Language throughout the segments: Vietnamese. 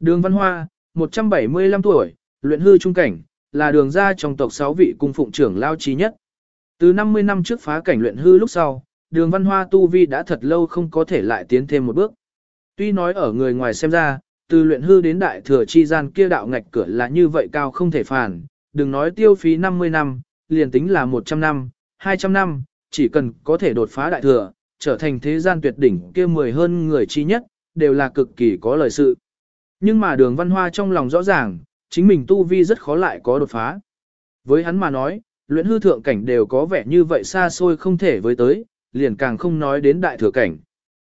Đường Văn Hoa, 175 tuổi, luyện hư trung cảnh, là đường gia trong tộc 6 vị cung phụng trưởng lao trí nhất. Từ 50 năm trước phá cảnh luyện hư lúc sau, đường Văn Hoa tu vi đã thật lâu không có thể lại tiến thêm một bước. Tuy nói ở người ngoài xem ra, từ luyện hư đến đại thừa chi gian kia đạo ngạch cửa là như vậy cao không thể phản, đừng nói tiêu phí 50 năm, liền tính là 100 năm, 200 năm, chỉ cần có thể đột phá đại thừa, trở thành thế gian tuyệt đỉnh kia mười hơn người chi nhất, đều là cực kỳ có lời sự. Nhưng mà đường văn hoa trong lòng rõ ràng, chính mình tu vi rất khó lại có đột phá. Với hắn mà nói, luyện hư thượng cảnh đều có vẻ như vậy xa xôi không thể với tới, liền càng không nói đến đại thừa cảnh.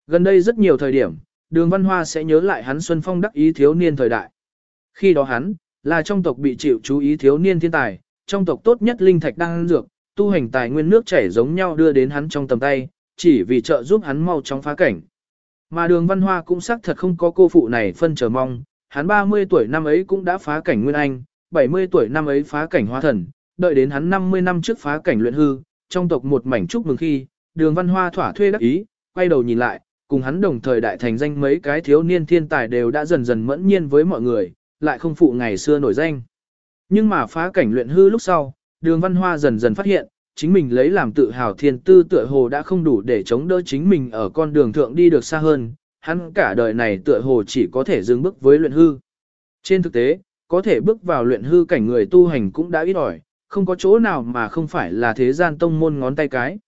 Gần đây rất nhiều thời điểm, đường văn hoa sẽ nhớ lại hắn Xuân Phong đắc ý thiếu niên thời đại. Khi đó hắn, là trong tộc bị chịu chú ý thiếu niên thiên tài, trong tộc tốt nhất linh thạch đang dược, tu hành tài nguyên nước chảy giống nhau đưa đến hắn trong tầm tay, chỉ vì trợ giúp hắn mau chóng phá cảnh. Mà đường văn hoa cũng xác thật không có cô phụ này phân chờ mong, hắn 30 tuổi năm ấy cũng đã phá cảnh Nguyên Anh, 70 tuổi năm ấy phá cảnh Hoa Thần, đợi đến hắn 50 năm trước phá cảnh luyện hư, trong tộc một mảnh chúc mừng khi, đường văn hoa thỏa thuê đắc ý, quay đầu nhìn lại, cùng hắn đồng thời đại thành danh mấy cái thiếu niên thiên tài đều đã dần dần mẫn nhiên với mọi người, lại không phụ ngày xưa nổi danh. Nhưng mà phá cảnh luyện hư lúc sau, đường văn hoa dần dần phát hiện, chính mình lấy làm tự hào thiên tư tựa hồ đã không đủ để chống đỡ chính mình ở con đường thượng đi được xa hơn, hắn cả đời này tựa hồ chỉ có thể dừng bước với luyện hư. Trên thực tế, có thể bước vào luyện hư cảnh người tu hành cũng đã ít ỏi, không có chỗ nào mà không phải là thế gian tông môn ngón tay cái.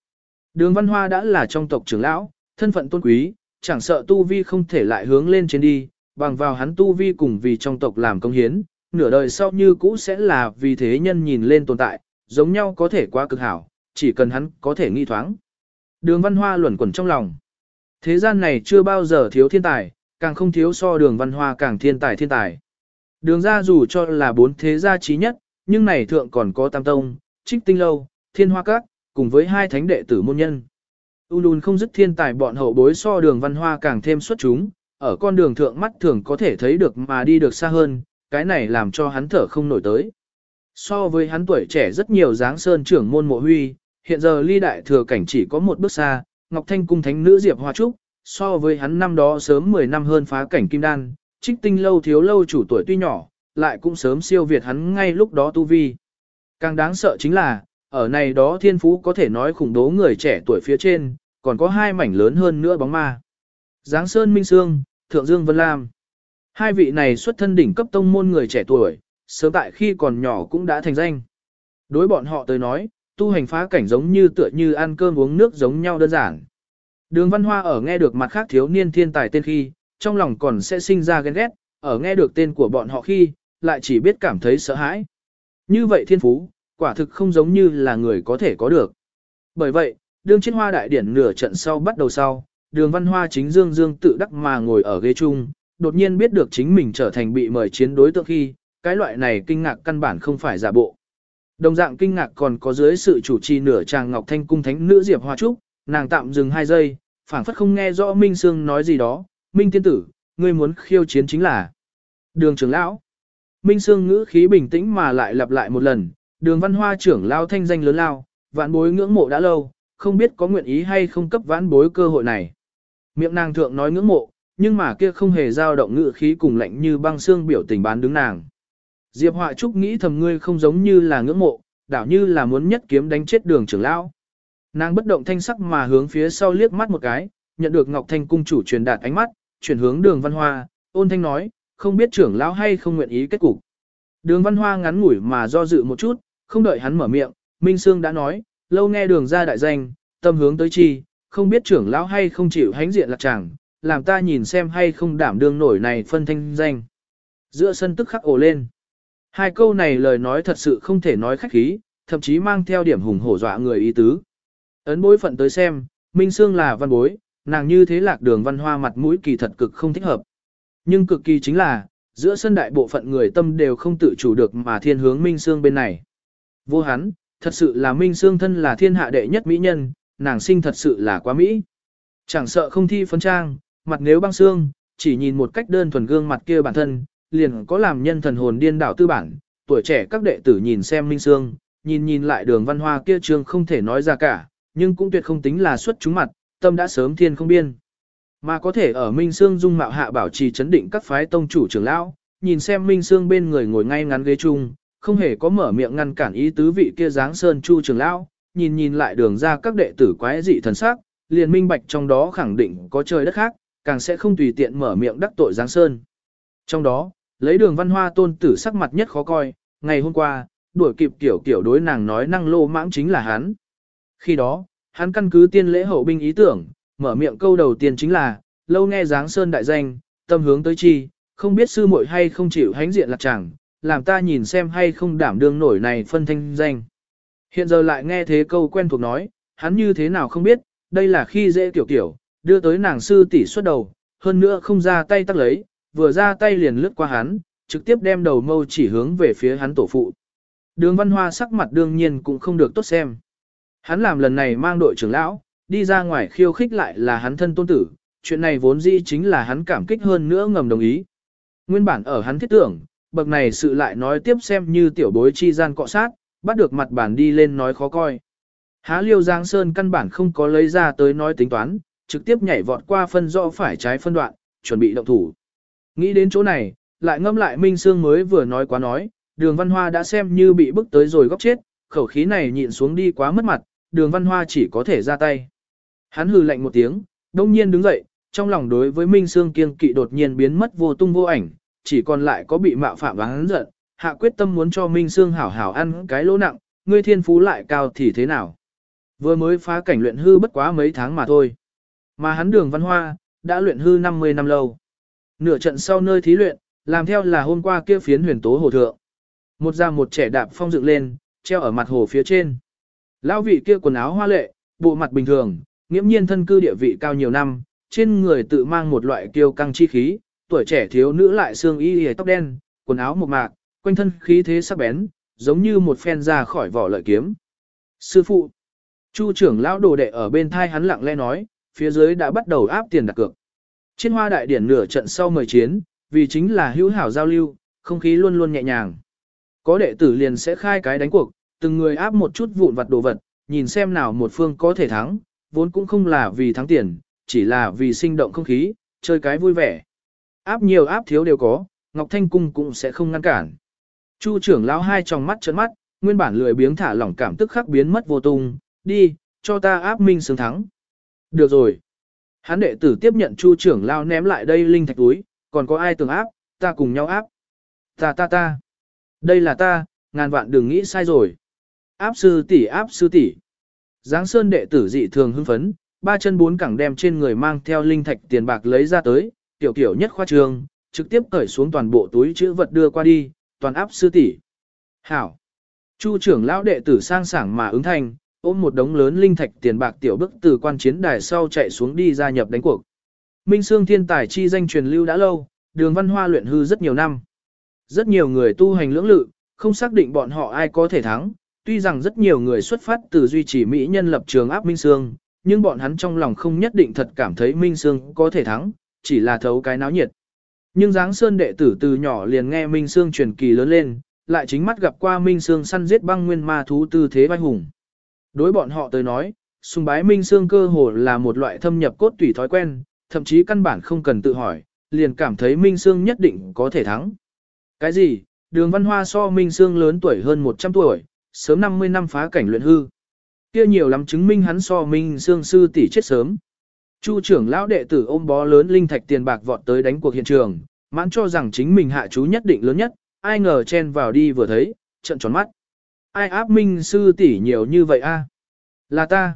Đường Văn Hoa đã là trong tộc trưởng lão, thân phận tôn quý, chẳng sợ tu vi không thể lại hướng lên trên đi, bằng vào hắn tu vi cùng vì trong tộc làm công hiến, nửa đời sau như cũ sẽ là vì thế nhân nhìn lên tồn tại, giống nhau có thể quá cực hảo, chỉ cần hắn có thể nghi thoáng. Đường văn hoa luẩn quẩn trong lòng. Thế gian này chưa bao giờ thiếu thiên tài, càng không thiếu so đường văn hoa càng thiên tài thiên tài. Đường ra dù cho là bốn thế gia trí nhất, nhưng này thượng còn có tam tông, trích tinh lâu, thiên hoa các, cùng với hai thánh đệ tử môn nhân. U lùn không dứt thiên tài bọn hậu bối so đường văn hoa càng thêm xuất chúng, ở con đường thượng mắt thường có thể thấy được mà đi được xa hơn, cái này làm cho hắn thở không nổi tới. So với hắn tuổi trẻ rất nhiều dáng sơn trưởng môn mộ huy, hiện giờ ly đại thừa cảnh chỉ có một bước xa, Ngọc Thanh cung thánh nữ Diệp Hoa Trúc, so với hắn năm đó sớm 10 năm hơn phá cảnh kim đan, trích tinh lâu thiếu lâu chủ tuổi tuy nhỏ, lại cũng sớm siêu việt hắn ngay lúc đó tu vi. Càng đáng sợ chính là, ở này đó thiên phú có thể nói khủng đố người trẻ tuổi phía trên, còn có hai mảnh lớn hơn nữa bóng ma. Giáng Sơn Minh Sương, Thượng Dương Vân Lam. Hai vị này xuất thân đỉnh cấp tông môn người trẻ tuổi, sớm tại khi còn nhỏ cũng đã thành danh. Đối bọn họ tới nói, tu hành phá cảnh giống như tựa như ăn cơm uống nước giống nhau đơn giản. Đường Văn Hoa ở nghe được mặt khác thiếu niên thiên tài tên khi, trong lòng còn sẽ sinh ra ghen ghét, ở nghe được tên của bọn họ khi, lại chỉ biết cảm thấy sợ hãi. Như vậy thiên phú, quả thực không giống như là người có thể có được. Bởi vậy, đường chiến hoa đại điển nửa trận sau bắt đầu sau, đường văn hoa chính dương dương tự đắc mà ngồi ở ghế chung, đột nhiên biết được chính mình trở thành bị mời chiến đối tượng khi, cái loại này kinh ngạc căn bản không phải giả bộ. Đồng dạng kinh ngạc còn có dưới sự chủ trì nửa chàng Ngọc Thanh cung thánh nữ Diệp Hoa Trúc, nàng tạm dừng hai giây, phảng phất không nghe rõ Minh Sương nói gì đó, Minh tiên tử, ngươi muốn khiêu chiến chính là đường trưởng lão. Minh Sương ngữ khí bình tĩnh mà lại lặp lại một lần, đường văn hoa trưởng lao thanh danh lớn lao, vạn bối ngưỡng mộ đã lâu, không biết có nguyện ý hay không cấp vãn bối cơ hội này. Miệng nàng thượng nói ngưỡng mộ, nhưng mà kia không hề dao động ngữ khí cùng lạnh như băng xương biểu tình bán đứng nàng. Diệp Họa Trúc nghĩ thầm ngươi không giống như là ngưỡng mộ, đảo như là muốn nhất kiếm đánh chết đường trưởng lão. Nàng bất động thanh sắc mà hướng phía sau liếc mắt một cái, nhận được Ngọc Thanh cung chủ truyền đạt ánh mắt, chuyển hướng đường văn hoa, ôn thanh nói, không biết trưởng lão hay không nguyện ý kết cục. Đường văn hoa ngắn ngủi mà do dự một chút, không đợi hắn mở miệng, Minh Sương đã nói, lâu nghe đường ra đại danh, tâm hướng tới chi, không biết trưởng lão hay không chịu hánh diện lạc chẳng, làm ta nhìn xem hay không đảm đương nổi này phân thanh danh. Giữa sân tức khắc ồ lên. Hai câu này lời nói thật sự không thể nói khách khí, thậm chí mang theo điểm hùng hổ dọa người ý tứ. Ấn bối phận tới xem, Minh Sương là văn bối, nàng như thế lạc đường văn hoa mặt mũi kỳ thật cực không thích hợp. Nhưng cực kỳ chính là, giữa sân đại bộ phận người tâm đều không tự chủ được mà thiên hướng Minh Sương bên này. Vô hắn, thật sự là Minh Sương thân là thiên hạ đệ nhất mỹ nhân, nàng sinh thật sự là quá mỹ. Chẳng sợ không thi phấn trang, mặt nếu băng xương, chỉ nhìn một cách đơn thuần gương mặt kia bản thân, liền có làm nhân thần hồn điên đảo tư bản, tuổi trẻ các đệ tử nhìn xem Minh Sương, nhìn nhìn lại đường văn hoa kia trường không thể nói ra cả, nhưng cũng tuyệt không tính là xuất chúng mặt, tâm đã sớm thiên không biên. Mà có thể ở Minh Sương dung mạo hạ bảo trì chấn định các phái tông chủ trưởng lão, nhìn xem Minh Sương bên người ngồi ngay ngắn ghế chung, không hề có mở miệng ngăn cản ý tứ vị kia dáng sơn chu trưởng lão, nhìn nhìn lại đường ra các đệ tử quái dị thần sắc, liền minh bạch trong đó khẳng định có trời đất khác, càng sẽ không tùy tiện mở miệng đắc tội giáng sơn. Trong đó, lấy đường văn hoa tôn tử sắc mặt nhất khó coi, ngày hôm qua, đuổi kịp kiểu kiểu đối nàng nói năng lô mãng chính là hắn. Khi đó, hắn căn cứ tiên lễ hậu binh ý tưởng, mở miệng câu đầu tiên chính là, lâu nghe dáng sơn đại danh, tâm hướng tới chi, không biết sư muội hay không chịu hánh diện lạc chẳng, làm ta nhìn xem hay không đảm đương nổi này phân thanh danh. Hiện giờ lại nghe thế câu quen thuộc nói, hắn như thế nào không biết, đây là khi dễ kiểu kiểu, đưa tới nàng sư tỷ xuất đầu, hơn nữa không ra tay tắt lấy, vừa ra tay liền lướt qua hắn, trực tiếp đem đầu mâu chỉ hướng về phía hắn tổ phụ. Đường văn hoa sắc mặt đương nhiên cũng không được tốt xem. Hắn làm lần này mang đội trưởng lão, đi ra ngoài khiêu khích lại là hắn thân tôn tử, chuyện này vốn dĩ chính là hắn cảm kích hơn nữa ngầm đồng ý. Nguyên bản ở hắn thiết tưởng, bậc này sự lại nói tiếp xem như tiểu bối chi gian cọ sát, bắt được mặt bản đi lên nói khó coi. Há liêu Giang Sơn căn bản không có lấy ra tới nói tính toán, trực tiếp nhảy vọt qua phân rõ phải trái phân đoạn, chuẩn bị động thủ. Nghĩ đến chỗ này, lại ngâm lại Minh Sương mới vừa nói quá nói, đường văn hoa đã xem như bị bức tới rồi góc chết, khẩu khí này nhịn xuống đi quá mất mặt, đường văn hoa chỉ có thể ra tay. Hắn hừ lạnh một tiếng, đông nhiên đứng dậy, trong lòng đối với Minh Sương kiên kỵ đột nhiên biến mất vô tung vô ảnh, chỉ còn lại có bị mạo phạm và hắn giận, hạ quyết tâm muốn cho Minh Sương hảo hảo ăn cái lỗ nặng, ngươi thiên phú lại cao thì thế nào. Vừa mới phá cảnh luyện hư bất quá mấy tháng mà thôi. Mà hắn đường văn hoa, đã luyện hư 50 năm lâu. Nửa trận sau nơi thí luyện, làm theo là hôm qua kia phiến huyền tố hồ thượng. Một già một trẻ đạp phong dựng lên, treo ở mặt hồ phía trên. Lão vị kia quần áo hoa lệ, bộ mặt bình thường, nghiễm nhiên thân cư địa vị cao nhiều năm, trên người tự mang một loại kiêu căng chi khí, tuổi trẻ thiếu nữ lại xương y hề tóc đen, quần áo một mạc, quanh thân khí thế sắc bén, giống như một phen ra khỏi vỏ lợi kiếm. Sư phụ, Chu trưởng lão đồ đệ ở bên thai hắn lặng lẽ nói, phía dưới đã bắt đầu áp tiền đặt cược. Trên hoa đại điển nửa trận sau mời chiến, vì chính là hữu hảo giao lưu, không khí luôn luôn nhẹ nhàng. Có đệ tử liền sẽ khai cái đánh cuộc, từng người áp một chút vụn vặt đồ vật, nhìn xem nào một phương có thể thắng, vốn cũng không là vì thắng tiền, chỉ là vì sinh động không khí, chơi cái vui vẻ. Áp nhiều áp thiếu đều có, Ngọc Thanh Cung cũng sẽ không ngăn cản. Chu trưởng lão hai tròng mắt trợn mắt, nguyên bản lười biếng thả lỏng cảm tức khắc biến mất vô tung, đi, cho ta áp minh sướng thắng. Được rồi hán đệ tử tiếp nhận chu trưởng lao ném lại đây linh thạch túi, còn có ai tưởng áp, ta cùng nhau áp. Ta ta ta. Đây là ta, ngàn vạn đừng nghĩ sai rồi. Áp sư tỷ áp sư tỷ. Giáng Sơn đệ tử dị thường hưng phấn, ba chân bốn cẳng đem trên người mang theo linh thạch tiền bạc lấy ra tới, tiểu kiểu nhất khoa trường, trực tiếp cởi xuống toàn bộ túi chữ vật đưa qua đi, toàn áp sư tỷ. Hảo. Chu trưởng lão đệ tử sang sảng mà ứng thành, ôm một đống lớn linh thạch tiền bạc tiểu bức từ quan chiến đài sau chạy xuống đi gia nhập đánh cuộc. Minh Sương thiên tài chi danh truyền lưu đã lâu, đường văn hoa luyện hư rất nhiều năm. Rất nhiều người tu hành lưỡng lự, không xác định bọn họ ai có thể thắng, tuy rằng rất nhiều người xuất phát từ duy trì mỹ nhân lập trường áp Minh Sương, nhưng bọn hắn trong lòng không nhất định thật cảm thấy Minh Sương có thể thắng, chỉ là thấu cái náo nhiệt. Nhưng Giáng Sơn đệ tử từ nhỏ liền nghe Minh Sương truyền kỳ lớn lên, lại chính mắt gặp qua Minh Sương săn giết băng nguyên ma thú tư thế vai hùng. Đối bọn họ tới nói, sùng bái minh xương cơ hồ là một loại thâm nhập cốt tủy thói quen, thậm chí căn bản không cần tự hỏi, liền cảm thấy minh xương nhất định có thể thắng. Cái gì, đường văn hoa so minh xương lớn tuổi hơn 100 tuổi, sớm 50 năm phá cảnh luyện hư. Kia nhiều lắm chứng minh hắn so minh xương sư tỷ chết sớm. Chu trưởng lão đệ tử ôm bó lớn linh thạch tiền bạc vọt tới đánh cuộc hiện trường, mãn cho rằng chính mình hạ chú nhất định lớn nhất, ai ngờ chen vào đi vừa thấy, trận tròn mắt. Ai áp minh sư tỷ nhiều như vậy a? Là ta.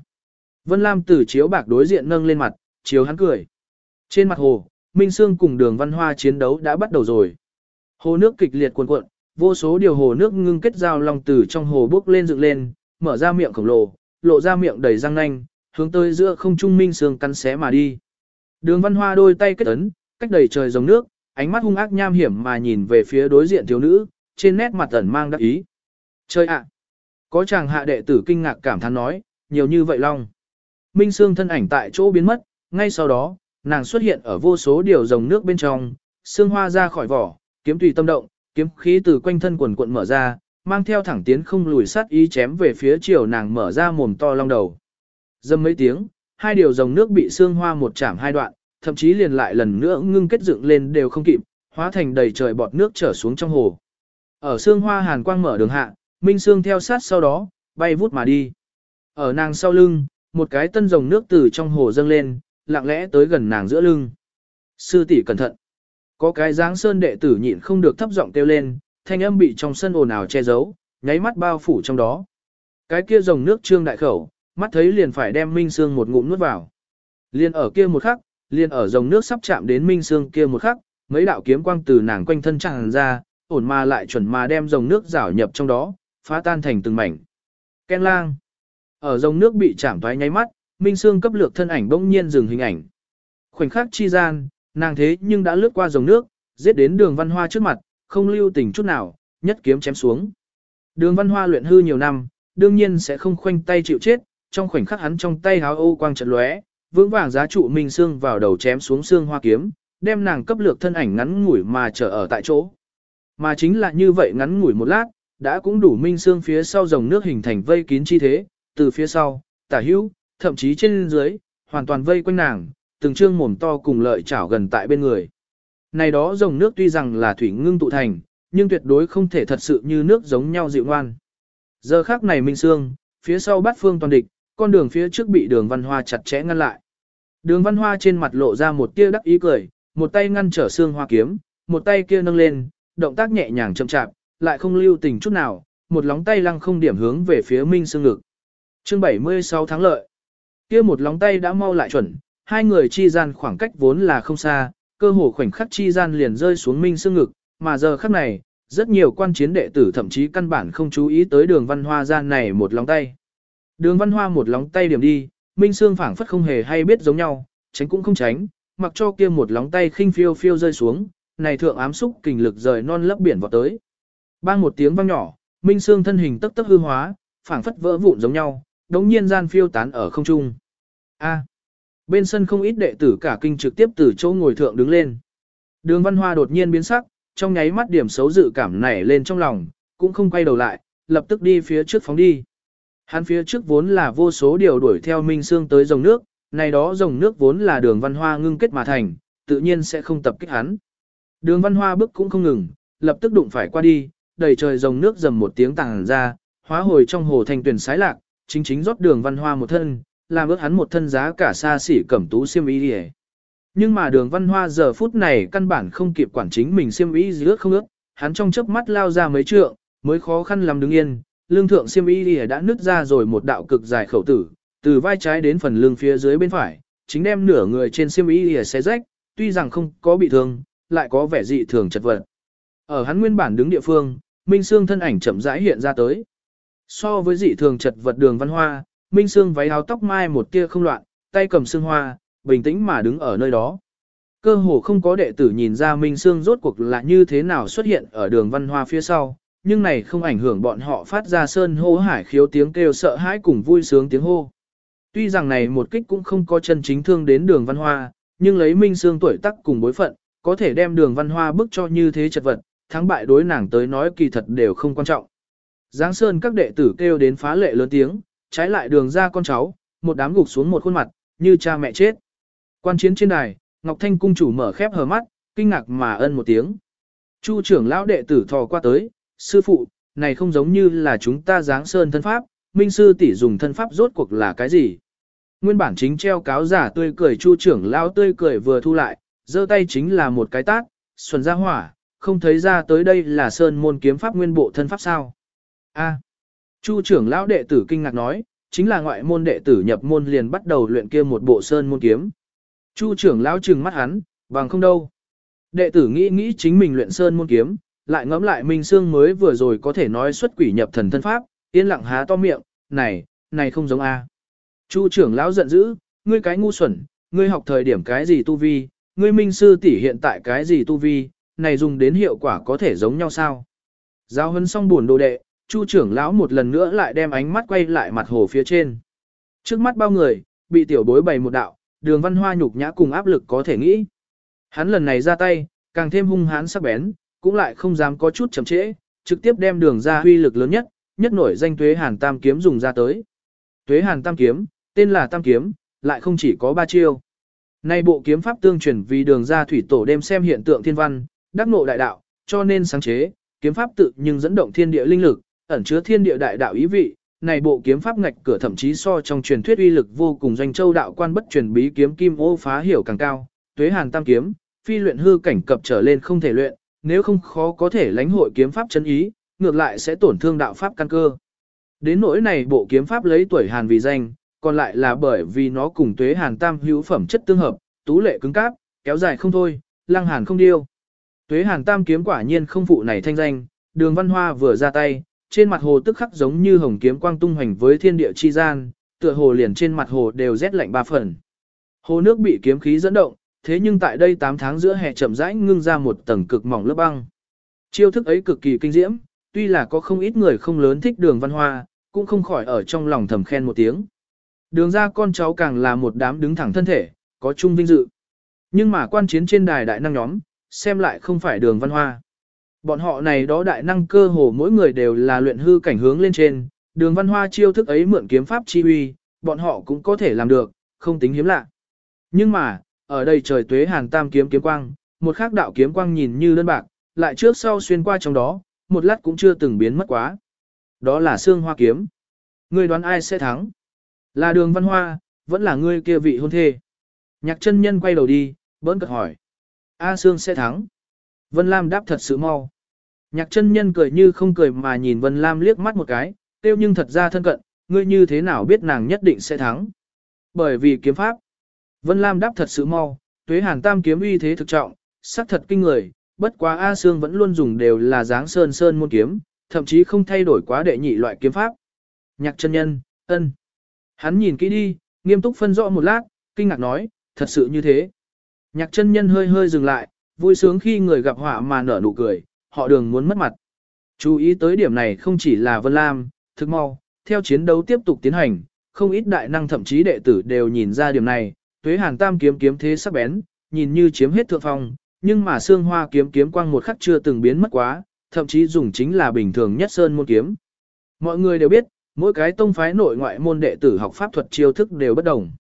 Vân Lam từ chiếu bạc đối diện nâng lên mặt, chiếu hắn cười. Trên mặt hồ, Minh Sương cùng đường văn hoa chiến đấu đã bắt đầu rồi. Hồ nước kịch liệt cuồn cuộn, vô số điều hồ nước ngưng kết giao long từ trong hồ bốc lên dựng lên, mở ra miệng khổng lồ, lộ ra miệng đầy răng nanh, hướng tới giữa không trung Minh Sương cắn xé mà đi. Đường văn hoa đôi tay kết ấn, cách đầy trời dòng nước, ánh mắt hung ác nham hiểm mà nhìn về phía đối diện thiếu nữ, trên nét mặt ẩn mang đắc ý. Chơi ạ! Có chàng hạ đệ tử kinh ngạc cảm thán nói, nhiều như vậy long. Minh Sương thân ảnh tại chỗ biến mất, ngay sau đó, nàng xuất hiện ở vô số điều dòng nước bên trong, xương hoa ra khỏi vỏ, kiếm tùy tâm động, kiếm khí từ quanh thân quần cuộn mở ra, mang theo thẳng tiến không lùi sát ý chém về phía chiều nàng mở ra mồm to long đầu. Dâm mấy tiếng, hai điều dòng nước bị xương hoa một chạm hai đoạn, thậm chí liền lại lần nữa ngưng kết dựng lên đều không kịp, hóa thành đầy trời bọt nước trở xuống trong hồ. Ở xương hoa hàn quang mở đường hạ, Minh Sương theo sát sau đó, bay vút mà đi. Ở nàng sau lưng, một cái tân rồng nước từ trong hồ dâng lên, lặng lẽ tới gần nàng giữa lưng. Sư tỷ cẩn thận. Có cái dáng sơn đệ tử nhịn không được thấp giọng kêu lên, thanh âm bị trong sân ồn ào che giấu, nháy mắt bao phủ trong đó. Cái kia rồng nước trương đại khẩu, mắt thấy liền phải đem Minh Sương một ngụm nuốt vào. Liên ở kia một khắc, liên ở rồng nước sắp chạm đến Minh Sương kia một khắc, mấy đạo kiếm quang từ nàng quanh thân tràn ra, ổn mà lại chuẩn mà đem rồng nước rảo nhập trong đó, phá tan thành từng mảnh. Ken lang. Ở dòng nước bị chạm thoái nháy mắt, Minh Sương cấp lược thân ảnh bỗng nhiên dừng hình ảnh. Khoảnh khắc chi gian, nàng thế nhưng đã lướt qua dòng nước, giết đến đường văn hoa trước mặt, không lưu tình chút nào, nhất kiếm chém xuống. Đường văn hoa luyện hư nhiều năm, đương nhiên sẽ không khoanh tay chịu chết, trong khoảnh khắc hắn trong tay háo ô quang trận lóe, vững vàng giá trụ Minh Sương vào đầu chém xuống xương hoa kiếm, đem nàng cấp lược thân ảnh ngắn ngủi mà trở ở tại chỗ. Mà chính là như vậy ngắn ngủi một lát, đã cũng đủ Minh Sương phía sau dòng nước hình thành vây kín chi thế, từ phía sau, tả hữu, thậm chí trên dưới, hoàn toàn vây quanh nàng, từng trương mồm to cùng lợi chảo gần tại bên người. Này đó dòng nước tuy rằng là thủy ngưng tụ thành, nhưng tuyệt đối không thể thật sự như nước giống nhau dịu ngoan. Giờ khác này Minh Sương, phía sau bát phương toàn địch, con đường phía trước bị đường văn hoa chặt chẽ ngăn lại. Đường văn hoa trên mặt lộ ra một tia đắc ý cười, một tay ngăn trở xương hoa kiếm, một tay kia nâng lên, động tác nhẹ nhàng chậm chạp, lại không lưu tình chút nào, một lóng tay lăng không điểm hướng về phía Minh Sương ngực. Chương 76 tháng lợi. Kia một lóng tay đã mau lại chuẩn, hai người chi gian khoảng cách vốn là không xa, cơ hồ khoảnh khắc chi gian liền rơi xuống Minh Sương ngực, mà giờ khắc này, rất nhiều quan chiến đệ tử thậm chí căn bản không chú ý tới đường văn hoa gian này một lóng tay. Đường văn hoa một lóng tay điểm đi, Minh Sương phảng phất không hề hay biết giống nhau, tránh cũng không tránh, mặc cho kia một lóng tay khinh phiêu phiêu rơi xuống, này thượng ám xúc kình lực rời non lấp biển vào tới. Bang một tiếng vang nhỏ, Minh Sương thân hình tức tức hư hóa, phảng phất vỡ vụn giống nhau, đống nhiên gian phiêu tán ở không trung. A. bên sân không ít đệ tử cả kinh trực tiếp từ chỗ ngồi thượng đứng lên. Đường Văn Hoa đột nhiên biến sắc, trong nháy mắt điểm xấu dự cảm nảy lên trong lòng, cũng không quay đầu lại, lập tức đi phía trước phóng đi. Hắn phía trước vốn là vô số điều đuổi theo Minh Sương tới dòng nước, này đó dòng nước vốn là đường văn hoa ngưng kết mà thành, tự nhiên sẽ không tập kích hắn. Đường văn hoa bước cũng không ngừng, lập tức đụng phải qua đi, đầy trời rồng nước dầm một tiếng tàng ra, hóa hồi trong hồ thành tuyển sái lạc, chính chính rót đường văn hoa một thân, làm ước hắn một thân giá cả xa xỉ cẩm tú xiêm y đi Nhưng mà đường văn hoa giờ phút này căn bản không kịp quản chính mình xiêm y gì ước không ước, hắn trong chớp mắt lao ra mấy trượng, mới khó khăn làm đứng yên, lương thượng xiêm y đi đã nứt ra rồi một đạo cực dài khẩu tử, từ vai trái đến phần lưng phía dưới bên phải, chính đem nửa người trên xiêm y đi xé rách, tuy rằng không có bị thương, lại có vẻ dị thường chật vật. Ở hắn nguyên bản đứng địa phương, Minh Sương thân ảnh chậm rãi hiện ra tới. So với dị thường chật vật đường văn hoa, Minh Sương váy áo tóc mai một tia không loạn, tay cầm sương hoa, bình tĩnh mà đứng ở nơi đó. Cơ hồ không có đệ tử nhìn ra Minh Sương rốt cuộc là như thế nào xuất hiện ở đường văn hoa phía sau, nhưng này không ảnh hưởng bọn họ phát ra sơn hô hải khiếu tiếng kêu sợ hãi cùng vui sướng tiếng hô. Tuy rằng này một kích cũng không có chân chính thương đến đường văn hoa, nhưng lấy Minh Sương tuổi tác cùng bối phận, có thể đem đường văn hoa bức cho như thế chật vật, thắng bại đối nàng tới nói kỳ thật đều không quan trọng. Giáng Sơn các đệ tử kêu đến phá lệ lớn tiếng, trái lại đường ra con cháu, một đám gục xuống một khuôn mặt, như cha mẹ chết. Quan chiến trên đài, Ngọc Thanh cung chủ mở khép hờ mắt, kinh ngạc mà ân một tiếng. Chu trưởng lão đệ tử thò qua tới, sư phụ, này không giống như là chúng ta Giáng Sơn thân pháp, minh sư tỷ dùng thân pháp rốt cuộc là cái gì? Nguyên bản chính treo cáo giả tươi cười chu trưởng lão tươi cười vừa thu lại, giơ tay chính là một cái tát, xuân ra hỏa, không thấy ra tới đây là Sơn môn kiếm pháp nguyên bộ thân pháp sao? A. Chu trưởng lão đệ tử kinh ngạc nói, chính là ngoại môn đệ tử nhập môn liền bắt đầu luyện kia một bộ sơn môn kiếm. Chu trưởng lão trừng mắt hắn, bằng không đâu. Đệ tử nghĩ nghĩ chính mình luyện sơn môn kiếm, lại ngẫm lại Minh Sương mới vừa rồi có thể nói xuất quỷ nhập thần thân pháp, yên lặng há to miệng, này, này không giống a. Chu trưởng lão giận dữ, ngươi cái ngu xuẩn, ngươi học thời điểm cái gì tu vi, ngươi minh sư tỷ hiện tại cái gì tu vi, này dùng đến hiệu quả có thể giống nhau sao? Giao hân xong buồn đồ đệ, Chu trưởng lão một lần nữa lại đem ánh mắt quay lại mặt hồ phía trên. Trước mắt bao người, bị tiểu bối bày một đạo, đường văn hoa nhục nhã cùng áp lực có thể nghĩ. Hắn lần này ra tay, càng thêm hung hãn sắc bén, cũng lại không dám có chút chậm trễ, trực tiếp đem đường ra huy lực lớn nhất, nhất nổi danh tuế hàn tam kiếm dùng ra tới. Tuế hàn tam kiếm, tên là tam kiếm, lại không chỉ có ba chiêu. Nay bộ kiếm pháp tương truyền vì đường ra thủy tổ đem xem hiện tượng thiên văn, đắc ngộ đại đạo, cho nên sáng chế, kiếm pháp tự nhưng dẫn động thiên địa linh lực, ẩn chứa thiên địa đại đạo ý vị. Này bộ kiếm pháp ngạch cửa thậm chí so trong truyền thuyết uy lực vô cùng doanh châu đạo quan bất truyền bí kiếm kim ô phá hiểu càng cao, tuế hàn tam kiếm, phi luyện hư cảnh cập trở lên không thể luyện, nếu không khó có thể lãnh hội kiếm pháp chân ý, ngược lại sẽ tổn thương đạo pháp căn cơ. Đến nỗi này bộ kiếm pháp lấy tuổi hàn vì danh, còn lại là bởi vì nó cùng tuế hàn tam hữu phẩm chất tương hợp, tú lệ cứng cáp, kéo dài không thôi, lăng hàn không điêu. Tuế hàn tam kiếm quả nhiên không phụ này thanh danh, đường văn hoa vừa ra tay, trên mặt hồ tức khắc giống như hồng kiếm quang tung hoành với thiên địa chi gian, tựa hồ liền trên mặt hồ đều rét lạnh ba phần. Hồ nước bị kiếm khí dẫn động, thế nhưng tại đây 8 tháng giữa hè chậm rãi ngưng ra một tầng cực mỏng lớp băng. Chiêu thức ấy cực kỳ kinh diễm, tuy là có không ít người không lớn thích đường văn hoa, cũng không khỏi ở trong lòng thầm khen một tiếng. Đường ra con cháu càng là một đám đứng thẳng thân thể, có chung vinh dự. Nhưng mà quan chiến trên đài đại năng nhóm, xem lại không phải đường văn hoa. Bọn họ này đó đại năng cơ hồ mỗi người đều là luyện hư cảnh hướng lên trên, đường văn hoa chiêu thức ấy mượn kiếm pháp chi uy, bọn họ cũng có thể làm được, không tính hiếm lạ. Nhưng mà, ở đây trời tuế hàn tam kiếm kiếm quang, một khác đạo kiếm quang nhìn như đơn bạc, lại trước sau xuyên qua trong đó, một lát cũng chưa từng biến mất quá. Đó là xương hoa kiếm. Ngươi đoán ai sẽ thắng? Là đường văn hoa, vẫn là ngươi kia vị hôn thê. Nhạc chân nhân quay đầu đi, bỡn cợt hỏi. A Sương sẽ thắng. Vân Lam đáp thật sự mau. Nhạc chân nhân cười như không cười mà nhìn Vân Lam liếc mắt một cái, tiêu nhưng thật ra thân cận, ngươi như thế nào biết nàng nhất định sẽ thắng. Bởi vì kiếm pháp. Vân Lam đáp thật sự mau, tuế hàn tam kiếm uy thế thực trọng, sắc thật kinh người, bất quá A Sương vẫn luôn dùng đều là dáng sơn sơn môn kiếm, thậm chí không thay đổi quá đệ nhị loại kiếm pháp. Nhạc chân nhân, ân. Hắn nhìn kỹ đi, nghiêm túc phân rõ một lát, kinh ngạc nói, thật sự như thế. Nhạc chân nhân hơi hơi dừng lại, vui sướng khi người gặp họa mà nở nụ cười, họ đường muốn mất mặt. Chú ý tới điểm này không chỉ là Vân Lam, thực mau, theo chiến đấu tiếp tục tiến hành, không ít đại năng thậm chí đệ tử đều nhìn ra điểm này, tuế hàn tam kiếm kiếm thế sắc bén, nhìn như chiếm hết thượng phong, nhưng mà xương hoa kiếm kiếm quang một khắc chưa từng biến mất quá, thậm chí dùng chính là bình thường nhất sơn môn kiếm. Mọi người đều biết, mỗi cái tông phái nội ngoại môn đệ tử học pháp thuật chiêu thức đều bất đồng.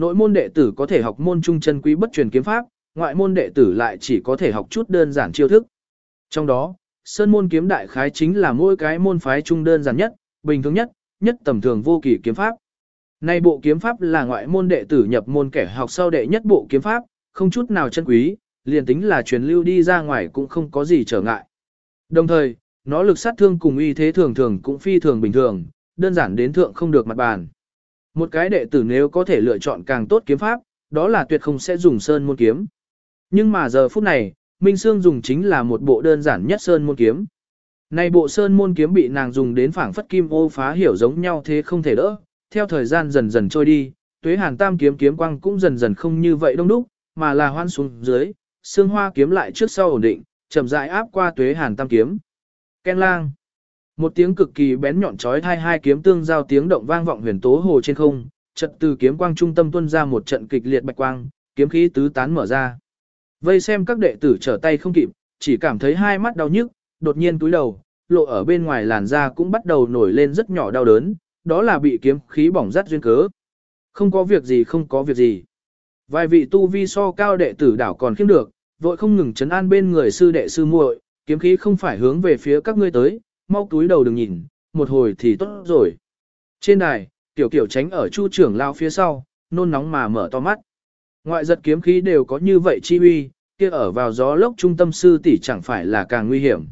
Nội môn đệ tử có thể học môn trung chân quý bất truyền kiếm pháp, ngoại môn đệ tử lại chỉ có thể học chút đơn giản chiêu thức. Trong đó, sơn môn kiếm đại khái chính là mỗi cái môn phái trung đơn giản nhất, bình thường nhất, nhất tầm thường vô kỳ kiếm pháp. Nay bộ kiếm pháp là ngoại môn đệ tử nhập môn kẻ học sau đệ nhất bộ kiếm pháp, không chút nào chân quý, liền tính là truyền lưu đi ra ngoài cũng không có gì trở ngại. Đồng thời, nó lực sát thương cùng uy thế thường thường cũng phi thường bình thường, đơn giản đến thượng không được mặt bàn. Một cái đệ tử nếu có thể lựa chọn càng tốt kiếm pháp, đó là tuyệt không sẽ dùng sơn môn kiếm. Nhưng mà giờ phút này, Minh Sương dùng chính là một bộ đơn giản nhất sơn môn kiếm. Này bộ sơn môn kiếm bị nàng dùng đến phảng phất kim ô phá hiểu giống nhau thế không thể đỡ, theo thời gian dần dần trôi đi, tuế hàn tam kiếm kiếm quang cũng dần dần không như vậy đông đúc, mà là hoan xuống dưới, xương hoa kiếm lại trước sau ổn định, chậm rãi áp qua tuế hàn tam kiếm. Ken lang. Một tiếng cực kỳ bén nhọn chói hai hai kiếm tương giao tiếng động vang vọng huyền tố hồ trên không, chật từ kiếm quang trung tâm tuôn ra một trận kịch liệt bạch quang, kiếm khí tứ tán mở ra. Vây xem các đệ tử trở tay không kịp, chỉ cảm thấy hai mắt đau nhức, đột nhiên túi đầu, lộ ở bên ngoài làn da cũng bắt đầu nổi lên rất nhỏ đau đớn, đó là bị kiếm khí bỏng rát duyên cớ. Không có việc gì không có việc gì. Vài vị tu vi so cao đệ tử đảo còn khiêm được, vội không ngừng chấn an bên người sư đệ sư muội, kiếm khí không phải hướng về phía các ngươi tới, mau túi đầu đừng nhìn, một hồi thì tốt rồi. Trên đài, tiểu kiểu tránh ở chu trưởng lao phía sau, nôn nóng mà mở to mắt. Ngoại giật kiếm khí đều có như vậy chi uy, kia ở vào gió lốc trung tâm sư tỷ chẳng phải là càng nguy hiểm.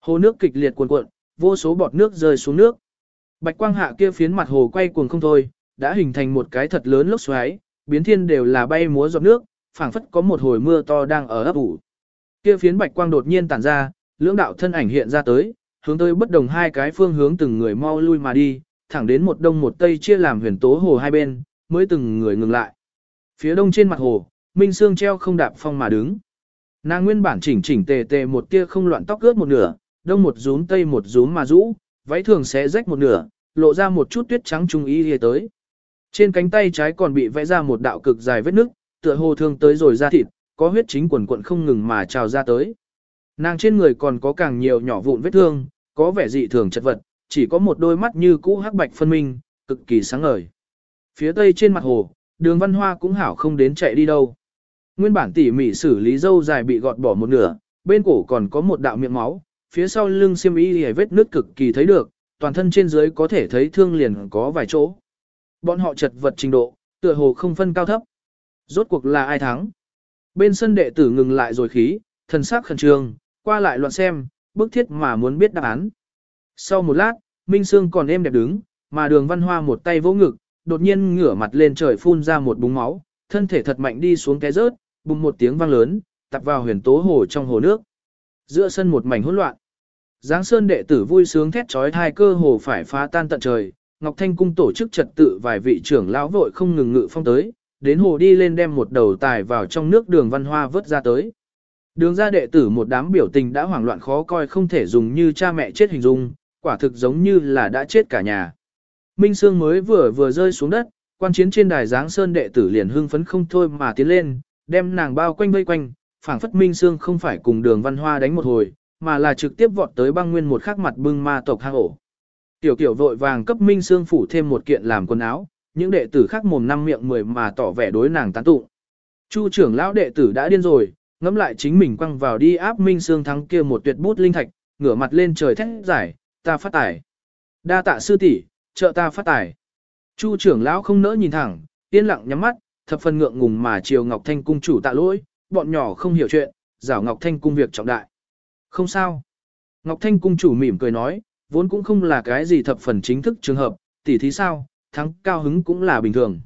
Hồ nước kịch liệt cuồn cuộn, vô số bọt nước rơi xuống nước. Bạch quang hạ kia phiến mặt hồ quay cuồng không thôi, đã hình thành một cái thật lớn lốc xoáy, biến thiên đều là bay múa giọt nước, phảng phất có một hồi mưa to đang ở ấp ủ. Kia phiến bạch quang đột nhiên tản ra, lưỡng đạo thân ảnh hiện ra tới, hướng tới bất đồng hai cái phương hướng từng người mau lui mà đi, thẳng đến một đông một tây chia làm huyền tố hồ hai bên, mới từng người ngừng lại. Phía đông trên mặt hồ, Minh Sương treo không đạp phong mà đứng. Nàng nguyên bản chỉnh chỉnh tề tề một tia không loạn tóc ướt một nửa, đông một rúm tây một rúm mà rũ, váy thường sẽ rách một nửa, lộ ra một chút tuyết trắng trung ý lìa tới. Trên cánh tay trái còn bị vẽ ra một đạo cực dài vết nước, tựa hồ thương tới rồi ra thịt, có huyết chính quần quận không ngừng mà trào ra tới. Nàng trên người còn có càng nhiều nhỏ vụn vết thương, có vẻ dị thường chật vật, chỉ có một đôi mắt như cũ hắc bạch phân minh, cực kỳ sáng ngời. Phía tây trên mặt hồ, đường văn hoa cũng hảo không đến chạy đi đâu. Nguyên bản tỉ mỉ xử lý dâu dài bị gọt bỏ một nửa, bên cổ còn có một đạo miệng máu, phía sau lưng xiêm y hề vết nước cực kỳ thấy được, toàn thân trên dưới có thể thấy thương liền có vài chỗ. Bọn họ chật vật trình độ, tựa hồ không phân cao thấp. Rốt cuộc là ai thắng? Bên sân đệ tử ngừng lại rồi khí, thần sắc khẩn trương, qua lại loạn xem, bức thiết mà muốn biết đáp án. Sau một lát, Minh Sương còn êm đẹp đứng, mà đường văn hoa một tay vỗ ngực, đột nhiên ngửa mặt lên trời phun ra một búng máu, thân thể thật mạnh đi xuống cái rớt, bùng một tiếng vang lớn, tập vào huyền tố hồ trong hồ nước. Giữa sân một mảnh hỗn loạn. Giáng Sơn đệ tử vui sướng thét trói thai cơ hồ phải phá tan tận trời, Ngọc Thanh cung tổ chức trật tự vài vị trưởng lão vội không ngừng ngự phong tới, đến hồ đi lên đem một đầu tài vào trong nước đường văn hoa vớt ra tới. Đường ra đệ tử một đám biểu tình đã hoảng loạn khó coi không thể dùng như cha mẹ chết hình dung, quả thực giống như là đã chết cả nhà. Minh Sương mới vừa vừa rơi xuống đất, quan chiến trên đài giáng sơn đệ tử liền hưng phấn không thôi mà tiến lên, đem nàng bao quanh vây quanh, phảng phất Minh Sương không phải cùng đường văn hoa đánh một hồi, mà là trực tiếp vọt tới băng nguyên một khắc mặt bưng ma tộc hang ổ. Tiểu kiểu vội vàng cấp Minh Sương phủ thêm một kiện làm quần áo, những đệ tử khác mồm năm miệng mười mà tỏ vẻ đối nàng tán tụng. Chu trưởng lão đệ tử đã điên rồi, ngẫm lại chính mình quăng vào đi áp Minh Sương thắng kia một tuyệt bút linh thạch, ngửa mặt lên trời thét giải, ta phát tài. Đa tạ sư tỷ, trợ ta phát tài. Chu trưởng lão không nỡ nhìn thẳng, yên lặng nhắm mắt, thập phần ngượng ngùng mà chiều Ngọc Thanh cung chủ tạ lỗi, bọn nhỏ không hiểu chuyện, Giảo Ngọc Thanh cung việc trọng đại. Không sao. Ngọc Thanh cung chủ mỉm cười nói, vốn cũng không là cái gì thập phần chính thức trường hợp, tỷ thí sao, thắng cao hứng cũng là bình thường.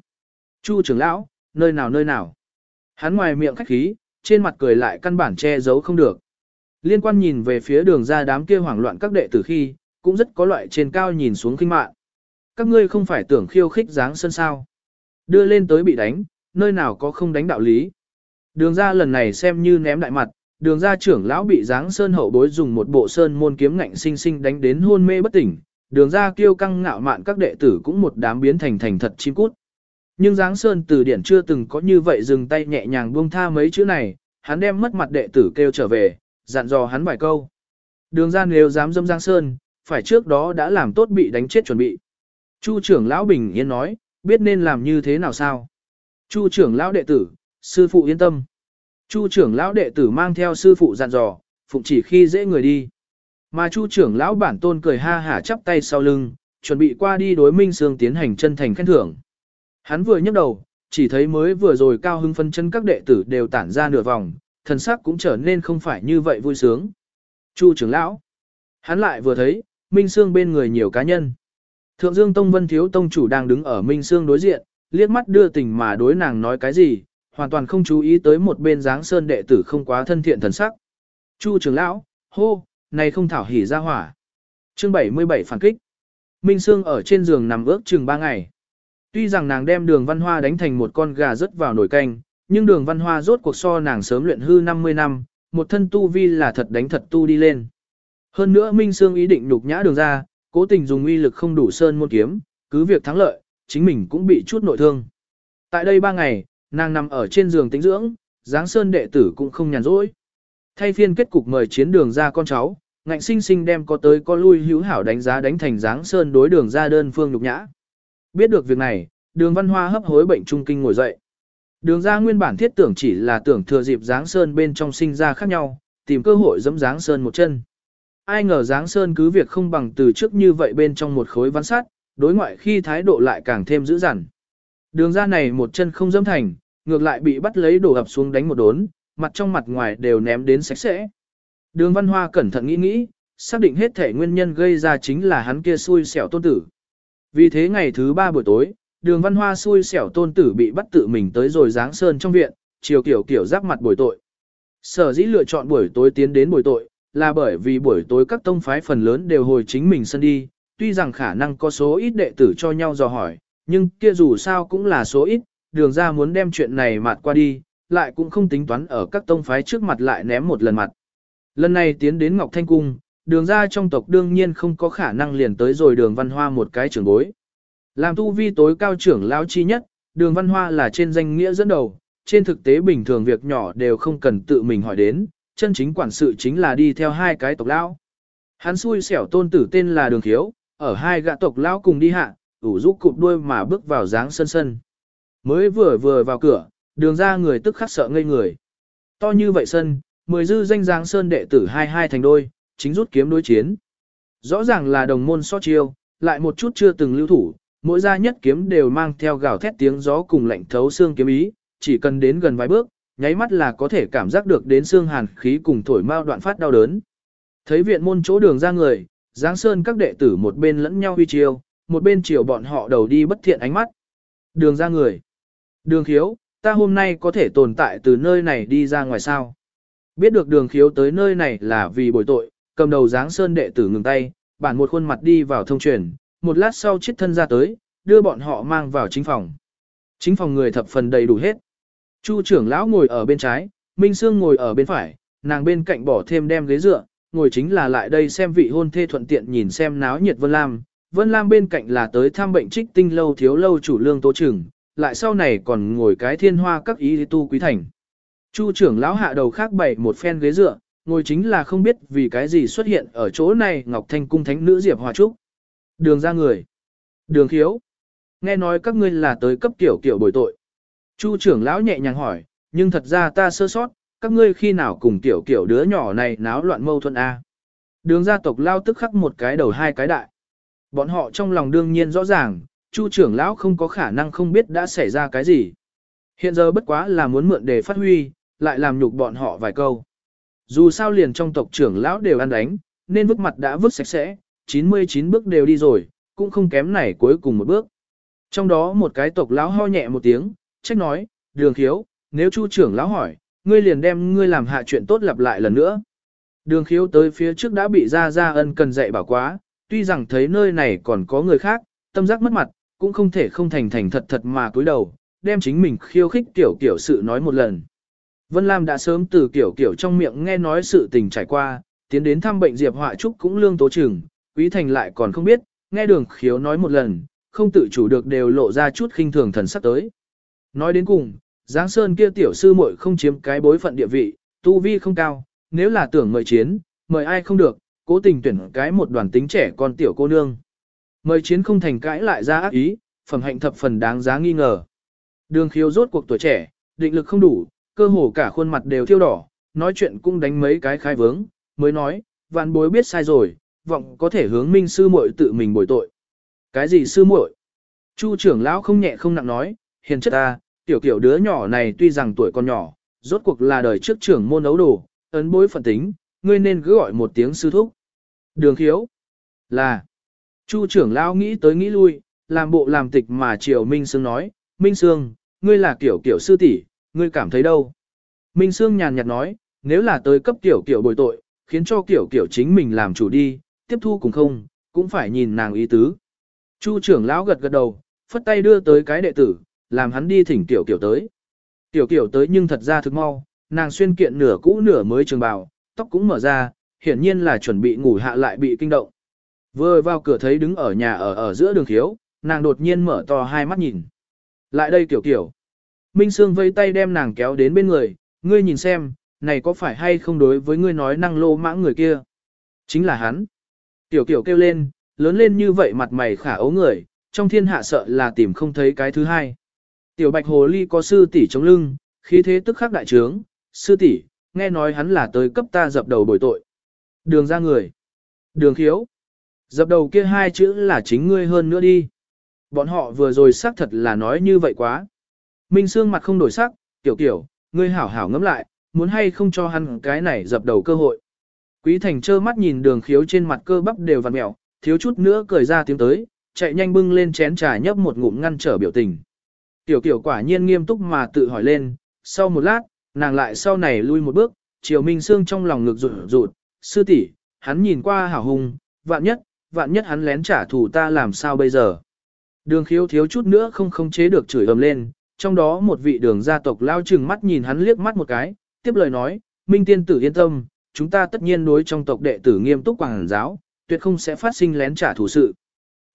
Chu trưởng lão, nơi nào nơi nào. Hắn ngoài miệng khách khí, trên mặt cười lại căn bản che giấu không được. Liên quan nhìn về phía đường ra đám kia hoảng loạn các đệ tử khi, cũng rất có loại trên cao nhìn xuống kinh mạng. Các ngươi không phải tưởng khiêu khích dáng sân sao. Đưa lên tới bị đánh, nơi nào có không đánh đạo lý. Đường ra lần này xem như ném đại mặt, đường ra trưởng lão bị dáng sơn hậu bối dùng một bộ sơn môn kiếm ngạnh sinh sinh đánh đến hôn mê bất tỉnh. Đường ra kêu căng ngạo mạn các đệ tử cũng một đám biến thành thành thật chim cút. Nhưng Giáng Sơn từ điển chưa từng có như vậy dừng tay nhẹ nhàng buông tha mấy chữ này, hắn đem mất mặt đệ tử kêu trở về, dặn dò hắn vài câu. Đường ra nếu dám dâm Giáng Sơn, phải trước đó đã làm tốt bị đánh chết chuẩn bị. Chu trưởng lão bình yên nói, biết nên làm như thế nào sao. Chu trưởng lão đệ tử, sư phụ yên tâm. Chu trưởng lão đệ tử mang theo sư phụ dặn dò, phụng chỉ khi dễ người đi. Mà chu trưởng lão bản tôn cười ha hả chắp tay sau lưng, chuẩn bị qua đi đối Minh Sương tiến hành chân thành khen thưởng. Hắn vừa nhấc đầu, chỉ thấy mới vừa rồi cao hưng phân chân các đệ tử đều tản ra nửa vòng, thần sắc cũng trở nên không phải như vậy vui sướng. Chu trưởng lão, hắn lại vừa thấy, Minh Sương bên người nhiều cá nhân. Thượng Dương Tông Vân Thiếu Tông chủ đang đứng ở Minh Sương đối diện, liếc mắt đưa tình mà đối nàng nói cái gì, hoàn toàn không chú ý tới một bên dáng sơn đệ tử không quá thân thiện thần sắc. Chu trưởng lão, hô, này không thảo hỉ ra hỏa. Chương 77 phản kích. Minh Sương ở trên giường nằm ước chừng 3 ngày. Tuy rằng nàng đem đường văn hoa đánh thành một con gà rớt vào nồi canh, nhưng đường văn hoa rốt cuộc so nàng sớm luyện hư 50 năm, một thân tu vi là thật đánh thật tu đi lên. Hơn nữa Minh Sương ý định nhục nhã đường ra, cố tình dùng uy lực không đủ sơn môn kiếm, cứ việc thắng lợi, chính mình cũng bị chút nội thương. Tại đây ba ngày, nàng nằm ở trên giường tĩnh dưỡng, giáng sơn đệ tử cũng không nhàn rỗi. Thay phiên kết cục mời chiến đường ra con cháu, ngạnh sinh sinh đem có tới có lui hữu hảo đánh giá đánh thành giáng sơn đối đường ra đơn phương nhục nhã. Biết được việc này, đường văn hoa hấp hối bệnh trung kinh ngồi dậy. Đường ra nguyên bản thiết tưởng chỉ là tưởng thừa dịp giáng sơn bên trong sinh ra khác nhau, tìm cơ hội dẫm giáng sơn một chân. Ai ngờ giáng sơn cứ việc không bằng từ trước như vậy bên trong một khối văn sát, đối ngoại khi thái độ lại càng thêm dữ dằn. Đường ra này một chân không dẫm thành, ngược lại bị bắt lấy đổ ập xuống đánh một đốn, mặt trong mặt ngoài đều ném đến sạch sẽ. Đường văn hoa cẩn thận nghĩ nghĩ, xác định hết thể nguyên nhân gây ra chính là hắn kia xui xẻo tôn tử. Vì thế ngày thứ ba buổi tối, đường văn hoa xui xẻo tôn tử bị bắt tự mình tới rồi giáng sơn trong viện, chiều kiểu kiểu giáp mặt buổi tội. Sở dĩ lựa chọn buổi tối tiến đến buổi tội, là bởi vì buổi tối các tông phái phần lớn đều hồi chính mình sân đi, tuy rằng khả năng có số ít đệ tử cho nhau dò hỏi, nhưng kia dù sao cũng là số ít, đường ra muốn đem chuyện này mặt qua đi, lại cũng không tính toán ở các tông phái trước mặt lại ném một lần mặt. Lần này tiến đến Ngọc Thanh Cung, đường ra trong tộc đương nhiên không có khả năng liền tới rồi đường văn hoa một cái trưởng bối. Làm tu vi tối cao trưởng lão chi nhất, đường văn hoa là trên danh nghĩa dẫn đầu, trên thực tế bình thường việc nhỏ đều không cần tự mình hỏi đến, chân chính quản sự chính là đi theo hai cái tộc lão. Hắn xui xẻo tôn tử tên là đường thiếu, ở hai gã tộc lão cùng đi hạ, ủ rũ cụp đuôi mà bước vào dáng sân sân. Mới vừa vừa vào cửa, đường ra người tức khắc sợ ngây người. To như vậy sân, mười dư danh dáng sơn đệ tử hai hai thành đôi, chính rút kiếm đối chiến. Rõ ràng là đồng môn so chiêu, lại một chút chưa từng lưu thủ, mỗi gia nhất kiếm đều mang theo gào thét tiếng gió cùng lạnh thấu xương kiếm ý, chỉ cần đến gần vài bước, nháy mắt là có thể cảm giác được đến xương hàn khí cùng thổi mau đoạn phát đau đớn. Thấy viện môn chỗ đường ra người, Giáng Sơn các đệ tử một bên lẫn nhau huy chiêu, một bên chiều bọn họ đầu đi bất thiện ánh mắt. Đường ra người. Đường khiếu, ta hôm nay có thể tồn tại từ nơi này đi ra ngoài sao. Biết được đường khiếu tới nơi này là vì bồi tội, cầm đầu dáng Sơn đệ tử ngừng tay, bản một khuôn mặt đi vào thông truyền, một lát sau chiếc thân ra tới, đưa bọn họ mang vào chính phòng. Chính phòng người thập phần đầy đủ hết. Chu trưởng lão ngồi ở bên trái, Minh Sương ngồi ở bên phải, nàng bên cạnh bỏ thêm đem ghế dựa, ngồi chính là lại đây xem vị hôn thê thuận tiện nhìn xem náo nhiệt Vân Lam. Vân Lam bên cạnh là tới thăm bệnh trích tinh lâu thiếu lâu chủ lương tố trưởng, lại sau này còn ngồi cái thiên hoa các ý tu quý thành. Chu trưởng lão hạ đầu khác bày một phen ghế dựa, ngồi chính là không biết vì cái gì xuất hiện ở chỗ này Ngọc Thanh cung thánh nữ Diệp Hòa Trúc. Đường ra người. Đường khiếu. Nghe nói các ngươi là tới cấp tiểu kiểu bồi tội. Chu trưởng lão nhẹ nhàng hỏi, nhưng thật ra ta sơ sót, các ngươi khi nào cùng tiểu kiểu đứa nhỏ này náo loạn mâu thuẫn A. Đường gia tộc lao tức khắc một cái đầu hai cái đại. Bọn họ trong lòng đương nhiên rõ ràng, chu trưởng lão không có khả năng không biết đã xảy ra cái gì. Hiện giờ bất quá là muốn mượn để phát huy, lại làm nhục bọn họ vài câu. Dù sao liền trong tộc trưởng lão đều ăn đánh, nên vứt mặt đã vứt sạch sẽ, 99 bước đều đi rồi, cũng không kém này cuối cùng một bước. Trong đó một cái tộc lão ho nhẹ một tiếng, trách nói, đường khiếu, nếu chu trưởng lão hỏi, ngươi liền đem ngươi làm hạ chuyện tốt lặp lại lần nữa. Đường khiếu tới phía trước đã bị ra ra ân cần dạy bảo quá, tuy rằng thấy nơi này còn có người khác, tâm giác mất mặt, cũng không thể không thành thành thật thật mà cúi đầu, đem chính mình khiêu khích tiểu tiểu sự nói một lần. Vân Lam đã sớm từ kiểu kiểu trong miệng nghe nói sự tình trải qua, tiến đến thăm bệnh Diệp Họa Trúc cũng lương tố chừng, Quý Thành lại còn không biết, nghe đường khiếu nói một lần, không tự chủ được đều lộ ra chút khinh thường thần sắc tới. Nói đến cùng, Giáng Sơn kia tiểu sư muội không chiếm cái bối phận địa vị, tu vi không cao, nếu là tưởng mời chiến, mời ai không được, cố tình tuyển cái một đoàn tính trẻ con tiểu cô nương. Mời chiến không thành cãi lại ra ác ý, phẩm hạnh thập phần đáng giá nghi ngờ. Đường khiếu rốt cuộc tuổi trẻ, định lực không đủ, cơ hồ cả khuôn mặt đều thiêu đỏ, nói chuyện cũng đánh mấy cái khai vướng, mới nói, vạn bối biết sai rồi, vọng có thể hướng minh sư muội tự mình bồi tội. Cái gì sư muội? Chu trưởng lão không nhẹ không nặng nói, hiền chất ta, tiểu kiểu đứa nhỏ này tuy rằng tuổi còn nhỏ, rốt cuộc là đời trước trưởng môn ấu đồ, ấn bối phận tính, ngươi nên cứ gọi một tiếng sư thúc. Đường khiếu. Là. Chu trưởng lão nghĩ tới nghĩ lui, làm bộ làm tịch mà triều Minh Sương nói, Minh Sương, ngươi là kiểu kiểu sư tỷ, ngươi cảm thấy đâu? Minh Sương nhàn nhạt nói, nếu là tới cấp tiểu kiểu bồi tội, khiến cho kiểu kiểu chính mình làm chủ đi, tiếp thu cũng không, cũng phải nhìn nàng ý tứ. Chu trưởng lão gật gật đầu, phất tay đưa tới cái đệ tử, làm hắn đi thỉnh tiểu kiểu tới. Tiểu kiểu tới nhưng thật ra thực mau, nàng xuyên kiện nửa cũ nửa mới trường bào, tóc cũng mở ra, hiển nhiên là chuẩn bị ngủ hạ lại bị kinh động. Vừa vào cửa thấy đứng ở nhà ở ở giữa đường thiếu, nàng đột nhiên mở to hai mắt nhìn. Lại đây tiểu kiểu. Minh Sương vây tay đem nàng kéo đến bên người, ngươi nhìn xem, này có phải hay không đối với ngươi nói năng lô mãng người kia. Chính là hắn. Tiểu kiểu kêu lên, lớn lên như vậy mặt mày khả ấu người, trong thiên hạ sợ là tìm không thấy cái thứ hai. Tiểu bạch hồ ly có sư tỷ chống lưng, khí thế tức khắc đại trướng, sư tỷ, nghe nói hắn là tới cấp ta dập đầu bồi tội. Đường ra người. Đường khiếu. Dập đầu kia hai chữ là chính ngươi hơn nữa đi. Bọn họ vừa rồi xác thật là nói như vậy quá. Minh Sương mặt không đổi sắc, tiểu tiểu, ngươi hảo hảo ngẫm lại, muốn hay không cho hắn cái này dập đầu cơ hội. Quý Thành trơ mắt nhìn đường khiếu trên mặt cơ bắp đều vặn mẹo, thiếu chút nữa cười ra tiếng tới, chạy nhanh bưng lên chén trà nhấp một ngụm ngăn trở biểu tình. Tiểu kiểu quả nhiên nghiêm túc mà tự hỏi lên, sau một lát, nàng lại sau này lui một bước, chiều Minh Sương trong lòng ngực rụt rụt, sư tỷ, hắn nhìn qua hảo hùng, vạn nhất, vạn nhất hắn lén trả thù ta làm sao bây giờ. Đường khiếu thiếu chút nữa không khống chế được chửi ầm lên, trong đó một vị đường gia tộc lao chừng mắt nhìn hắn liếc mắt một cái, tiếp lời nói, Minh tiên tử yên tâm, chúng ta tất nhiên đối trong tộc đệ tử nghiêm túc quảng giáo, tuyệt không sẽ phát sinh lén trả thù sự.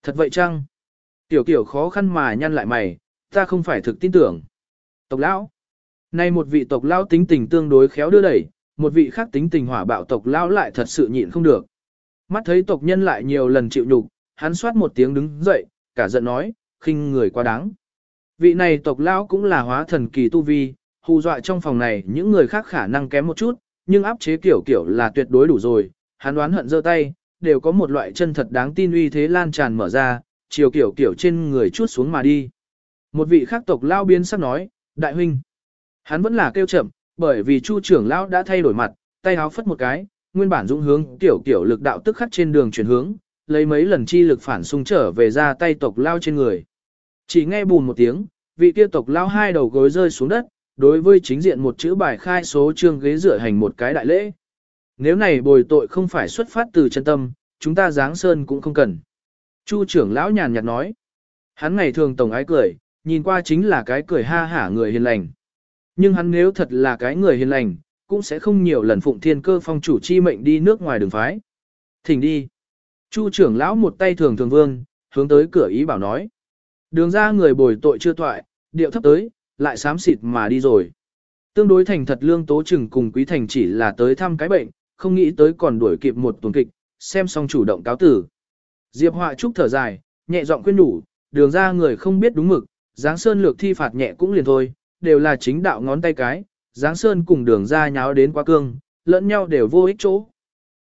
Thật vậy chăng? Tiểu kiểu khó khăn mà nhăn lại mày, ta không phải thực tin tưởng. Tộc lão. Nay một vị tộc lão tính tình tương đối khéo đưa đẩy, một vị khác tính tình hỏa bạo tộc lão lại thật sự nhịn không được. Mắt thấy tộc nhân lại nhiều lần chịu nhục, hắn soát một tiếng đứng dậy, cả giận nói, khinh người quá đáng. Vị này tộc lão cũng là hóa thần kỳ tu vi, hù dọa trong phòng này những người khác khả năng kém một chút, nhưng áp chế kiểu kiểu là tuyệt đối đủ rồi, hắn đoán hận giơ tay, đều có một loại chân thật đáng tin uy thế lan tràn mở ra, chiều kiểu kiểu trên người chuốt xuống mà đi. Một vị khác tộc lao biến sắc nói, đại huynh. Hắn vẫn là kêu chậm, bởi vì chu trưởng lão đã thay đổi mặt, tay háo phất một cái, nguyên bản dũng hướng tiểu tiểu lực đạo tức khắc trên đường chuyển hướng, lấy mấy lần chi lực phản xung trở về ra tay tộc lao trên người. Chỉ nghe bùn một tiếng, vị kia tộc lao hai đầu gối rơi xuống đất, đối với chính diện một chữ bài khai số trương ghế rửa hành một cái đại lễ. Nếu này bồi tội không phải xuất phát từ chân tâm, chúng ta giáng sơn cũng không cần. Chu trưởng lão nhàn nhạt nói. Hắn ngày thường tổng ái cười, nhìn qua chính là cái cười ha hả người hiền lành. Nhưng hắn nếu thật là cái người hiền lành, cũng sẽ không nhiều lần phụng thiên cơ phong chủ chi mệnh đi nước ngoài đường phái. Thỉnh đi. Chu trưởng lão một tay thường thường vương, hướng tới cửa ý bảo nói. Đường ra người bồi tội chưa toại, điệu thấp tới, lại xám xịt mà đi rồi. Tương đối thành thật lương tố chừng cùng quý thành chỉ là tới thăm cái bệnh, không nghĩ tới còn đuổi kịp một tuần kịch, xem xong chủ động cáo tử. Diệp Họa Trúc thở dài, nhẹ giọng khuyên nhủ, đường ra người không biết đúng mực, Giáng Sơn lược thi phạt nhẹ cũng liền thôi, đều là chính đạo ngón tay cái, Giáng Sơn cùng đường ra nháo đến quá cương, lẫn nhau đều vô ích chỗ.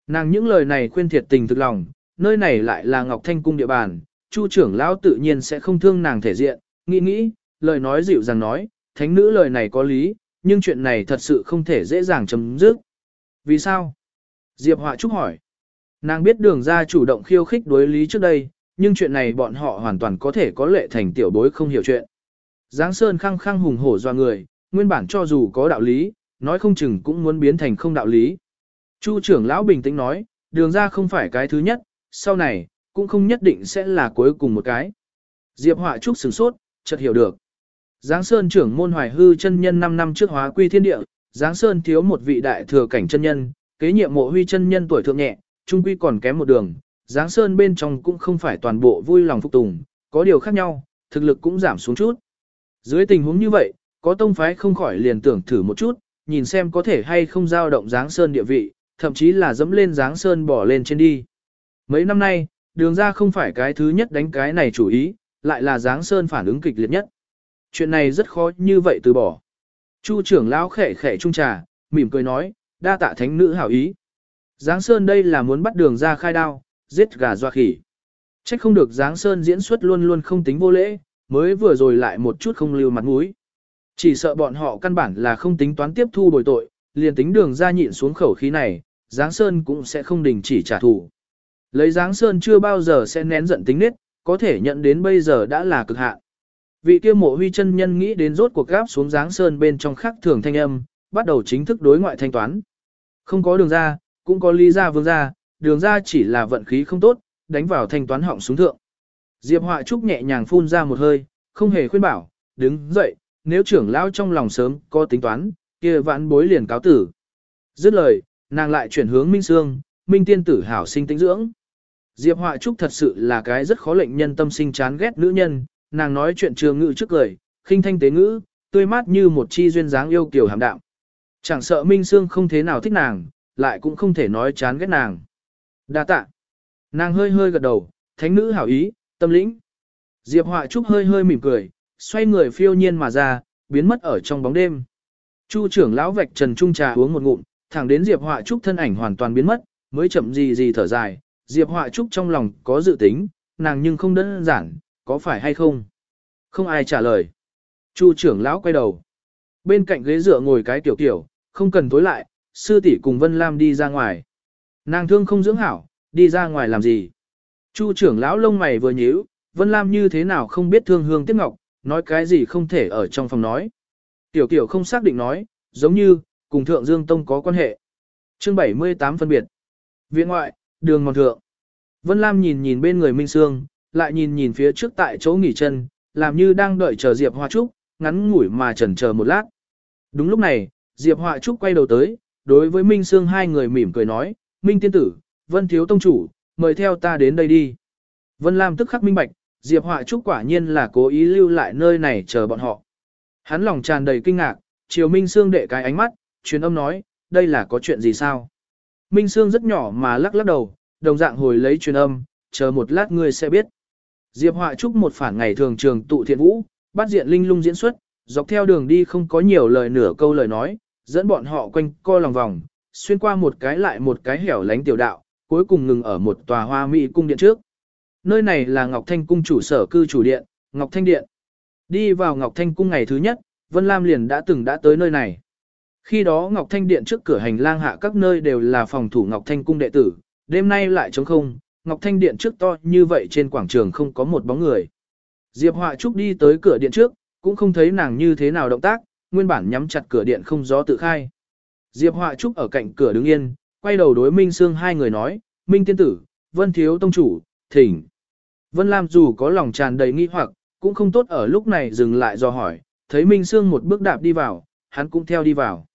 Nàng những lời này khuyên thiệt tình thực lòng, nơi này lại là Ngọc Thanh cung địa bàn, Chu trưởng lão tự nhiên sẽ không thương nàng thể diện, nghĩ nghĩ, lời nói dịu dàng nói, thánh nữ lời này có lý, nhưng chuyện này thật sự không thể dễ dàng chấm dứt. Vì sao? Diệp Họa Trúc hỏi. Nàng biết đường ra chủ động khiêu khích đối lý trước đây, nhưng chuyện này bọn họ hoàn toàn có thể có lệ thành tiểu bối không hiểu chuyện. Giáng Sơn khăng khăng hùng hổ doa người, nguyên bản cho dù có đạo lý, nói không chừng cũng muốn biến thành không đạo lý. Chu trưởng lão bình tĩnh nói, đường ra không phải cái thứ nhất, sau này, cũng không nhất định sẽ là cuối cùng một cái. Diệp Họa Trúc sửng sốt, chợt hiểu được. Giáng Sơn trưởng môn hoài hư chân nhân 5 năm trước hóa quy thiên địa, Giáng Sơn thiếu một vị đại thừa cảnh chân nhân, kế nhiệm mộ huy chân nhân tuổi thượng nhẹ, trung quy còn kém một đường, Giáng Sơn bên trong cũng không phải toàn bộ vui lòng phục tùng, có điều khác nhau, thực lực cũng giảm xuống chút. Dưới tình huống như vậy, có tông phái không khỏi liền tưởng thử một chút, nhìn xem có thể hay không giao động Giáng Sơn địa vị, thậm chí là dẫm lên Giáng Sơn bỏ lên trên đi. Mấy năm nay, đường ra không phải cái thứ nhất đánh cái này chủ ý, lại là Giáng Sơn phản ứng kịch liệt nhất. Chuyện này rất khó như vậy từ bỏ. Chu trưởng lão khẽ khẽ trung trà, mỉm cười nói, đa tạ thánh nữ hảo ý. Giáng Sơn đây là muốn bắt đường ra khai đao, giết gà doa khỉ. Trách không được Giáng Sơn diễn xuất luôn luôn không tính vô lễ, mới vừa rồi lại một chút không lưu mặt mũi. Chỉ sợ bọn họ căn bản là không tính toán tiếp thu bồi tội, liền tính đường ra nhịn xuống khẩu khí này, Giáng Sơn cũng sẽ không đình chỉ trả thù. Lấy dáng Sơn chưa bao giờ sẽ nén giận tính nết, có thể nhận đến bây giờ đã là cực hạn. Vị kia mộ huy chân nhân nghĩ đến rốt cuộc gáp xuống dáng Sơn bên trong khắc thường thanh âm, bắt đầu chính thức đối ngoại thanh toán. Không có đường ra, cũng có lý ra vương ra, đường ra chỉ là vận khí không tốt, đánh vào thanh toán họng xuống thượng. Diệp Họa Trúc nhẹ nhàng phun ra một hơi, không hề khuyên bảo, đứng dậy, nếu trưởng lão trong lòng sớm có tính toán, kia vãn bối liền cáo tử. Dứt lời, nàng lại chuyển hướng Minh Sương, Minh Tiên tử hảo sinh tĩnh dưỡng. Diệp Họa Trúc thật sự là cái rất khó lệnh nhân tâm sinh chán ghét nữ nhân, nàng nói chuyện trường ngữ trước cười, khinh thanh tế ngữ, tươi mát như một chi duyên dáng yêu kiều hàm đạm. Chẳng sợ Minh Sương không thế nào thích nàng, lại cũng không thể nói chán ghét nàng. Đa tạ. Nàng hơi hơi gật đầu, thánh nữ hảo ý, tâm lĩnh. Diệp Họa Trúc hơi hơi mỉm cười, xoay người phiêu nhiên mà ra, biến mất ở trong bóng đêm. Chu trưởng lão vạch trần trung trà uống một ngụm, thẳng đến Diệp Họa Trúc thân ảnh hoàn toàn biến mất, mới chậm gì gì thở dài. Diệp Họa Trúc trong lòng có dự tính, nàng nhưng không đơn giản, có phải hay không? Không ai trả lời. Chu trưởng lão quay đầu. Bên cạnh ghế dựa ngồi cái tiểu tiểu, không cần tối lại, sư tỷ cùng Vân Lam đi ra ngoài. Nàng thương không dưỡng hảo, đi ra ngoài làm gì? Chu trưởng lão lông mày vừa nhíu, Vân Lam như thế nào không biết thương hương tiếc ngọc, nói cái gì không thể ở trong phòng nói. Tiểu tiểu không xác định nói, giống như, cùng thượng dương tông có quan hệ. Chương 78 phân biệt. Viện ngoại, đường mòn thượng. Vân Lam nhìn nhìn bên người Minh Sương, lại nhìn nhìn phía trước tại chỗ nghỉ chân, làm như đang đợi chờ Diệp Hoa Trúc, ngắn ngủi mà chần chờ một lát. Đúng lúc này, Diệp Hoa Trúc quay đầu tới, đối với Minh Sương hai người mỉm cười nói, Minh Tiên Tử, Vân Thiếu Tông Chủ, mời theo ta đến đây đi. Vân Lam tức khắc minh bạch, Diệp Hoa Trúc quả nhiên là cố ý lưu lại nơi này chờ bọn họ. Hắn lòng tràn đầy kinh ngạc, chiều Minh Sương đệ cái ánh mắt, truyền âm nói, đây là có chuyện gì sao? Minh Sương rất nhỏ mà lắc lắc đầu, đồng dạng hồi lấy truyền âm, chờ một lát ngươi sẽ biết. Diệp Họa Trúc một phản ngày thường trường tụ thiện vũ, bắt diện linh lung diễn xuất, dọc theo đường đi không có nhiều lời nửa câu lời nói, dẫn bọn họ quanh co lòng vòng, xuyên qua một cái lại một cái hẻo lánh tiểu đạo, cuối cùng ngừng ở một tòa hoa mỹ cung điện trước. Nơi này là Ngọc Thanh cung chủ sở cư chủ điện, Ngọc Thanh điện. Đi vào Ngọc Thanh cung ngày thứ nhất, Vân Lam liền đã từng đã tới nơi này. Khi đó Ngọc Thanh điện trước cửa hành lang hạ các nơi đều là phòng thủ Ngọc Thanh cung đệ tử, đêm nay lại trống không, Ngọc Thanh điện trước to như vậy trên quảng trường không có một bóng người. Diệp Họa Trúc đi tới cửa điện trước, cũng không thấy nàng như thế nào động tác, nguyên bản nhắm chặt cửa điện không gió tự khai. Diệp Họa Trúc ở cạnh cửa đứng yên, quay đầu đối Minh Sương hai người nói, Minh Tiên Tử, Vân Thiếu Tông Chủ, thỉnh. Vân Lam dù có lòng tràn đầy nghi hoặc, cũng không tốt ở lúc này dừng lại do hỏi, thấy Minh Sương một bước đạp đi vào, hắn cũng theo đi vào.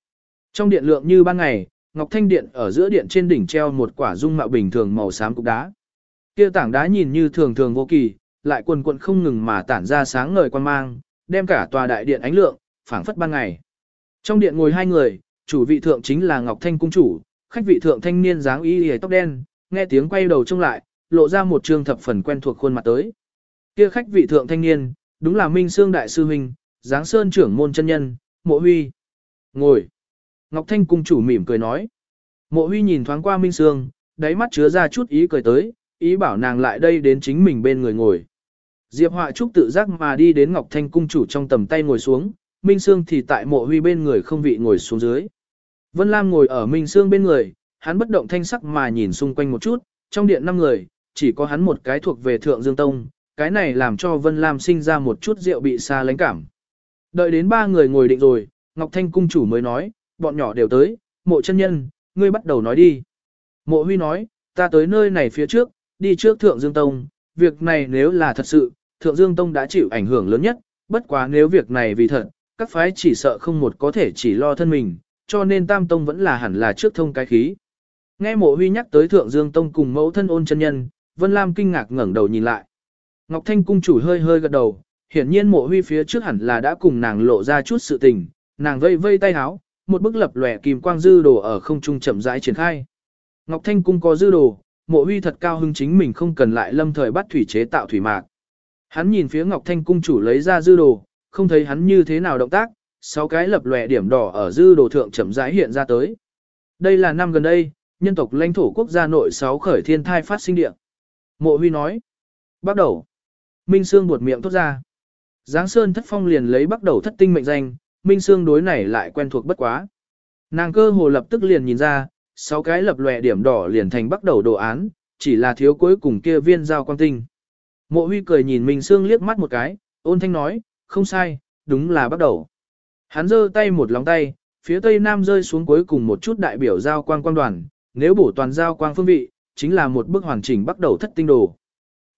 Trong điện lượng như ban ngày, Ngọc Thanh Điện ở giữa điện trên đỉnh treo một quả dung mạo bình thường màu xám cục đá. Kia tảng đá nhìn như thường thường vô kỳ, lại quần quần không ngừng mà tản ra sáng ngời quan mang, đem cả tòa đại điện ánh lượng, phảng phất ban ngày. Trong điện ngồi hai người, chủ vị thượng chính là Ngọc Thanh cung chủ, khách vị thượng thanh niên dáng y y tóc đen, nghe tiếng quay đầu trông lại, lộ ra một trương thập phần quen thuộc khuôn mặt tới. Kia khách vị thượng thanh niên, đúng là Minh Sương đại sư huynh, dáng Sơn trưởng môn chân nhân, Mộ Huy. Ngồi. Ngọc Thanh cung chủ mỉm cười nói. Mộ Huy nhìn thoáng qua Minh Sương, đáy mắt chứa ra chút ý cười tới, ý bảo nàng lại đây đến chính mình bên người ngồi. Diệp Họa Trúc tự giác mà đi đến Ngọc Thanh cung chủ trong tầm tay ngồi xuống, Minh Sương thì tại mộ huy bên người không vị ngồi xuống dưới. Vân Lam ngồi ở Minh Sương bên người, hắn bất động thanh sắc mà nhìn xung quanh một chút, trong điện năm người, chỉ có hắn một cái thuộc về Thượng Dương Tông, cái này làm cho Vân Lam sinh ra một chút rượu bị xa lánh cảm. Đợi đến ba người ngồi định rồi, Ngọc Thanh cung chủ mới nói, bọn nhỏ đều tới, mộ chân nhân, ngươi bắt đầu nói đi. Mộ huy nói, ta tới nơi này phía trước, đi trước Thượng Dương Tông, việc này nếu là thật sự, Thượng Dương Tông đã chịu ảnh hưởng lớn nhất, bất quá nếu việc này vì thật, các phái chỉ sợ không một có thể chỉ lo thân mình, cho nên Tam Tông vẫn là hẳn là trước thông cái khí. Nghe mộ huy nhắc tới Thượng Dương Tông cùng mẫu thân ôn chân nhân, Vân Lam kinh ngạc ngẩng đầu nhìn lại. Ngọc Thanh cung chủ hơi hơi gật đầu, hiển nhiên mộ huy phía trước hẳn là đã cùng nàng lộ ra chút sự tình, nàng vây vây tay háo, một bức lập lòe kim quang dư đồ ở không trung chậm rãi triển khai. Ngọc Thanh cung có dư đồ, mộ huy thật cao hứng chính mình không cần lại lâm thời bắt thủy chế tạo thủy mạc. Hắn nhìn phía Ngọc Thanh cung chủ lấy ra dư đồ, không thấy hắn như thế nào động tác, sáu cái lập lòe điểm đỏ ở dư đồ thượng chậm rãi hiện ra tới. Đây là năm gần đây, nhân tộc lãnh thổ quốc gia nội sáu khởi thiên thai phát sinh địa. Mộ Huy nói. Bắt đầu. Minh Sương buột miệng thốt ra. Giáng Sơn thất phong liền lấy bắt đầu thất tinh mệnh danh, Minh Sương đối này lại quen thuộc bất quá. Nàng cơ hồ lập tức liền nhìn ra, sáu cái lập lòe điểm đỏ liền thành bắt đầu đồ án, chỉ là thiếu cuối cùng kia viên giao quang tinh. Mộ Huy cười nhìn Minh Sương liếc mắt một cái, ôn thanh nói, không sai, đúng là bắt đầu. Hắn giơ tay một lòng tay, phía tây nam rơi xuống cuối cùng một chút đại biểu giao quang quang đoàn, nếu bổ toàn giao quang phương vị, chính là một bước hoàn chỉnh bắt đầu thất tinh đồ.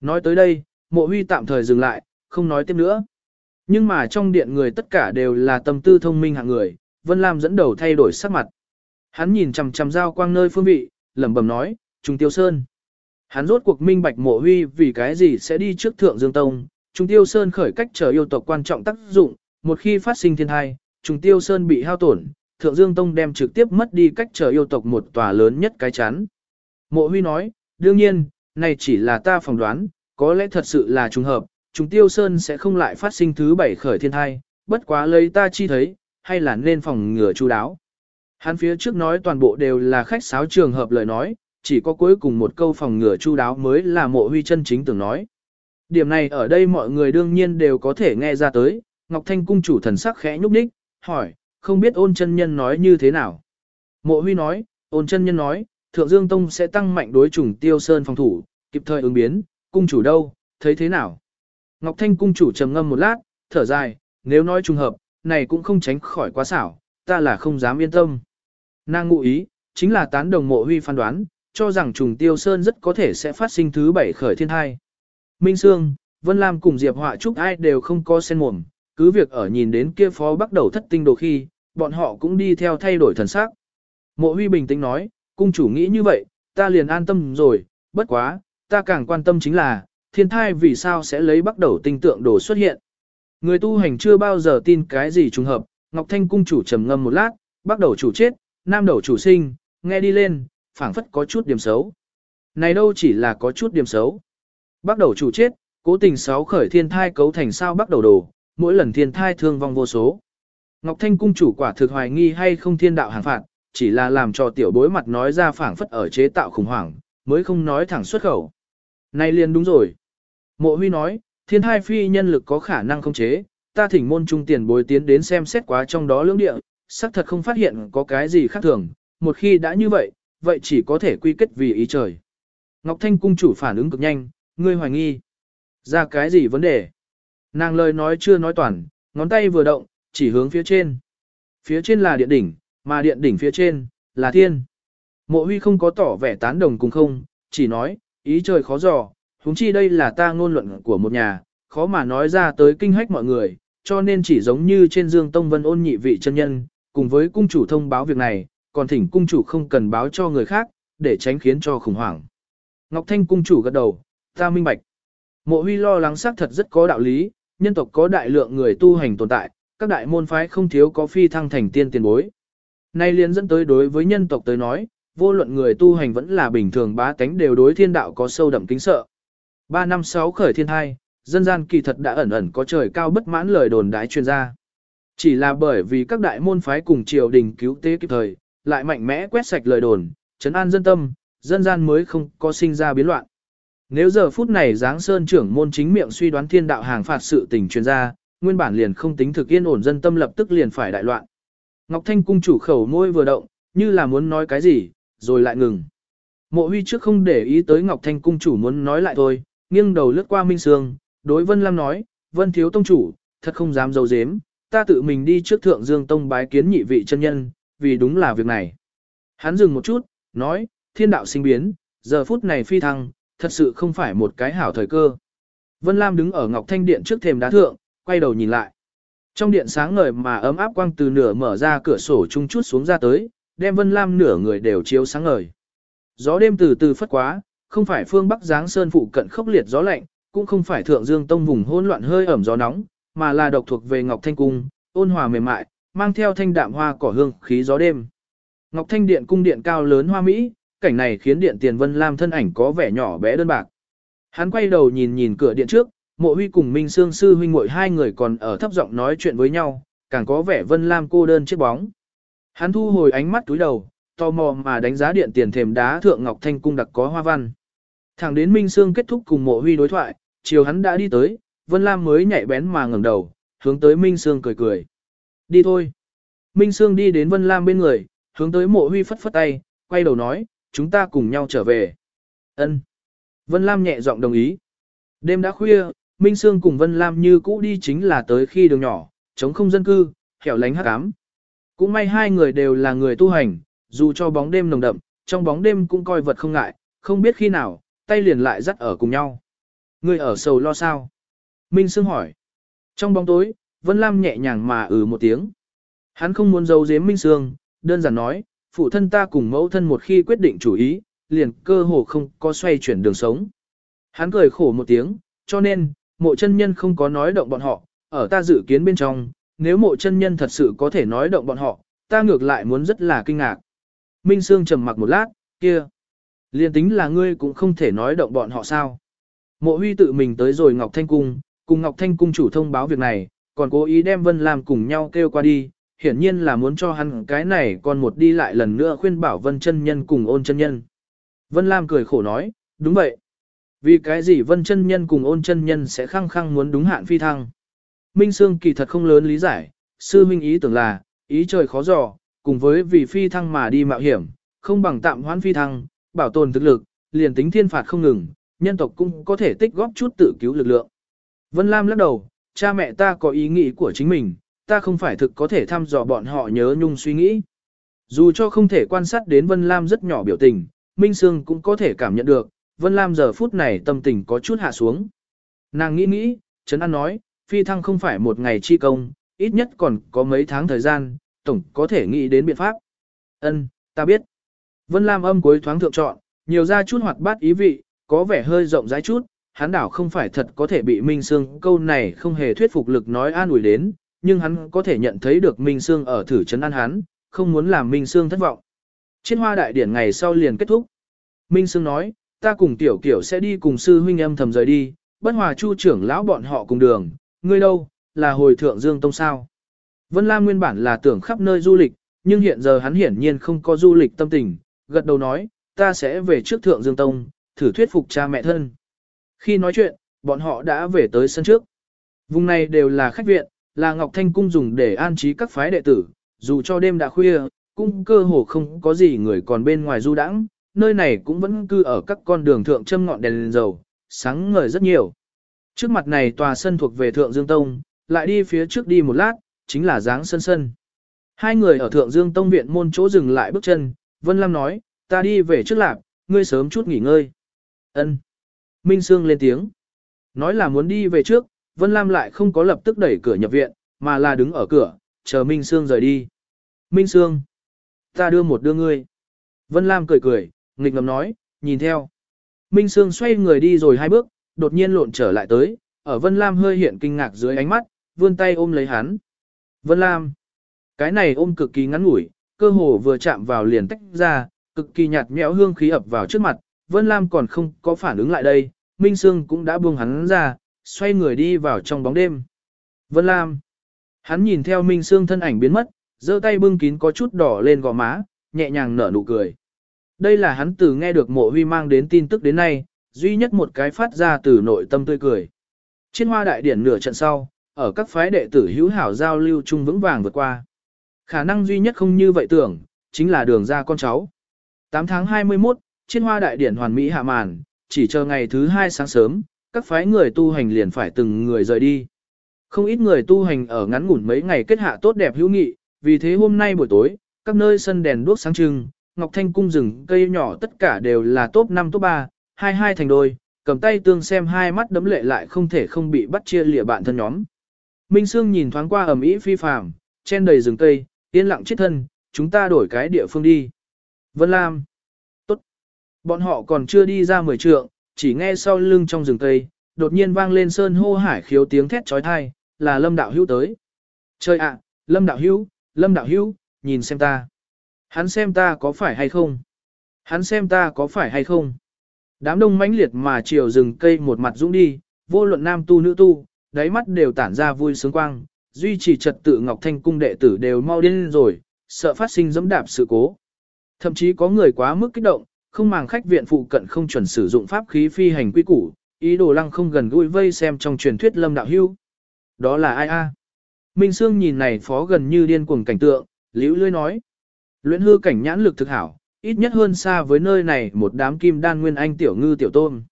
Nói tới đây, mộ huy tạm thời dừng lại, không nói tiếp nữa. Nhưng mà trong điện người tất cả đều là tâm tư thông minh hạng người, Vân Lam dẫn đầu thay đổi sắc mặt. Hắn nhìn chằm chằm giao quang nơi phương vị, lẩm bẩm nói, Trung Tiêu Sơn. Hắn rốt cuộc minh bạch mộ huy vì cái gì sẽ đi trước Thượng Dương Tông, Trung Tiêu Sơn khởi cách trở yêu tộc quan trọng tác dụng, một khi phát sinh thiên tai, Trung Tiêu Sơn bị hao tổn, Thượng Dương Tông đem trực tiếp mất đi cách trở yêu tộc một tòa lớn nhất cái chắn. Mộ Huy nói, đương nhiên, này chỉ là ta phỏng đoán, có lẽ thật sự là trùng hợp, Trùng Tiêu Sơn sẽ không lại phát sinh thứ bảy khởi thiên thai, bất quá lấy ta chi thấy, hay là nên phòng ngừa chú đáo. Hắn phía trước nói toàn bộ đều là khách sáo trường hợp lời nói, chỉ có cuối cùng một câu phòng ngừa chu đáo mới là mộ huy chân chính từng nói. Điểm này ở đây mọi người đương nhiên đều có thể nghe ra tới, Ngọc Thanh cung chủ thần sắc khẽ nhúc nhích, hỏi, không biết ôn chân nhân nói như thế nào. Mộ huy nói, ôn chân nhân nói, Thượng Dương Tông sẽ tăng mạnh đối chủng tiêu sơn phòng thủ, kịp thời ứng biến, cung chủ đâu, thấy thế nào. Ngọc Thanh cung chủ trầm ngâm một lát, thở dài, nếu nói trùng hợp, này cũng không tránh khỏi quá xảo, ta là không dám yên tâm. Nàng ngụ ý, chính là tán đồng mộ huy phán đoán, cho rằng trùng tiêu sơn rất có thể sẽ phát sinh thứ bảy khởi thiên hai. Minh Sương, Vân Lam cùng Diệp Họa Trúc ai đều không có sen mồm, cứ việc ở nhìn đến kia phó bắt đầu thất tinh đồ khi, bọn họ cũng đi theo thay đổi thần sắc. Mộ Huy bình tĩnh nói, cung chủ nghĩ như vậy, ta liền an tâm rồi, bất quá, ta càng quan tâm chính là, thiên thai vì sao sẽ lấy bắt đầu tinh tượng đồ xuất hiện. Người tu hành chưa bao giờ tin cái gì trùng hợp, Ngọc Thanh cung chủ trầm ngâm một lát, bắt đầu chủ chết, nam đầu chủ sinh, nghe đi lên, phảng phất có chút điểm xấu. Này đâu chỉ là có chút điểm xấu. Bắt đầu chủ chết, cố tình sáu khởi thiên thai cấu thành sao bắt đầu đồ, mỗi lần thiên thai thương vong vô số. Ngọc Thanh cung chủ quả thực hoài nghi hay không thiên đạo hàng phạt, chỉ là làm cho tiểu bối mặt nói ra phảng phất ở chế tạo khủng hoảng, mới không nói thẳng xuất khẩu. Này liền đúng rồi. Mộ huy nói, thiên thai phi nhân lực có khả năng không chế, ta thỉnh môn trung tiền bối tiến đến xem xét quá trong đó lưỡng địa, xác thật không phát hiện có cái gì khác thường, một khi đã như vậy, vậy chỉ có thể quy kết vì ý trời. Ngọc Thanh cung chủ phản ứng cực nhanh, ngươi hoài nghi. Ra cái gì vấn đề? Nàng lời nói chưa nói toàn, ngón tay vừa động, chỉ hướng phía trên. Phía trên là điện đỉnh, mà điện đỉnh phía trên, là thiên. Mộ huy không có tỏ vẻ tán đồng cùng không, chỉ nói, ý trời khó dò, huống chi đây là ta ngôn luận của một nhà, khó mà nói ra tới kinh hách mọi người, cho nên chỉ giống như trên dương tông vân ôn nhị vị chân nhân, cùng với cung chủ thông báo việc này, còn thỉnh cung chủ không cần báo cho người khác, để tránh khiến cho khủng hoảng. Ngọc Thanh cung chủ gật đầu, ta minh bạch. Mộ huy lo lắng xác thật rất có đạo lý, nhân tộc có đại lượng người tu hành tồn tại, các đại môn phái không thiếu có phi thăng thành tiên tiền bối. Nay liên dẫn tới đối với nhân tộc tới nói, vô luận người tu hành vẫn là bình thường bá tánh đều đối thiên đạo có sâu đậm kính sợ. Ba năm sáu khởi thiên hai, dân gian kỳ thật đã ẩn ẩn có trời cao bất mãn lời đồn đái chuyên gia. Chỉ là bởi vì các đại môn phái cùng triều đình cứu tế kịp thời, lại mạnh mẽ quét sạch lời đồn, trấn an dân tâm, dân gian mới không có sinh ra biến loạn. Nếu giờ phút này Giáng Sơn trưởng môn chính miệng suy đoán thiên đạo hàng phạt sự tình chuyên gia, nguyên bản liền không tính thực yên ổn dân tâm lập tức liền phải đại loạn. Ngọc Thanh cung chủ khẩu môi vừa động, như là muốn nói cái gì, rồi lại ngừng. Mộ huy trước không để ý tới Ngọc Thanh cung chủ muốn nói lại thôi, nghiêng đầu lướt qua Minh Sương, đối Vân Lam nói, Vân thiếu tông chủ, thật không dám dấu dếm, ta tự mình đi trước thượng dương tông bái kiến nhị vị chân nhân, vì đúng là việc này. Hắn dừng một chút, nói, thiên đạo sinh biến, giờ phút này phi thăng, thật sự không phải một cái hảo thời cơ. Vân Lam đứng ở Ngọc Thanh Điện trước thềm đá thượng, quay đầu nhìn lại. Trong điện sáng ngời mà ấm áp quang từ nửa mở ra cửa sổ trung chút xuống ra tới, đem Vân Lam nửa người đều chiếu sáng ngời. Gió đêm từ từ phất quá, không phải phương Bắc Giáng Sơn phụ cận khốc liệt gió lạnh, cũng không phải thượng dương tông vùng hỗn loạn hơi ẩm gió nóng, mà là độc thuộc về Ngọc Thanh Cung, ôn hòa mềm mại, mang theo thanh đạm hoa cỏ hương khí gió đêm. Ngọc Thanh Điện cung điện cao lớn hoa mỹ, cảnh này khiến điện tiền Vân Lam thân ảnh có vẻ nhỏ bé đơn bạc. Hắn quay đầu nhìn nhìn cửa điện trước, Mộ Huy cùng Minh Sương sư huynh muội hai người còn ở thấp giọng nói chuyện với nhau, càng có vẻ Vân Lam cô đơn chiếc bóng. Hắn thu hồi ánh mắt túi đầu, tò mò mà đánh giá điện tiền thềm đá thượng Ngọc Thanh cung đặc có hoa văn. Thẳng đến Minh Sương kết thúc cùng Mộ Huy đối thoại, chiều hắn đã đi tới, Vân Lam mới nhạy bén mà ngẩng đầu, hướng tới Minh Sương cười cười. Đi thôi. Minh Sương đi đến Vân Lam bên người, hướng tới Mộ Huy phất phất tay, quay đầu nói, chúng ta cùng nhau trở về. Ân. Vân Lam nhẹ giọng đồng ý. Đêm đã khuya, Minh Sương cùng Vân Lam như cũ đi chính là tới khi đường nhỏ, chống không dân cư, hẻo lánh hắc ám. Cũng may hai người đều là người tu hành, dù cho bóng đêm nồng đậm, trong bóng đêm cũng coi vật không ngại, không biết khi nào, tay liền lại dắt ở cùng nhau. Người ở sầu lo sao? Minh Sương hỏi. Trong bóng tối, Vân Lam nhẹ nhàng mà ừ một tiếng. Hắn không muốn giấu giếm Minh Sương, đơn giản nói, phụ thân ta cùng mẫu thân một khi quyết định chủ ý, liền cơ hồ không có xoay chuyển đường sống. Hắn cười khổ một tiếng, cho nên, mộ chân nhân không có nói động bọn họ, ở ta dự kiến bên trong, nếu mộ chân nhân thật sự có thể nói động bọn họ, ta ngược lại muốn rất là kinh ngạc. Minh Sương trầm mặc một lát, kia, liền tính là ngươi cũng không thể nói động bọn họ sao. Mộ huy tự mình tới rồi Ngọc Thanh Cung, cùng Ngọc Thanh Cung chủ thông báo việc này, còn cố ý đem Vân Lam cùng nhau kêu qua đi, hiển nhiên là muốn cho hắn cái này còn một đi lại lần nữa khuyên bảo Vân chân nhân cùng ôn chân nhân. Vân Lam cười khổ nói, đúng vậy. Vì cái gì Vân chân nhân cùng ôn chân nhân sẽ khăng khăng muốn đúng hạn phi thăng. Minh Sương kỳ thật không lớn lý giải, sư minh ý tưởng là, ý trời khó dò, cùng với vì phi thăng mà đi mạo hiểm, không bằng tạm hoãn phi thăng, bảo tồn thực lực, liền tính thiên phạt không ngừng, nhân tộc cũng có thể tích góp chút tự cứu lực lượng. Vân Lam lắc đầu, cha mẹ ta có ý nghĩ của chính mình, ta không phải thực có thể thăm dò bọn họ nhớ nhung suy nghĩ. Dù cho không thể quan sát đến Vân Lam rất nhỏ biểu tình, Minh Sương cũng có thể cảm nhận được, Vân Lam giờ phút này tâm tình có chút hạ xuống. Nàng nghĩ nghĩ, Trấn An nói, phi thăng không phải một ngày chi công, ít nhất còn có mấy tháng thời gian, tổng có thể nghĩ đến biện pháp. Ân, ta biết. Vân Lam âm cuối thoáng thượng chọn, nhiều ra chút hoạt bát ý vị, có vẻ hơi rộng rãi chút, hắn đảo không phải thật có thể bị Minh Sương câu này không hề thuyết phục lực nói an ủi đến, nhưng hắn có thể nhận thấy được Minh Sương ở thử chấn an hắn, không muốn làm Minh Sương thất vọng. Chiến hoa đại điển ngày sau liền kết thúc. Minh Sương nói, ta cùng tiểu kiểu sẽ đi cùng sư huynh em thầm rời đi, bất hòa chu trưởng lão bọn họ cùng đường, ngươi đâu, là hồi thượng Dương Tông sao. Vân Lam nguyên bản là tưởng khắp nơi du lịch, nhưng hiện giờ hắn hiển nhiên không có du lịch tâm tình, gật đầu nói, ta sẽ về trước thượng Dương Tông, thử thuyết phục cha mẹ thân. Khi nói chuyện, bọn họ đã về tới sân trước. Vùng này đều là khách viện, là Ngọc Thanh Cung dùng để an trí các phái đệ tử, dù cho đêm đã khuya, cung cơ hồ không có gì người còn bên ngoài du đãng, nơi này cũng vẫn cư ở các con đường thượng châm ngọn đèn, đèn dầu, sáng ngời rất nhiều. Trước mặt này tòa sân thuộc về Thượng Dương Tông, lại đi phía trước đi một lát, chính là dáng sân sân. Hai người ở Thượng Dương Tông viện môn chỗ dừng lại bước chân, Vân Lam nói, ta đi về trước lạc, ngươi sớm chút nghỉ ngơi. Ân. Minh Sương lên tiếng. Nói là muốn đi về trước, Vân Lam lại không có lập tức đẩy cửa nhập viện, mà là đứng ở cửa, chờ Minh Sương rời đi. Minh Sương. Ta đưa một đưa ngươi. Vân Lam cười cười, nghịch ngầm nói, nhìn theo. Minh Sương xoay người đi rồi hai bước, đột nhiên lộn trở lại tới, ở Vân Lam hơi hiện kinh ngạc dưới ánh mắt, vươn tay ôm lấy hắn. Vân Lam. Cái này ôm cực kỳ ngắn ngủi, cơ hồ vừa chạm vào liền tách ra, cực kỳ nhạt nhẽo hương khí ập vào trước mặt, Vân Lam còn không có phản ứng lại đây, Minh Sương cũng đã buông hắn ra, xoay người đi vào trong bóng đêm. Vân Lam. Hắn nhìn theo Minh Sương thân ảnh biến mất, giơ tay bưng kín có chút đỏ lên gò má, nhẹ nhàng nở nụ cười. Đây là hắn từ nghe được mộ huy mang đến tin tức đến nay, duy nhất một cái phát ra từ nội tâm tươi cười. Trên hoa đại điển nửa trận sau, ở các phái đệ tử hữu hảo giao lưu chung vững vàng vượt qua. Khả năng duy nhất không như vậy tưởng, chính là đường ra con cháu. 8 tháng 21, trên hoa đại điển hoàn mỹ hạ màn, chỉ chờ ngày thứ hai sáng sớm, các phái người tu hành liền phải từng người rời đi. Không ít người tu hành ở ngắn ngủn mấy ngày kết hạ tốt đẹp hữu nghị, vì thế hôm nay buổi tối, các nơi sân đèn đuốc sáng trưng, Ngọc Thanh cung rừng cây nhỏ tất cả đều là top 5 top 3, hai hai thành đôi, cầm tay tương xem hai mắt đấm lệ lại không thể không bị bắt chia lìa bạn thân nhóm. Minh Sương nhìn thoáng qua ẩm ý phi phàm, chen đầy rừng cây, yên lặng chết thân, chúng ta đổi cái địa phương đi. Vân Lam. Tốt. Bọn họ còn chưa đi ra mười trượng, chỉ nghe sau lưng trong rừng cây, đột nhiên vang lên sơn hô hải khiếu tiếng thét trói thai, là Lâm Đạo Hữu tới. Trời ạ, Lâm Đạo Hữu, Lâm Đạo Hữu, nhìn xem ta. Hắn xem ta có phải hay không? Hắn xem ta có phải hay không? Đám đông mãnh liệt mà chiều rừng cây một mặt dũng đi, vô luận nam tu nữ tu, đáy mắt đều tản ra vui sướng quang, duy trì trật tự Ngọc Thanh cung đệ tử đều mau điên rồi, sợ phát sinh dẫm đạp sự cố. Thậm chí có người quá mức kích động, không màng khách viện phụ cận không chuẩn sử dụng pháp khí phi hành quy củ, ý đồ lăng không gần gũi vây xem trong truyền thuyết lâm đạo hưu. Đó là ai a? À? Minh Sương nhìn này phó gần như điên cuồng cảnh tượng, liễu lươi nói. Luyện hư cảnh nhãn lực thực hảo, ít nhất hơn xa với nơi này một đám kim đan nguyên anh tiểu ngư tiểu tôm.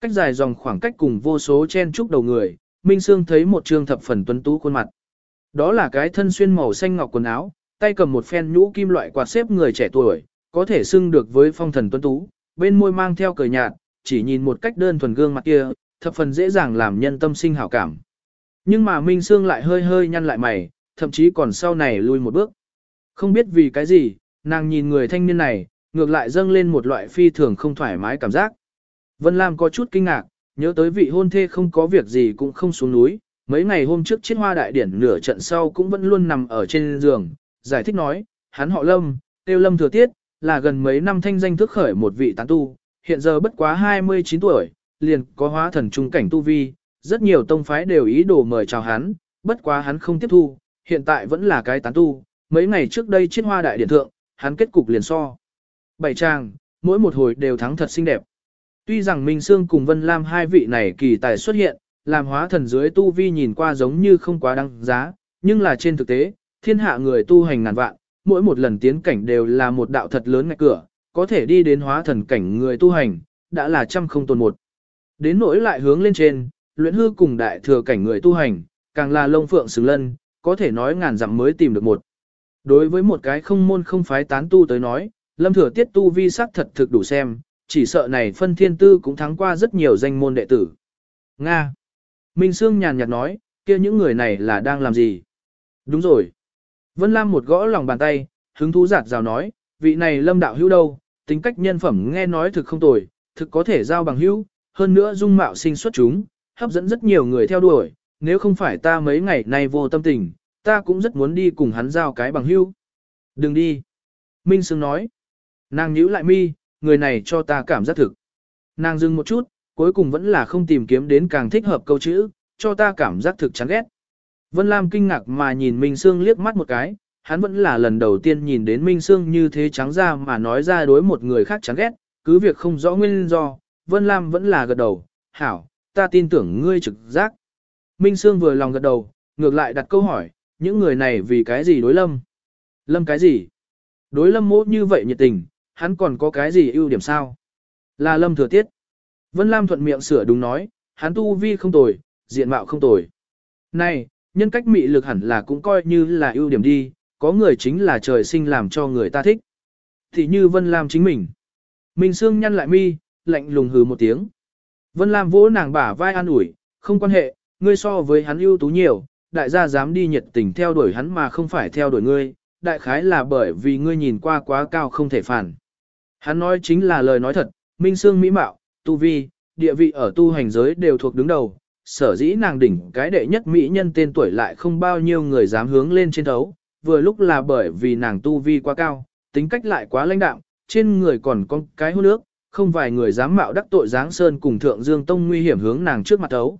Cách dài dòng khoảng cách cùng vô số chen trúc đầu người, Minh Sương thấy một trương thập phần tuấn tú khuôn mặt. Đó là cái thân xuyên màu xanh ngọc quần áo, tay cầm một phen nhũ kim loại quạt xếp người trẻ tuổi, có thể xưng được với phong thần tuấn tú, bên môi mang theo cười nhạt, chỉ nhìn một cách đơn thuần gương mặt kia, thập phần dễ dàng làm nhân tâm sinh hảo cảm. Nhưng mà Minh Sương lại hơi hơi nhăn lại mày, thậm chí còn sau này lui một bước. Không biết vì cái gì, nàng nhìn người thanh niên này, ngược lại dâng lên một loại phi thường không thoải mái cảm giác. Vân Lam có chút kinh ngạc, nhớ tới vị hôn thê không có việc gì cũng không xuống núi, mấy ngày hôm trước chiết hoa đại điển nửa trận sau cũng vẫn luôn nằm ở trên giường, giải thích nói, hắn họ Lâm, tiêu Lâm thừa tiết, là gần mấy năm thanh danh thức khởi một vị tán tu, hiện giờ bất quá 29 tuổi, liền có hóa thần trung cảnh tu vi, rất nhiều tông phái đều ý đồ mời chào hắn, bất quá hắn không tiếp thu, hiện tại vẫn là cái tán tu, mấy ngày trước đây chiết hoa đại điển thượng, hắn kết cục liền so. Bảy trang, mỗi một hồi đều thắng thật xinh đẹp. Tuy rằng Minh Sương cùng Vân Lam hai vị này kỳ tài xuất hiện, làm hóa thần dưới tu vi nhìn qua giống như không quá đáng giá, nhưng là trên thực tế, thiên hạ người tu hành ngàn vạn, mỗi một lần tiến cảnh đều là một đạo thật lớn ngạch cửa, có thể đi đến hóa thần cảnh người tu hành, đã là trăm không tồn một. Đến nỗi lại hướng lên trên, luyện hư cùng đại thừa cảnh người tu hành, càng là lông phượng xứng lân, có thể nói ngàn dặm mới tìm được một. Đối với một cái không môn không phái tán tu tới nói, lâm thừa tiết tu vi sắc thật thực đủ xem, chỉ sợ này phân thiên tư cũng thắng qua rất nhiều danh môn đệ tử. Nga. Minh Sương nhàn nhạt nói, kia những người này là đang làm gì? Đúng rồi. Vân Lam một gõ lòng bàn tay, hứng thú giạt rào nói, vị này lâm đạo hữu đâu, tính cách nhân phẩm nghe nói thực không tồi, thực có thể giao bằng hữu, hơn nữa dung mạo sinh xuất chúng, hấp dẫn rất nhiều người theo đuổi, nếu không phải ta mấy ngày nay vô tâm tình, ta cũng rất muốn đi cùng hắn giao cái bằng hữu. Đừng đi. Minh Sương nói. Nàng nhíu lại mi, người này cho ta cảm giác thực. Nàng dừng một chút, cuối cùng vẫn là không tìm kiếm đến càng thích hợp câu chữ, cho ta cảm giác thực chán ghét. Vân Lam kinh ngạc mà nhìn Minh Sương liếc mắt một cái, hắn vẫn là lần đầu tiên nhìn đến Minh Sương như thế trắng ra mà nói ra đối một người khác chán ghét, cứ việc không rõ nguyên do, Vân Lam vẫn là gật đầu, hảo, ta tin tưởng ngươi trực giác. Minh Sương vừa lòng gật đầu, ngược lại đặt câu hỏi, những người này vì cái gì đối lâm? Lâm cái gì? Đối lâm mỗ như vậy nhiệt tình, hắn còn có cái gì ưu điểm sao? Là lâm thừa tiết. Vân Lam thuận miệng sửa đúng nói, hắn tu vi không tồi, diện mạo không tồi. Này, nhân cách mị lực hẳn là cũng coi như là ưu điểm đi, có người chính là trời sinh làm cho người ta thích. Thì như Vân Lam chính mình. Minh Sương nhăn lại mi, lạnh lùng hừ một tiếng. Vân Lam vỗ nàng bả vai an ủi, không quan hệ, ngươi so với hắn ưu tú nhiều, đại gia dám đi nhiệt tình theo đuổi hắn mà không phải theo đuổi ngươi, đại khái là bởi vì ngươi nhìn qua quá cao không thể phản. Hắn nói chính là lời nói thật, Minh Sương mỹ mạo, tu vi, địa vị ở tu hành giới đều thuộc đứng đầu, sở dĩ nàng đỉnh cái đệ nhất mỹ nhân tên tuổi lại không bao nhiêu người dám hướng lên trên thấu, vừa lúc là bởi vì nàng tu vi quá cao, tính cách lại quá lãnh đạm, trên người còn có cái hôn nước, không vài người dám mạo đắc tội Giáng Sơn cùng Thượng Dương Tông nguy hiểm hướng nàng trước mặt thấu.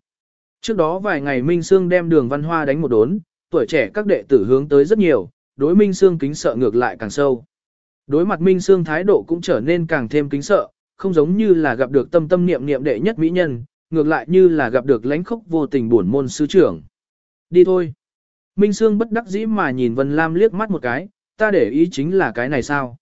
Trước đó vài ngày Minh Sương đem đường văn hoa đánh một đốn, tuổi trẻ các đệ tử hướng tới rất nhiều, đối Minh Sương kính sợ ngược lại càng sâu. Đối mặt Minh Sương thái độ cũng trở nên càng thêm kính sợ, không giống như là gặp được tâm tâm niệm niệm đệ nhất mỹ nhân, ngược lại như là gặp được lãnh khốc vô tình buồn môn sư trưởng. Đi thôi. Minh Sương bất đắc dĩ mà nhìn Vân Lam liếc mắt một cái, ta để ý chính là cái này sao.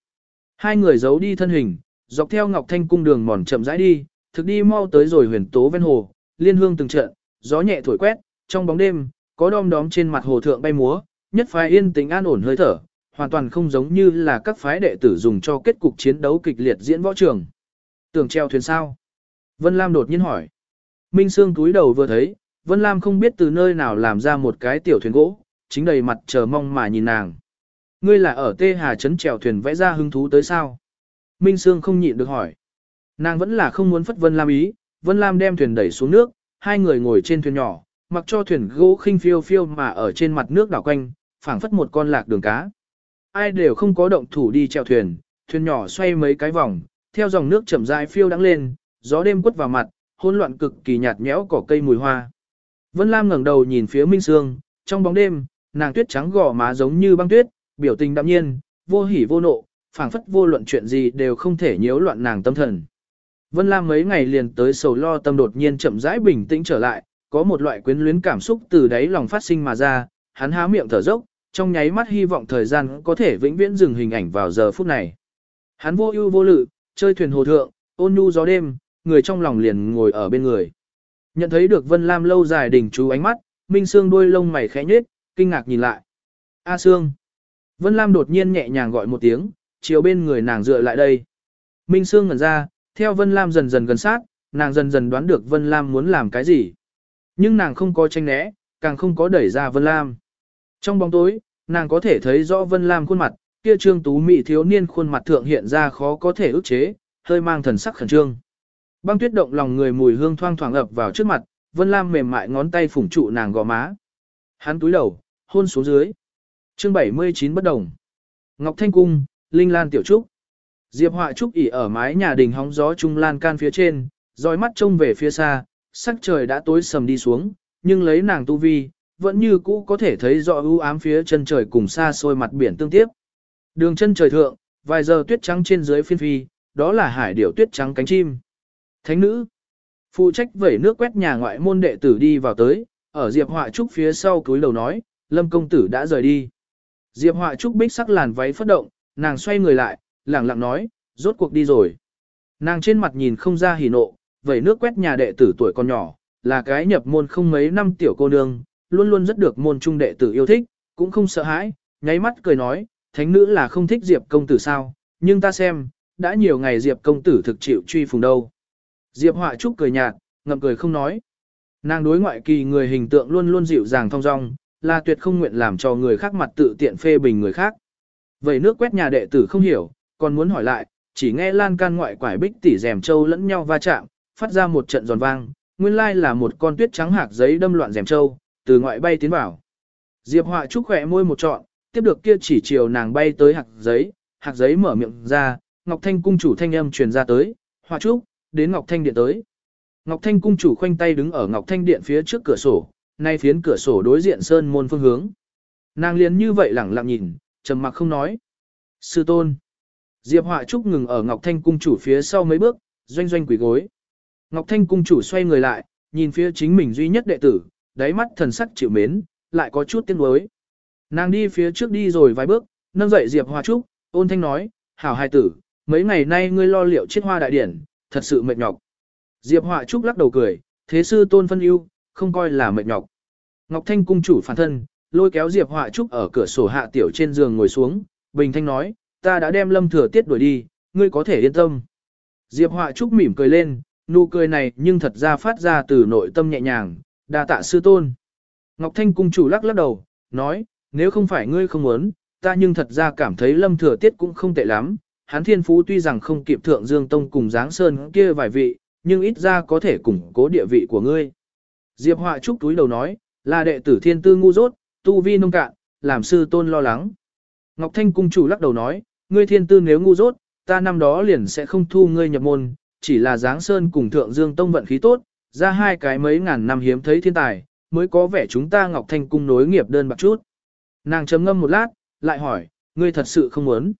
Hai người giấu đi thân hình, dọc theo Ngọc Thanh cung đường mòn chậm rãi đi, thực đi mau tới rồi huyền tố ven hồ, liên hương từng trận, gió nhẹ thổi quét, trong bóng đêm, có đom đóm trên mặt hồ thượng bay múa, nhất phái yên tĩnh an ổn hơi thở, hoàn toàn không giống như là các phái đệ tử dùng cho kết cục chiến đấu kịch liệt diễn võ trường. Tưởng treo thuyền sao? Vân Lam đột nhiên hỏi. Minh Sương túi đầu vừa thấy, Vân Lam không biết từ nơi nào làm ra một cái tiểu thuyền gỗ, chính đầy mặt chờ mong mà nhìn nàng. Ngươi là ở Tê Hà Trấn trèo thuyền vẽ ra hứng thú tới sao? Minh Sương không nhịn được hỏi. Nàng vẫn là không muốn phất Vân Lam ý, Vân Lam đem thuyền đẩy xuống nước, hai người ngồi trên thuyền nhỏ, mặc cho thuyền gỗ khinh phiêu phiêu mà ở trên mặt nước đảo quanh, phảng phất một con lạc đường cá. Ai đều không có động thủ đi chèo thuyền, thuyền nhỏ xoay mấy cái vòng, theo dòng nước chậm rãi phiêu đắng lên, gió đêm quất vào mặt, hỗn loạn cực kỳ nhạt nhẽo cỏ cây mùi hoa. Vân Lam ngẩng đầu nhìn phía Minh Sương, trong bóng đêm, nàng tuyết trắng gò má giống như băng tuyết, biểu tình đạm nhiên, vô hỉ vô nộ, phảng phất vô luận chuyện gì đều không thể nhiễu loạn nàng tâm thần. Vân Lam mấy ngày liền tới sầu lo tâm đột nhiên chậm rãi bình tĩnh trở lại, có một loại quyến luyến cảm xúc từ đáy lòng phát sinh mà ra, hắn há miệng thở dốc, trong nháy mắt hy vọng thời gian có thể vĩnh viễn dừng hình ảnh vào giờ phút này. Hắn vô ưu vô lự, chơi thuyền hồ thượng, ôn nhu gió đêm, người trong lòng liền ngồi ở bên người. Nhận thấy được Vân Lam lâu dài đỉnh chú ánh mắt, Minh Sương đôi lông mày khẽ nhếch, kinh ngạc nhìn lại. A Sương. Vân Lam đột nhiên nhẹ nhàng gọi một tiếng, chiều bên người nàng dựa lại đây. Minh Sương ngẩn ra, theo Vân Lam dần dần gần sát, nàng dần dần đoán được Vân Lam muốn làm cái gì. Nhưng nàng không có tranh né, càng không có đẩy ra Vân Lam. Trong bóng tối, nàng có thể thấy rõ Vân Lam khuôn mặt, kia trương tú mị thiếu niên khuôn mặt thượng hiện ra khó có thể ức chế, hơi mang thần sắc khẩn trương. Băng tuyết động lòng người mùi hương thoang thoảng ập vào trước mặt, Vân Lam mềm mại ngón tay phủng trụ nàng gò má. Hắn túi đầu, hôn xuống dưới. Chương 79 bất đồng. Ngọc Thanh Cung, Linh Lan Tiểu Trúc. Diệp Họa Trúc ỉ ở mái nhà đình hóng gió trung lan can phía trên, dõi mắt trông về phía xa, sắc trời đã tối sầm đi xuống, nhưng lấy nàng tu vi, vẫn như cũ có thể thấy rõ ưu ám phía chân trời cùng xa xôi mặt biển tương tiếp. Đường chân trời thượng, vài giờ tuyết trắng trên dưới phiên phi, đó là hải điểu tuyết trắng cánh chim. Thánh nữ, phụ trách vẩy nước quét nhà ngoại môn đệ tử đi vào tới, ở Diệp Họa Trúc phía sau cúi đầu nói, Lâm công tử đã rời đi. Diệp Họa Trúc bích sắc làn váy phất động, nàng xoay người lại, lẳng lặng nói, rốt cuộc đi rồi. Nàng trên mặt nhìn không ra hỉ nộ, vậy nước quét nhà đệ tử tuổi còn nhỏ, là cái nhập môn không mấy năm tiểu cô nương, luôn luôn rất được môn trung đệ tử yêu thích, cũng không sợ hãi, nháy mắt cười nói, thánh nữ là không thích Diệp công tử sao, nhưng ta xem, đã nhiều ngày Diệp công tử thực chịu truy phùng đâu. Diệp họa trúc cười nhạt, ngậm cười không nói. Nàng đối ngoại kỳ người hình tượng luôn luôn dịu dàng thong dong, là tuyệt không nguyện làm cho người khác mặt tự tiện phê bình người khác. Vậy nước quét nhà đệ tử không hiểu, còn muốn hỏi lại, chỉ nghe lan can ngoại quải bích tỉ rèm châu lẫn nhau va chạm, phát ra một trận giòn vang, nguyên lai là một con tuyết trắng hạc giấy đâm loạn rèm châu, từ ngoại bay tiến vào. Diệp Họa trúc khỏe môi một trọn, tiếp được kia chỉ chiều nàng bay tới hạc giấy, hạc giấy mở miệng ra, Ngọc Thanh cung chủ thanh âm truyền ra tới, Họa trúc, đến Ngọc Thanh điện tới. Ngọc Thanh cung chủ khoanh tay đứng ở Ngọc Thanh điện phía trước cửa sổ, nay phiến cửa sổ đối diện sơn môn phương hướng. Nàng liền như vậy lẳng lặng nhìn, trầm mặc không nói. Sư tôn. Diệp Họa Trúc ngừng ở Ngọc Thanh cung chủ phía sau mấy bước, doanh doanh quỷ gối. Ngọc Thanh cung chủ xoay người lại, nhìn phía chính mình duy nhất đệ tử, đáy mắt thần sắc chịu mến, lại có chút tiếng nuối. Nàng đi phía trước đi rồi vài bước, nâng dậy Diệp Hoa Trúc, ôn thanh nói, hảo hai tử, mấy ngày nay ngươi lo liệu chết hoa đại điển, thật sự mệt nhọc. Diệp Hoa Trúc lắc đầu cười, thế sư tôn phân ưu, không coi là mệt nhọc. Ngọc Thanh cung chủ phản thân, lôi kéo Diệp Hoa Trúc ở cửa sổ hạ tiểu trên giường ngồi xuống, bình thanh nói, ta đã đem lâm thừa tiết đuổi đi, ngươi có thể yên tâm. Diệp Hoa Trúc mỉm cười lên, nụ cười này nhưng thật ra phát ra từ nội tâm nhẹ nhàng, đa tạ sư tôn. Ngọc Thanh cung chủ lắc lắc đầu, nói, nếu không phải ngươi không muốn, ta nhưng thật ra cảm thấy lâm thừa tiết cũng không tệ lắm. Hán thiên phú tuy rằng không kịp thượng dương tông cùng giáng sơn kia vài vị, nhưng ít ra có thể củng cố địa vị của ngươi. Diệp Họa Trúc túi đầu nói, là đệ tử thiên tư ngu dốt, tu vi nông cạn, làm sư tôn lo lắng. Ngọc Thanh cung chủ lắc đầu nói, ngươi thiên tư nếu ngu dốt, ta năm đó liền sẽ không thu ngươi nhập môn, chỉ là giáng sơn cùng thượng dương tông vận khí tốt, ra hai cái mấy ngàn năm hiếm thấy thiên tài, mới có vẻ chúng ta Ngọc Thanh cung nối nghiệp đơn bạc chút. Nàng chấm ngâm một lát, lại hỏi, ngươi thật sự không muốn.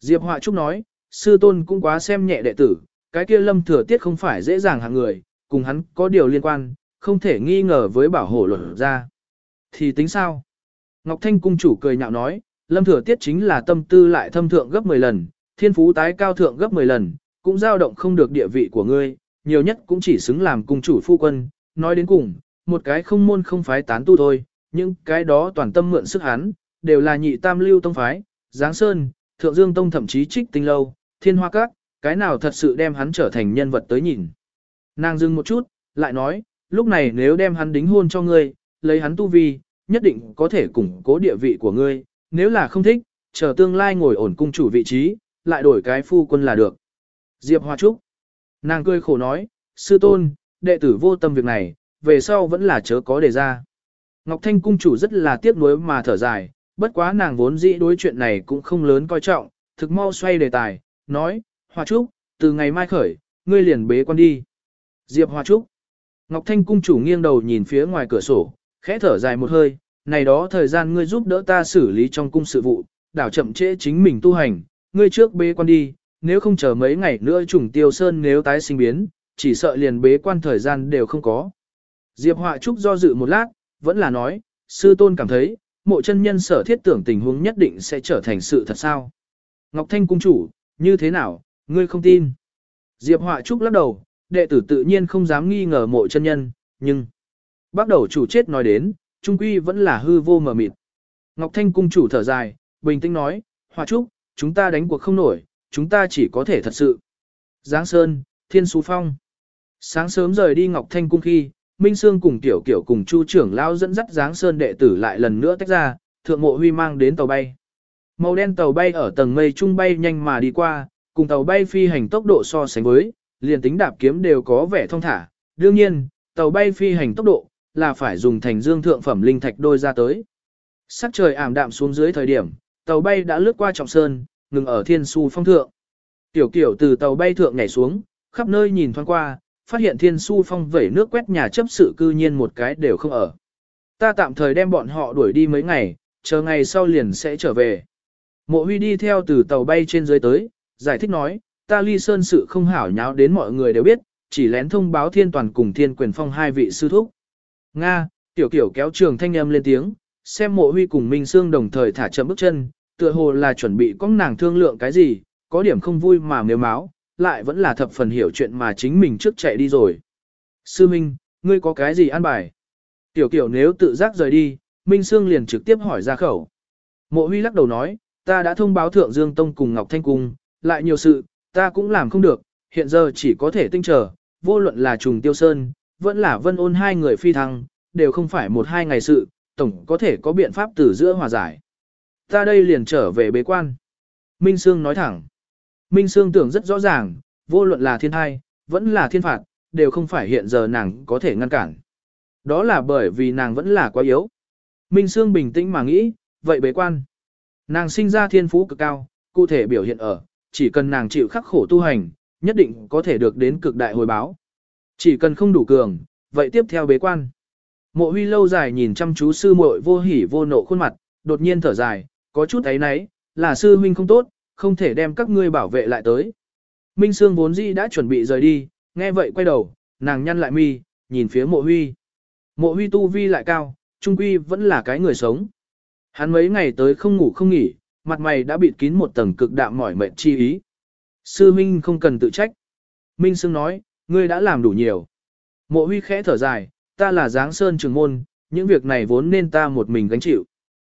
Diệp Họa Trúc nói, sư tôn cũng quá xem nhẹ đệ tử, cái kia lâm thừa tiết không phải dễ dàng hạng người, cùng hắn có điều liên quan, không thể nghi ngờ với bảo hộ luật ra. Thì tính sao? Ngọc Thanh cung chủ cười nhạo nói, lâm thừa tiết chính là tâm tư lại thâm thượng gấp 10 lần, thiên phú tái cao thượng gấp 10 lần, cũng dao động không được địa vị của ngươi, nhiều nhất cũng chỉ xứng làm cung chủ phu quân, nói đến cùng, một cái không môn không phái tán tu thôi, nhưng cái đó toàn tâm mượn sức hắn, đều là nhị tam lưu tông phái, Giáng Sơn, Thượng Dương Tông thậm chí trích tinh lâu, thiên hoa các, cái nào thật sự đem hắn trở thành nhân vật tới nhìn. Nàng dừng một chút, lại nói, lúc này nếu đem hắn đính hôn cho ngươi, lấy hắn tu vi, nhất định có thể củng cố địa vị của ngươi, nếu là không thích, chờ tương lai ngồi ổn cung chủ vị trí, lại đổi cái phu quân là được. Diệp Hoa Trúc. Nàng cười khổ nói, sư tôn, đệ tử vô tâm việc này, về sau vẫn là chớ có đề ra. Ngọc Thanh cung chủ rất là tiếc nuối mà thở dài, bất quá nàng vốn dĩ đối chuyện này cũng không lớn coi trọng, thực mau xoay đề tài, nói, Hoa Trúc, từ ngày mai khởi, ngươi liền bế quan đi. Diệp Hoa Trúc. Ngọc Thanh cung chủ nghiêng đầu nhìn phía ngoài cửa sổ, khẽ thở dài một hơi, này đó thời gian ngươi giúp đỡ ta xử lý trong cung sự vụ, đảo chậm trễ chính mình tu hành, ngươi trước bế quan đi, nếu không chờ mấy ngày nữa trùng tiêu sơn nếu tái sinh biến, chỉ sợ liền bế quan thời gian đều không có. Diệp Họa Trúc do dự một lát, vẫn là nói, sư tôn cảm thấy, mộ chân nhân sở thiết tưởng tình huống nhất định sẽ trở thành sự thật sao. Ngọc Thanh cung chủ, như thế nào, ngươi không tin. Diệp Họa Trúc lắc đầu, đệ tử tự nhiên không dám nghi ngờ mộ chân nhân, nhưng... Bắt đầu chủ chết nói đến, trung quy vẫn là hư vô mờ mịt. Ngọc Thanh cung chủ thở dài, bình tĩnh nói, Hoa Trúc, chúng ta đánh cuộc không nổi, chúng ta chỉ có thể thật sự. Giáng Sơn, Thiên Sú Phong. Sáng sớm rời đi Ngọc Thanh cung khi, Minh Sương cùng Tiểu Kiểu cùng Chu trưởng lão dẫn dắt Giáng Sơn đệ tử lại lần nữa tách ra, thượng mộ huy mang đến tàu bay. Màu đen tàu bay ở tầng mây trung bay nhanh mà đi qua, cùng tàu bay phi hành tốc độ so sánh với, liền tính đạp kiếm đều có vẻ thông thả. Đương nhiên, tàu bay phi hành tốc độ là phải dùng thành dương thượng phẩm linh thạch đôi ra tới. Sắc trời ảm đạm xuống dưới thời điểm, tàu bay đã lướt qua trọng sơn, ngừng ở thiên su phong thượng. Tiểu kiểu từ tàu bay thượng nhảy xuống, khắp nơi nhìn thoáng qua, phát hiện thiên su phong vẩy nước quét nhà chấp sự cư nhiên một cái đều không ở. Ta tạm thời đem bọn họ đuổi đi mấy ngày, chờ ngày sau liền sẽ trở về. Mộ huy đi theo từ tàu bay trên dưới tới, giải thích nói, ta ly sơn sự không hảo nháo đến mọi người đều biết, chỉ lén thông báo thiên toàn cùng thiên quyền phong hai vị sư thúc. Nga, tiểu kiểu kéo trường thanh âm lên tiếng, xem mộ huy cùng Minh Sương đồng thời thả chậm bước chân, tựa hồ là chuẩn bị có nàng thương lượng cái gì, có điểm không vui mà nếu máu, lại vẫn là thập phần hiểu chuyện mà chính mình trước chạy đi rồi. Sư Minh, ngươi có cái gì an bài? Tiểu kiểu nếu tự giác rời đi, Minh Sương liền trực tiếp hỏi ra khẩu. Mộ huy lắc đầu nói, ta đã thông báo Thượng Dương Tông cùng Ngọc Thanh Cung, lại nhiều sự, ta cũng làm không được, hiện giờ chỉ có thể tinh trở, vô luận là trùng tiêu sơn, vẫn là vân ôn hai người phi thăng, đều không phải một hai ngày sự, tổng có thể có biện pháp từ giữa hòa giải. Ta đây liền trở về bế quan. Minh Sương nói thẳng. Minh Sương tưởng rất rõ ràng, vô luận là thiên thai, vẫn là thiên phạt, đều không phải hiện giờ nàng có thể ngăn cản. Đó là bởi vì nàng vẫn là quá yếu. Minh Sương bình tĩnh mà nghĩ, vậy bế quan. Nàng sinh ra thiên phú cực cao, cụ thể biểu hiện ở, chỉ cần nàng chịu khắc khổ tu hành, nhất định có thể được đến cực đại hồi báo. Chỉ cần không đủ cường, vậy tiếp theo bế quan. Mộ huy lâu dài nhìn chăm chú sư muội vô hỉ vô nộ khuôn mặt, đột nhiên thở dài, có chút ấy nấy, là sư huynh không tốt, không thể đem các ngươi bảo vệ lại tới. Minh Sương vốn dĩ đã chuẩn bị rời đi, nghe vậy quay đầu, nàng nhăn lại mi, nhìn phía mộ huy. Mộ huy tu vi lại cao, trung quy vẫn là cái người sống. Hắn mấy ngày tới không ngủ không nghỉ, mặt mày đã bịt kín một tầng cực đạm mỏi mệt chi ý. Sư Minh không cần tự trách. Minh Sương nói, ngươi đã làm đủ nhiều. Mộ huy khẽ thở dài, ta là giáng sơn trường môn, những việc này vốn nên ta một mình gánh chịu.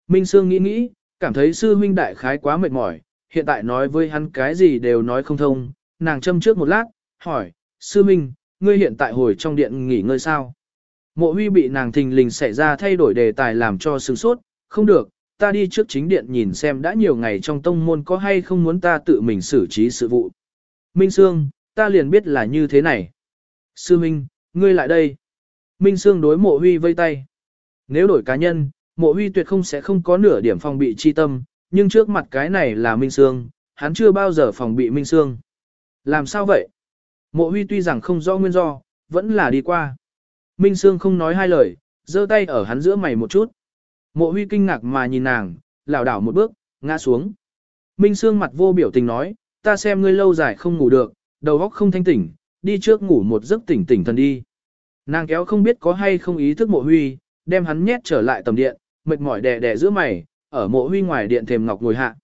Minh Sương nghĩ nghĩ, cảm thấy sư huynh đại khái quá mệt mỏi, hiện tại nói với hắn cái gì đều nói không thông, nàng châm trước một lát, hỏi, sư minh, ngươi hiện tại hồi trong điện nghỉ ngơi sao? Mộ huy bị nàng thình lình xảy ra thay đổi đề tài làm cho sửng sốt, không được, ta đi trước chính điện nhìn xem đã nhiều ngày trong tông môn có hay không muốn ta tự mình xử trí sự vụ. Minh Sương, ta liền biết là như thế này. Sư Minh, ngươi lại đây. Minh Sương đối mộ huy vây tay. Nếu đổi cá nhân, mộ huy tuyệt không sẽ không có nửa điểm phòng bị chi tâm, nhưng trước mặt cái này là Minh Sương, hắn chưa bao giờ phòng bị Minh Sương. Làm sao vậy? Mộ huy tuy rằng không rõ nguyên do, vẫn là đi qua. Minh Sương không nói hai lời, giơ tay ở hắn giữa mày một chút. Mộ huy kinh ngạc mà nhìn nàng, lảo đảo một bước, ngã xuống. Minh Sương mặt vô biểu tình nói, ta xem ngươi lâu dài không ngủ được, đầu óc không thanh tỉnh, đi trước ngủ một giấc tỉnh tỉnh thần đi. Nàng kéo không biết có hay không ý thức mộ huy, đem hắn nhét trở lại tầm điện, mệt mỏi đè đè giữa mày, ở mộ huy ngoài điện thềm ngọc ngồi hạ.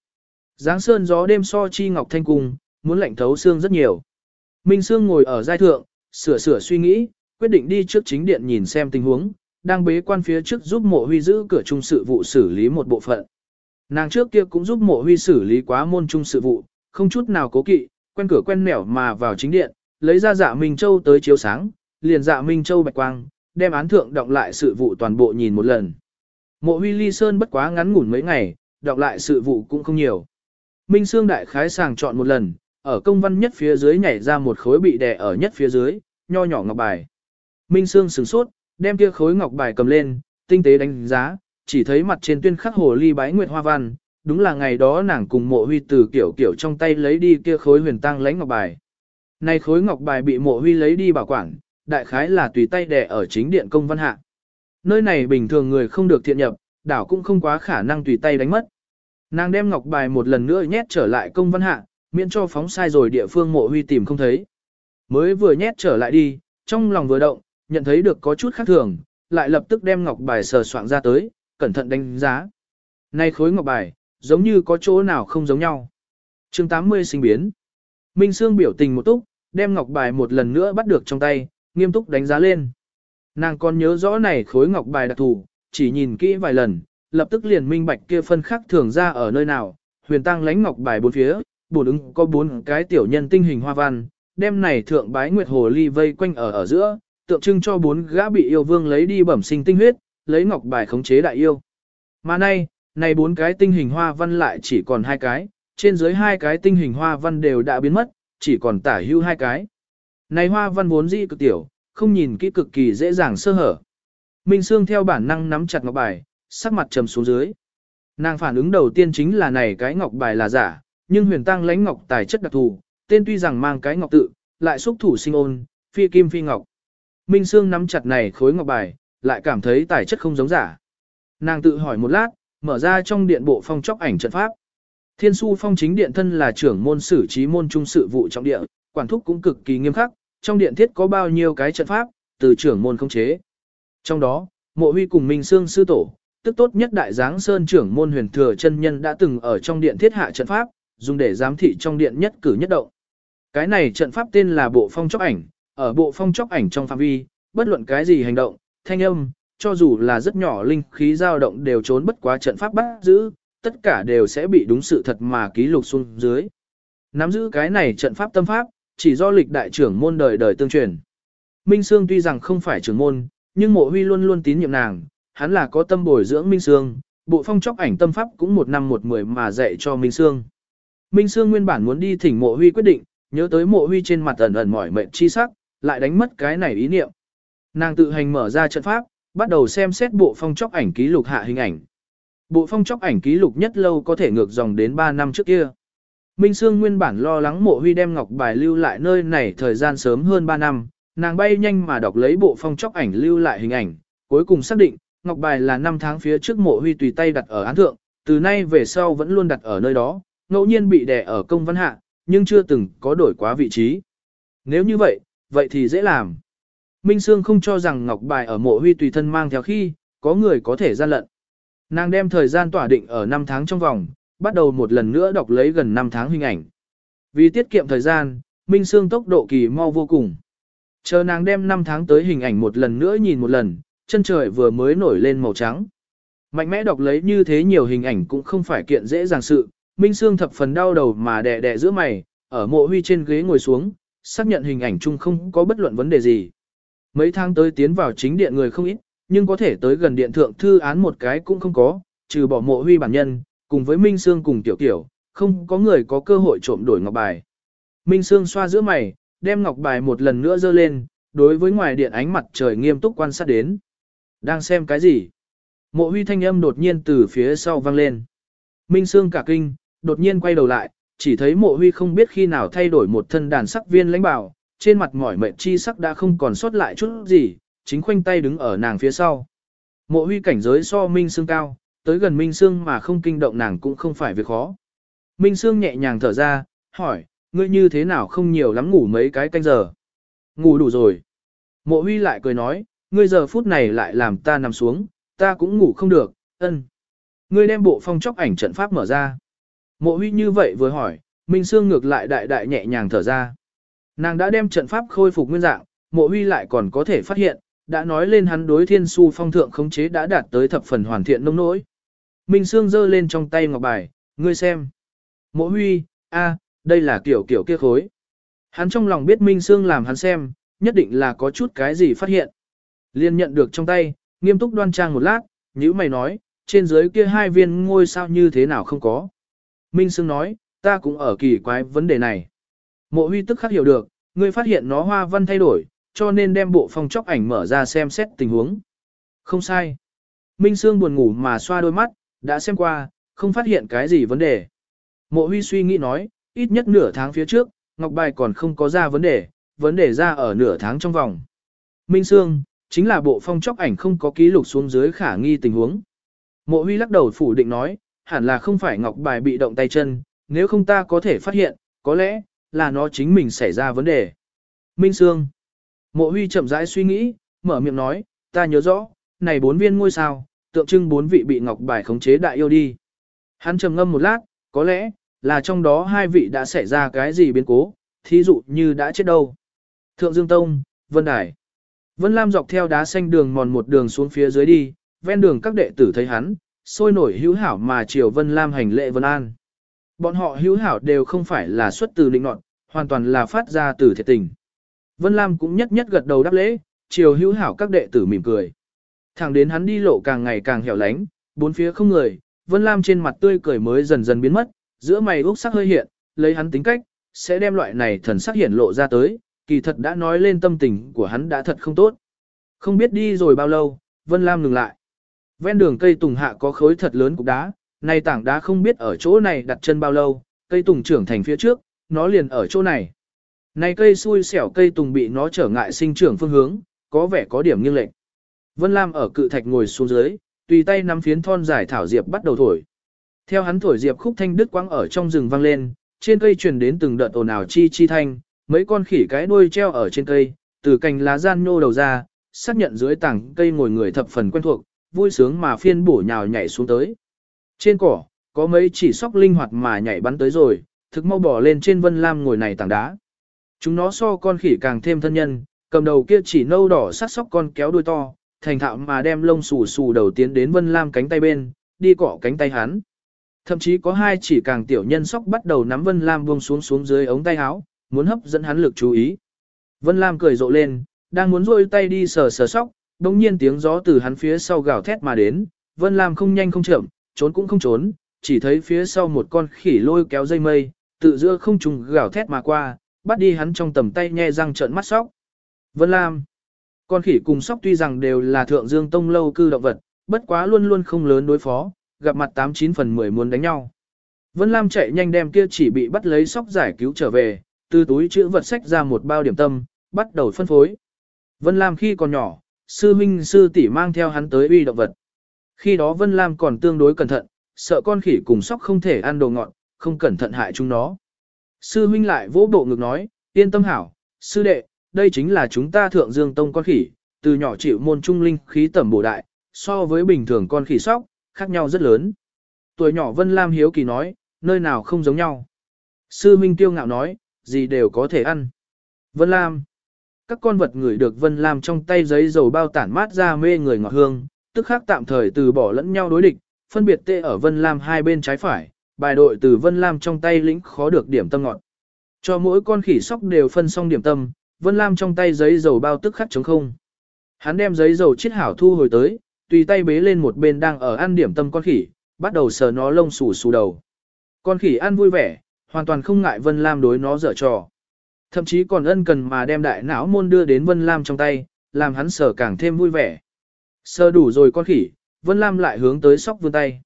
Giáng sơn gió đêm so chi ngọc thanh cung, muốn lạnh thấu xương rất nhiều. Minh Sương ngồi ở giai thượng, sửa sửa suy nghĩ, quyết định đi trước chính điện nhìn xem tình huống, đang bế quan phía trước giúp mộ huy giữ cửa trung sự vụ xử lý một bộ phận. Nàng trước kia cũng giúp mộ huy xử lý quá môn trung sự vụ, không chút nào cố kỵ, quen cửa quen nẻo mà vào chính điện, lấy ra dạ Minh Châu tới chiếu sáng, liền dạ Minh Châu bạch quang, đem án thượng đọc lại sự vụ toàn bộ nhìn một lần. Mộ huy ly sơn bất quá ngắn ngủn mấy ngày, đọc lại sự vụ cũng không nhiều. Minh Sương đại khái sàng chọn một lần, ở công văn nhất phía dưới nhảy ra một khối bị đè ở nhất phía dưới, nho nhỏ ngọc bài. Minh Sương sửng sốt, đem kia khối ngọc bài cầm lên, tinh tế đánh giá, chỉ thấy mặt trên tuyên khắc hồ ly bái nguyệt hoa văn, đúng là ngày đó nàng cùng mộ huy từ kiểu kiểu trong tay lấy đi kia khối huyền tăng lấy ngọc bài. nay khối ngọc bài bị mộ huy lấy đi bảo quản, đại khái là tùy tay đẻ ở chính điện công văn hạ. Nơi này bình thường người không được thiện nhập, đảo cũng không quá khả năng tùy tay đánh mất. Nàng đem ngọc bài một lần nữa nhét trở lại công văn hạ, miễn cho phóng sai rồi địa phương mộ huy tìm không thấy. Mới vừa nhét trở lại đi, trong lòng vừa động, nhận thấy được có chút khác thường, lại lập tức đem ngọc bài sờ soạn ra tới, cẩn thận đánh giá. nay khối ngọc bài, giống như có chỗ nào không giống nhau. chương 80 sinh biến. Minh Sương biểu tình một túc, đem ngọc bài một lần nữa bắt được trong tay, nghiêm túc đánh giá lên. Nàng còn nhớ rõ này khối ngọc bài đặc thù, chỉ nhìn kỹ vài lần, lập tức liền minh bạch kia phân khắc thường ra ở nơi nào, huyền tăng lánh ngọc bài bốn phía, bổn ứng có bốn cái tiểu nhân tinh hình hoa văn, đem này thượng bái nguyệt hồ ly vây quanh ở ở giữa, tượng trưng cho bốn gã bị yêu vương lấy đi bẩm sinh tinh huyết, lấy ngọc bài khống chế đại yêu. Mà nay, này bốn cái tinh hình hoa văn lại chỉ còn hai cái, trên dưới hai cái tinh hình hoa văn đều đã biến mất, chỉ còn tả hưu hai cái. Này hoa văn vốn dĩ cực tiểu, không nhìn kỹ cực kỳ dễ dàng sơ hở. Minh Sương theo bản năng nắm chặt ngọc bài, sắc mặt trầm xuống dưới. Nàng phản ứng đầu tiên chính là này cái ngọc bài là giả, nhưng huyền tăng lãnh ngọc tài chất đặc thù, tên tuy rằng mang cái ngọc tự, lại xúc thủ sinh ôn, phi kim phi ngọc. Minh Sương nắm chặt này khối ngọc bài, lại cảm thấy tài chất không giống giả. Nàng tự hỏi một lát, mở ra trong điện bộ phong chóc ảnh trận pháp. Thiên su phong chính điện thân là trưởng môn sử trí môn trung sự vụ trong điện, quản thúc cũng cực kỳ nghiêm khắc, trong điện thiết có bao nhiêu cái trận pháp, từ trưởng môn không chế. Trong đó, mộ huy cùng Minh Sương sư tổ, tức tốt nhất đại giáng sơn trưởng môn huyền thừa chân nhân đã từng ở trong điện thiết hạ trận pháp, dùng để giám thị trong điện nhất cử nhất động. Cái này trận pháp tên là bộ phong chóc ảnh, ở bộ phong chóc ảnh trong phạm vi, bất luận cái gì hành động, thanh âm, cho dù là rất nhỏ linh khí dao động đều trốn bất quá trận pháp bắt giữ, tất cả đều sẽ bị đúng sự thật mà ký lục xuống dưới. Nắm giữ cái này trận pháp tâm pháp, chỉ do lịch đại trưởng môn đời đời tương truyền. Minh Sương tuy rằng không phải trưởng môn, nhưng mộ huy luôn luôn tín nhiệm nàng, hắn là có tâm bồi dưỡng Minh Sương, bộ phong chóc ảnh tâm pháp cũng một năm một mười mà dạy cho Minh Sương. Minh Sương nguyên bản muốn đi thỉnh mộ huy quyết định, nhớ tới mộ huy trên mặt ẩn ẩn mỏi mệt chi sắc, lại đánh mất cái này ý niệm. Nàng tự hành mở ra trận pháp, bắt đầu xem xét bộ phong chóc ảnh ký lục hạ hình ảnh. Bộ phong chóc ảnh ký lục nhất lâu có thể ngược dòng đến 3 năm trước kia. Minh Sương nguyên bản lo lắng mộ huy đem ngọc bài lưu lại nơi này thời gian sớm hơn 3 năm, nàng bay nhanh mà đọc lấy bộ phong chóc ảnh lưu lại hình ảnh, cuối cùng xác định, ngọc bài là năm tháng phía trước mộ huy tùy tay đặt ở án thượng, từ nay về sau vẫn luôn đặt ở nơi đó, ngẫu nhiên bị đè ở công văn hạ, nhưng chưa từng có đổi quá vị trí. Nếu như vậy, vậy thì dễ làm. Minh Sương không cho rằng ngọc bài ở mộ huy tùy thân mang theo khi, có người có thể gian lận. Nàng đem thời gian tỏa định ở 5 tháng trong vòng, bắt đầu một lần nữa đọc lấy gần 5 tháng hình ảnh. Vì tiết kiệm thời gian, Minh Sương tốc độ kỳ mau vô cùng. Chờ nàng đem 5 tháng tới hình ảnh một lần nữa nhìn một lần, chân trời vừa mới nổi lên màu trắng. Mạnh mẽ đọc lấy như thế nhiều hình ảnh cũng không phải kiện dễ dàng sự, Minh Sương thập phần đau đầu mà đè đè giữa mày, ở mộ huy trên ghế ngồi xuống, xác nhận hình ảnh chung không có bất luận vấn đề gì. Mấy tháng tới tiến vào chính điện người không ít, nhưng có thể tới gần điện thượng thư án một cái cũng không có, trừ bỏ mộ huy bản nhân, cùng với Minh Sương cùng tiểu tiểu, không có người có cơ hội trộm đổi ngọc bài. Minh Sương xoa giữa mày, đem ngọc bài một lần nữa dơ lên, đối với ngoài điện ánh mặt trời nghiêm túc quan sát đến. Đang xem cái gì? Mộ huy thanh âm đột nhiên từ phía sau vang lên. Minh Sương cả kinh, đột nhiên quay đầu lại, chỉ thấy mộ huy không biết khi nào thay đổi một thân đàn sắc viên lãnh bảo, trên mặt mỏi mệt chi sắc đã không còn sót lại chút gì, chính khoanh tay đứng ở nàng phía sau. Mộ huy cảnh giới so Minh Sương cao, tới gần Minh Sương mà không kinh động nàng cũng không phải việc khó. Minh Sương nhẹ nhàng thở ra, hỏi, ngươi như thế nào không nhiều lắm ngủ mấy cái canh giờ. Ngủ đủ rồi. Mộ huy lại cười nói, ngươi giờ phút này lại làm ta nằm xuống, ta cũng ngủ không được, ân. Ngươi đem bộ phong chóc ảnh trận pháp mở ra. Mộ huy như vậy vừa hỏi, Minh Sương ngược lại đại đại nhẹ nhàng thở ra. Nàng đã đem trận pháp khôi phục nguyên dạng, mộ huy lại còn có thể phát hiện, đã nói lên hắn đối thiên su phong thượng khống chế đã đạt tới thập phần hoàn thiện nông nỗi. Minh Sương giơ lên trong tay ngọc bài, ngươi xem. Mộ huy, a, đây là kiểu kiểu kia khối. Hắn trong lòng biết Minh Sương làm hắn xem, nhất định là có chút cái gì phát hiện. Liên nhận được trong tay, nghiêm túc đoan trang một lát, nhữ mày nói, trên dưới kia hai viên ngôi sao như thế nào không có. Minh Sương nói, ta cũng ở kỳ quái vấn đề này. Mộ huy tức khắc hiểu được, ngươi phát hiện nó hoa văn thay đổi, cho nên đem bộ phong chóc ảnh mở ra xem xét tình huống. Không sai. Minh Sương buồn ngủ mà xoa đôi mắt, đã xem qua, không phát hiện cái gì vấn đề. Mộ huy suy nghĩ nói, ít nhất nửa tháng phía trước, Ngọc Bài còn không có ra vấn đề, vấn đề ra ở nửa tháng trong vòng. Minh Sương, chính là bộ phong chóc ảnh không có ký lục xuống dưới khả nghi tình huống. Mộ huy lắc đầu phủ định nói, hẳn là không phải Ngọc Bài bị động tay chân, nếu không ta có thể phát hiện, có lẽ, là nó chính mình xảy ra vấn đề. Minh Sương. Mộ huy chậm rãi suy nghĩ, mở miệng nói, ta nhớ rõ, này bốn viên ngôi sao, tượng trưng bốn vị bị Ngọc Bài khống chế đại yêu đi. Hắn trầm ngâm một lát, có lẽ, là trong đó hai vị đã xảy ra cái gì biến cố, thí dụ như đã chết đâu. Thượng Dương Tông, Vân Đài. Vân Lam dọc theo đá xanh đường mòn một đường xuống phía dưới đi, ven đường các đệ tử thấy hắn, sôi nổi hữu hảo mà chiều Vân Lam hành lệ Vân An. Bọn họ hữu hảo đều không phải là xuất từ định nọt, hoàn toàn là phát ra từ thiệt tình. Vân Lam cũng nhất nhất gật đầu đáp lễ, chiều hữu hảo các đệ tử mỉm cười. Thẳng đến hắn đi lộ càng ngày càng hẻo lánh, bốn phía không người, Vân Lam trên mặt tươi cười mới dần dần biến mất, giữa mày úc sắc hơi hiện, lấy hắn tính cách, sẽ đem loại này thần sắc hiển lộ ra tới, kỳ thật đã nói lên tâm tình của hắn đã thật không tốt. Không biết đi rồi bao lâu, Vân Lam ngừng lại. Ven đường cây tùng hạ có khối thật lớn cục đá, này tảng đá không biết ở chỗ này đặt chân bao lâu, cây tùng trưởng thành phía trước, nó liền ở chỗ này. Này cây xui xẻo cây tùng bị nó trở ngại sinh trưởng phương hướng, có vẻ có điểm nghiêng lệch. Vân Lam ở cự thạch ngồi xuống dưới, tùy tay nắm phiến thon dài thảo diệp bắt đầu thổi. Theo hắn thổi diệp khúc thanh đứt quãng ở trong rừng vang lên, trên cây truyền đến từng đợt ồn ào chi chi thanh, mấy con khỉ cái đuôi treo ở trên cây, từ cành lá gian nhô đầu ra, xác nhận dưới tảng cây ngồi người thập phần quen thuộc, vui sướng mà phiên bổ nhào nhảy xuống tới. Trên cỏ, có mấy chỉ sóc linh hoạt mà nhảy bắn tới rồi, thực mau bỏ lên trên vân lam ngồi này tảng đá. Chúng nó so con khỉ càng thêm thân nhân, cầm đầu kia chỉ nâu đỏ sát sóc con kéo đuôi to, thành thạo mà đem lông xù xù đầu tiến đến vân lam cánh tay bên, đi cọ cánh tay hắn. Thậm chí có hai chỉ càng tiểu nhân sóc bắt đầu nắm Vân Lam buông xuống xuống dưới ống tay áo, muốn hấp dẫn hắn lực chú ý. Vân Lam cười rộ lên, đang muốn rôi tay đi sờ sờ sóc, đồng nhiên tiếng gió từ hắn phía sau gào thét mà đến, Vân Lam không nhanh không chậm, trốn cũng không trốn, chỉ thấy phía sau một con khỉ lôi kéo dây mây, tự giữa không trùng gào thét mà qua, bắt đi hắn trong tầm tay nhe răng trợn mắt sóc. Vân Lam Con khỉ cùng sóc tuy rằng đều là thượng dương tông lâu cư động vật, bất quá luôn luôn không lớn đối phó, gặp mặt 89 phần 10 muốn đánh nhau. Vân Lam chạy nhanh đem kia chỉ bị bắt lấy sóc giải cứu trở về, từ túi chữ vật sách ra một bao điểm tâm, bắt đầu phân phối. Vân Lam khi còn nhỏ, sư huynh sư tỷ mang theo hắn tới uy động vật. Khi đó Vân Lam còn tương đối cẩn thận, sợ con khỉ cùng sóc không thể ăn đồ ngọt, không cẩn thận hại chúng nó. Sư huynh lại vỗ bộ ngực nói, yên tâm hảo, sư đệ, đây chính là chúng ta thượng dương tông con khỉ, từ nhỏ chịu môn trung linh khí tẩm bổ đại, so với bình thường con khỉ sóc, khác nhau rất lớn. Tuổi nhỏ Vân Lam hiếu kỳ nói, nơi nào không giống nhau. Sư Minh tiêu ngạo nói, gì đều có thể ăn. Vân Lam. Các con vật ngửi được Vân Lam trong tay giấy dầu bao tản mát ra mê người ngọt hương, tức khắc tạm thời từ bỏ lẫn nhau đối địch, phân biệt tê ở Vân Lam hai bên trái phải, bài đội từ Vân Lam trong tay lĩnh khó được điểm tâm ngọt. Cho mỗi con khỉ sóc đều phân xong điểm tâm, Vân Lam trong tay giấy dầu bao tức khắc trống không. Hắn đem giấy dầu chiết hảo thu hồi tới, tùy tay bế lên một bên đang ở ăn điểm tâm con khỉ, bắt đầu sờ nó lông xù xù đầu. Con khỉ ăn vui vẻ, hoàn toàn không ngại Vân Lam đối nó dở trò. Thậm chí còn ân cần mà đem đại não môn đưa đến Vân Lam trong tay, làm hắn sờ càng thêm vui vẻ. Sờ đủ rồi con khỉ, Vân Lam lại hướng tới sóc vươn tay.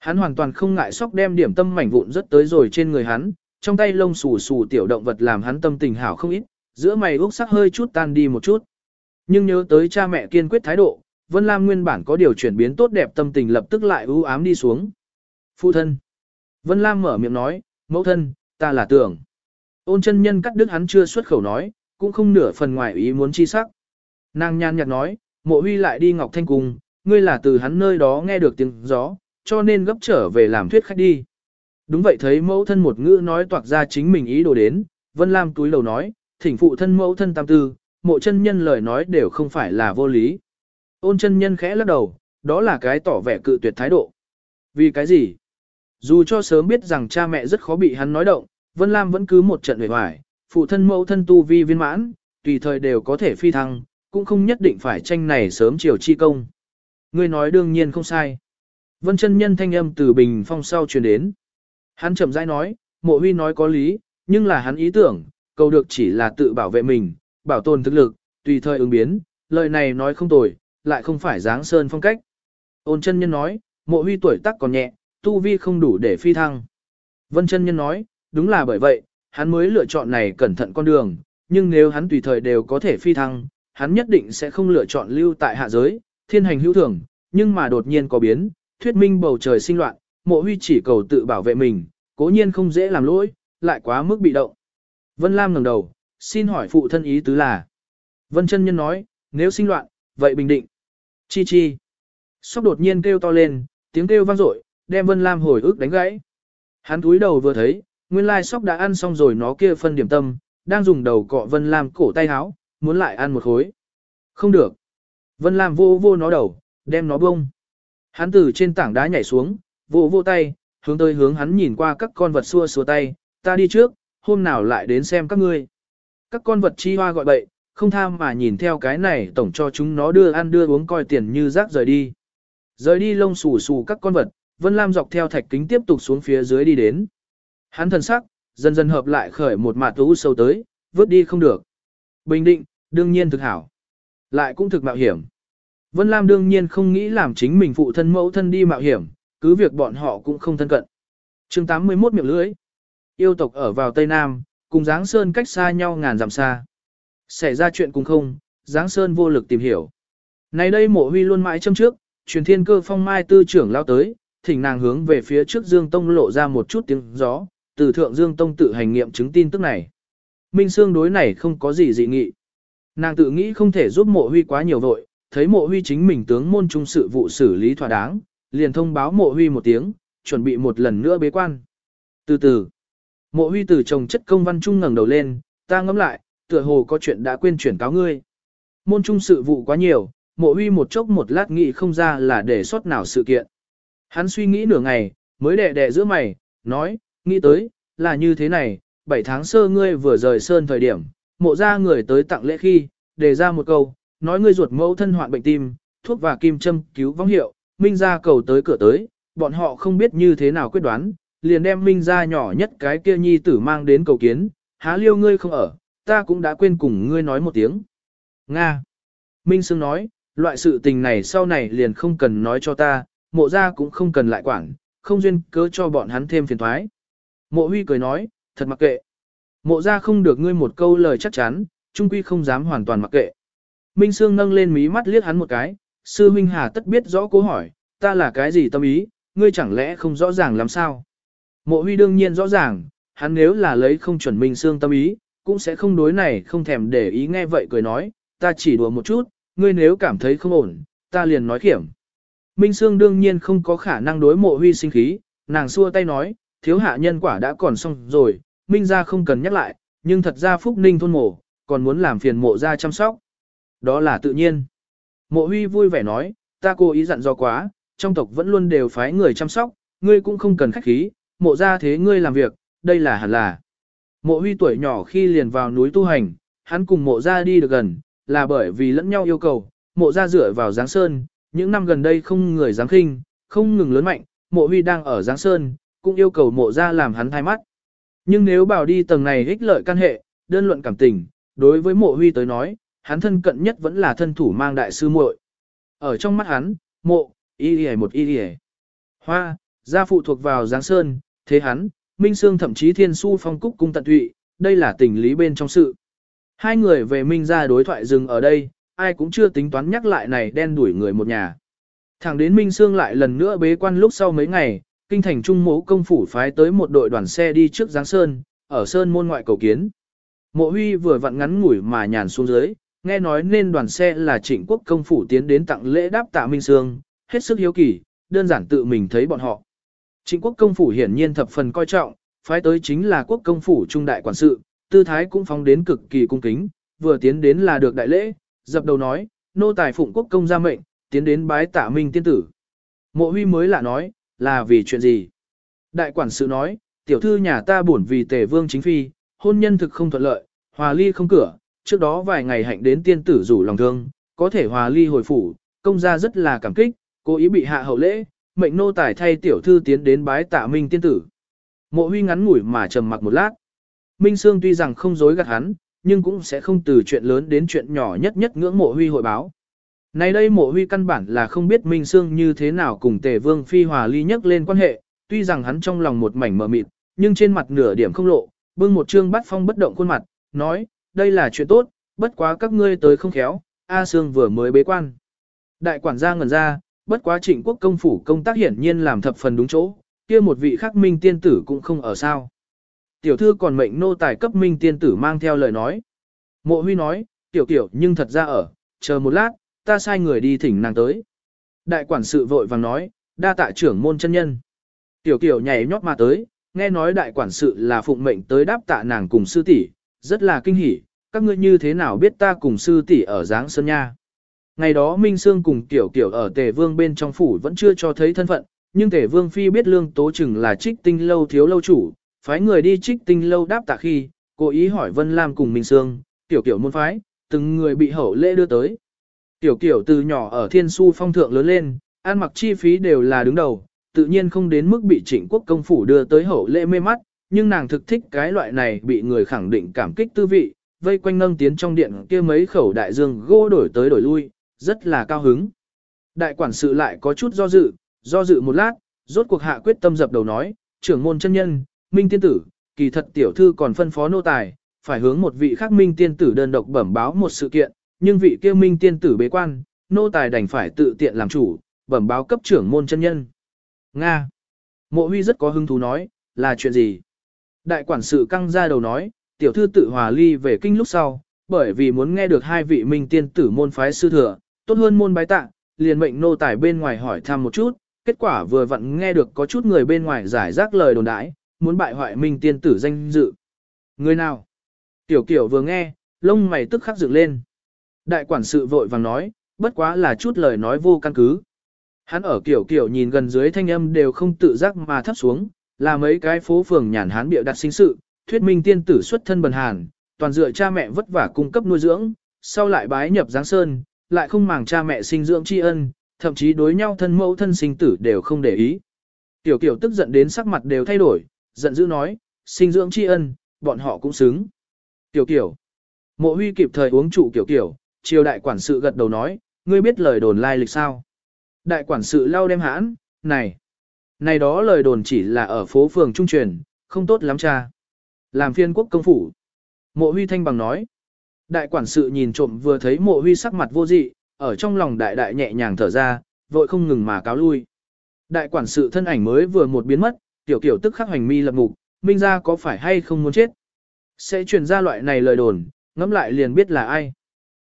Hắn hoàn toàn không ngại sóc đem điểm tâm mảnh vụn rất tới rồi trên người hắn, trong tay lông xù xù tiểu động vật làm hắn tâm tình hảo không ít, giữa mày úc sắc hơi chút tan đi một chút. Nhưng nhớ tới cha mẹ kiên quyết thái độ, Vân Lam nguyên bản có điều chuyển biến tốt đẹp tâm tình lập tức lại ưu ám đi xuống. Phụ thân. Vân Lam mở miệng nói, mẫu thân, ta là tưởng. Ôn chân nhân cắt đứt hắn chưa xuất khẩu nói, cũng không nửa phần ngoài ý muốn chi sắc. Nàng nhan nhạt nói, mộ huy lại đi Ngọc Thanh Cung, ngươi là từ hắn nơi đó nghe được tiếng gió, cho nên gấp trở về làm thuyết khách đi. Đúng vậy thấy mẫu thân một ngữ nói toạc ra chính mình ý đồ đến, Vân Lam túi lầu nói, thỉnh phụ thân mẫu thân tam tư, mộ chân nhân lời nói đều không phải là vô lý. Ôn chân nhân khẽ lắc đầu, đó là cái tỏ vẻ cự tuyệt thái độ. Vì cái gì? Dù cho sớm biết rằng cha mẹ rất khó bị hắn nói động, Vân Lam vẫn cứ một trận hề hoài, phụ thân mẫu thân tu vi viên mãn, tùy thời đều có thể phi thăng, cũng không nhất định phải tranh này sớm chiều chi công. Ngươi nói đương nhiên không sai. Vân chân nhân thanh âm từ bình phong sau truyền đến. Hắn chậm rãi nói, mộ huy nói có lý, nhưng là hắn ý tưởng, cầu được chỉ là tự bảo vệ mình, bảo tồn thực lực, tùy thời ứng biến, lời này nói không tồi, lại không phải dáng sơn phong cách. Ôn chân nhân nói, mộ huy tuổi tác còn nhẹ, tu vi không đủ để phi thăng. Vân chân nhân nói, đúng là bởi vậy, hắn mới lựa chọn này cẩn thận con đường, nhưng nếu hắn tùy thời đều có thể phi thăng, hắn nhất định sẽ không lựa chọn lưu tại hạ giới, thiên hành hữu thường, nhưng mà đột nhiên có biến, thuyết minh bầu trời sinh loạn, mộ huy chỉ cầu tự bảo vệ mình, cố nhiên không dễ làm lỗi, lại quá mức bị động. Vân Lam ngẩng đầu, xin hỏi phụ thân ý tứ là. Vân chân nhân nói, nếu sinh loạn, vậy bình định. Chi chi. Sóc đột nhiên kêu to lên, tiếng kêu vang dội, đem Vân Lam hồi ức đánh gãy. Hắn túi đầu vừa thấy, nguyên lai sóc đã ăn xong rồi nó kia phân điểm tâm, đang dùng đầu cọ Vân Lam cổ tay háo, muốn lại ăn một khối. Không được. Vân Lam vô vô nó đầu, đem nó bông. Hắn từ trên tảng đá nhảy xuống, vỗ vỗ tay, hướng tới hướng hắn nhìn qua các con vật xua xua tay, ta đi trước, hôm nào lại đến xem các ngươi. Các con vật chi hoa gọi bậy, không tham mà nhìn theo cái này tổng cho chúng nó đưa ăn đưa uống coi tiền như rác rời đi. Rời đi lông xù xù các con vật, Vân Lam dọc theo thạch kính tiếp tục xuống phía dưới đi đến. Hắn thần sắc, dần dần hợp lại khởi một mạt u sâu tới, vớt đi không được. Bình định, đương nhiên thực hảo. Lại cũng thực mạo hiểm. Vân Lam đương nhiên không nghĩ làm chính mình phụ thân mẫu thân đi mạo hiểm, cứ việc bọn họ cũng không thân cận. chương 81 miệng lưỡi. Yêu tộc ở vào Tây Nam, cùng Giáng Sơn cách xa nhau ngàn dặm xa. Xảy ra chuyện cùng không, Giáng Sơn vô lực tìm hiểu. Này đây mộ huy luôn mãi châm trước, truyền thiên cơ phong mai tư trưởng lao tới, thỉnh nàng hướng về phía trước Dương Tông lộ ra một chút tiếng gió, từ thượng Dương Tông tự hành nghiệm chứng tin tức này. Minh Sương đối này không có gì dị nghị. Nàng tự nghĩ không thể giúp mộ huy quá nhiều vội, thấy mộ huy chính mình tướng môn trung sự vụ xử lý thỏa đáng, liền thông báo mộ huy một tiếng, chuẩn bị một lần nữa bế quan. Từ từ, mộ huy từ chồng chất công văn trung ngẩng đầu lên, ta ngẫm lại, tựa hồ có chuyện đã quên chuyển cáo ngươi. Môn trung sự vụ quá nhiều, mộ huy một chốc một lát nghĩ không ra là để sót nào sự kiện. Hắn suy nghĩ nửa ngày, mới đẻ đẻ giữa mày, nói, nghĩ tới, là như thế này, 7 tháng sơ ngươi vừa rời sơn thời điểm, mộ ra người tới tặng lễ khi, đề ra một câu, nói ngươi ruột mẫu thân hoạn bệnh tim, thuốc và kim châm cứu vong hiệu, Minh ra cầu tới cửa tới, bọn họ không biết như thế nào quyết đoán, liền đem Minh ra nhỏ nhất cái kia nhi tử mang đến cầu kiến, há liêu ngươi không ở, ta cũng đã quên cùng ngươi nói một tiếng. Nga. Minh Sương nói, loại sự tình này sau này liền không cần nói cho ta, mộ ra cũng không cần lại quản, không duyên cớ cho bọn hắn thêm phiền thoái. Mộ huy cười nói, thật mặc kệ. Mộ ra không được ngươi một câu lời chắc chắn, trung quy không dám hoàn toàn mặc kệ. Minh Sương nâng lên mí mắt liếc hắn một cái, sư huynh hà tất biết rõ câu hỏi, ta là cái gì tâm ý, ngươi chẳng lẽ không rõ ràng làm sao? Mộ huy đương nhiên rõ ràng, hắn nếu là lấy không chuẩn Minh Sương tâm ý, cũng sẽ không đối này không thèm để ý nghe vậy cười nói, ta chỉ đùa một chút, ngươi nếu cảm thấy không ổn, ta liền nói khiểm. Minh Sương đương nhiên không có khả năng đối mộ huy sinh khí, nàng xua tay nói, thiếu hạ nhân quả đã còn xong rồi, Minh ra không cần nhắc lại, nhưng thật ra Phúc Ninh thôn mộ, còn muốn làm phiền mộ ra chăm sóc. Đó là tự nhiên. Mộ huy vui vẻ nói, ta cố ý dặn do quá, trong tộc vẫn luôn đều phái người chăm sóc, ngươi cũng không cần khách khí, mộ ra thế ngươi làm việc, đây là hẳn là. Mộ huy tuổi nhỏ khi liền vào núi tu hành, hắn cùng mộ ra đi được gần, là bởi vì lẫn nhau yêu cầu, mộ ra dựa vào Giáng Sơn, những năm gần đây không người dám khinh, không ngừng lớn mạnh, mộ huy đang ở Giáng Sơn, cũng yêu cầu mộ ra làm hắn thay mắt. Nhưng nếu bảo đi tầng này ích lợi căn hệ, đơn luận cảm tình, đối với mộ huy tới nói, hắn thân cận nhất vẫn là thân thủ mang đại sư muội. Ở trong mắt hắn, mộ, y y một y y Hoa, gia phụ thuộc vào Giáng Sơn, thế hắn, Minh Sương thậm chí thiên su phong cúc cung tận tụy, đây là tình lý bên trong sự. Hai người về Minh ra đối thoại dừng ở đây, ai cũng chưa tính toán nhắc lại này đen đuổi người một nhà. Thẳng đến Minh Sương lại lần nữa bế quan lúc sau mấy ngày, kinh thành trung mố công phủ phái tới một đội đoàn xe đi trước Giáng Sơn, ở Sơn môn ngoại cầu kiến. Mộ huy vừa vặn ngắn ngủi mà nhàn xuống dưới, nghe nói nên đoàn xe là trịnh quốc công phủ tiến đến tặng lễ đáp tạ Minh Sương, hết sức hiếu kỳ, đơn giản tự mình thấy bọn họ. Trịnh quốc công phủ hiển nhiên thập phần coi trọng, phái tới chính là quốc công phủ trung đại quản sự, tư thái cũng phóng đến cực kỳ cung kính, vừa tiến đến là được đại lễ, dập đầu nói, nô tài phụng quốc công ra mệnh, tiến đến bái tạ minh tiên tử. Mộ huy mới lạ nói, là vì chuyện gì? Đại quản sự nói, tiểu thư nhà ta buồn vì tề vương chính phi, hôn nhân thực không thuận lợi, hòa ly không cửa, trước đó vài ngày hạnh đến tiên tử rủ lòng thương, có thể hòa ly hồi phủ, công gia rất là cảm kích, cố ý bị hạ hậu lễ, mệnh nô tài thay tiểu thư tiến đến bái tạ minh tiên tử. Mộ huy ngắn ngủi mà trầm mặc một lát. Minh Sương tuy rằng không dối gạt hắn, nhưng cũng sẽ không từ chuyện lớn đến chuyện nhỏ nhất nhất ngưỡng mộ huy hội báo. Nay đây mộ huy căn bản là không biết Minh Sương như thế nào cùng tề vương phi hòa ly nhất lên quan hệ, tuy rằng hắn trong lòng một mảnh mờ mịt, nhưng trên mặt nửa điểm không lộ, bưng một trương bắt phong bất động khuôn mặt, nói, đây là chuyện tốt, bất quá các ngươi tới không khéo, A Sương vừa mới bế quan. Đại quản gia ngẩn ra, bất quá trịnh quốc công phủ công tác hiển nhiên làm thập phần đúng chỗ, kia một vị khắc minh tiên tử cũng không ở sao. Tiểu thư còn mệnh nô tài cấp minh tiên tử mang theo lời nói. Mộ huy nói, tiểu tiểu nhưng thật ra ở, chờ một lát, ta sai người đi thỉnh nàng tới. Đại quản sự vội vàng nói, đa tạ trưởng môn chân nhân. Tiểu tiểu nhảy nhót mà tới, nghe nói đại quản sự là phụng mệnh tới đáp tạ nàng cùng sư tỷ, rất là kinh hỉ, các ngươi như thế nào biết ta cùng sư tỷ ở dáng sơn nha. Ngày đó Minh Sương cùng Tiểu Tiểu ở Tề Vương bên trong phủ vẫn chưa cho thấy thân phận, nhưng Tề Vương Phi biết lương tố Trừng là trích tinh lâu thiếu lâu chủ, phái người đi trích tinh lâu đáp tạ khi, cố ý hỏi Vân Lam cùng Minh Sương, Tiểu Tiểu môn phái, từng người bị hậu lễ đưa tới. Tiểu Tiểu từ nhỏ ở Thiên Su phong thượng lớn lên, ăn mặc chi phí đều là đứng đầu, tự nhiên không đến mức bị trịnh quốc công phủ đưa tới hậu lễ mê mắt, nhưng nàng thực thích cái loại này bị người khẳng định cảm kích tư vị, vây quanh nâng tiến trong điện kia mấy khẩu đại dương gỗ đổi tới đổi lui, rất là cao hứng. Đại quản sự lại có chút do dự, do dự một lát, rốt cuộc hạ quyết tâm dập đầu nói, trưởng môn chân nhân, minh tiên tử, kỳ thật tiểu thư còn phân phó nô tài, phải hướng một vị khác minh tiên tử đơn độc bẩm báo một sự kiện, nhưng vị kia minh tiên tử bế quan, nô tài đành phải tự tiện làm chủ, bẩm báo cấp trưởng môn chân nhân. Nga. Mộ huy rất có hứng thú nói, là chuyện gì? Đại quản sự căng ra đầu nói, tiểu thư tự hòa ly về kinh lúc sau, bởi vì muốn nghe được hai vị minh tiên tử môn phái sư thừa, tốt hơn môn bái tạ, liền mệnh nô tài bên ngoài hỏi thăm một chút, kết quả vừa vặn nghe được có chút người bên ngoài giải rác lời đồn đãi, muốn bại hoại minh tiên tử danh dự. Người nào? Tiểu kiểu vừa nghe, lông mày tức khắc dựng lên. Đại quản sự vội vàng nói, bất quá là chút lời nói vô căn cứ. Hắn ở kiểu kiểu nhìn gần dưới thanh âm đều không tự giác mà thấp xuống, là mấy cái phố phường nhàn hán bịa đặt sinh sự, thuyết minh tiên tử xuất thân bần hàn, toàn dựa cha mẹ vất vả cung cấp nuôi dưỡng, sau lại bái nhập Giáng Sơn, lại không màng cha mẹ sinh dưỡng tri ân, thậm chí đối nhau thân mẫu thân sinh tử đều không để ý. Tiểu kiểu tức giận đến sắc mặt đều thay đổi, giận dữ nói, sinh dưỡng tri ân, bọn họ cũng xứng. Tiểu kiểu, mộ huy kịp thời uống trụ kiểu kiểu, triều đại quản sự gật đầu nói, ngươi biết lời đồn lai lịch sao? Đại quản sự lau đem hãn, này, này đó lời đồn chỉ là ở phố phường trung truyền, không tốt lắm cha. Làm phiên quốc công phủ. Mộ huy thanh bằng nói, Đại quản sự nhìn trộm vừa thấy mộ huy sắc mặt vô dị, ở trong lòng đại đại nhẹ nhàng thở ra, vội không ngừng mà cáo lui. Đại quản sự thân ảnh mới vừa một biến mất, tiểu kiểu tức khắc hành mi lập mục, minh ra có phải hay không muốn chết. Sẽ truyền ra loại này lời đồn, ngẫm lại liền biết là ai.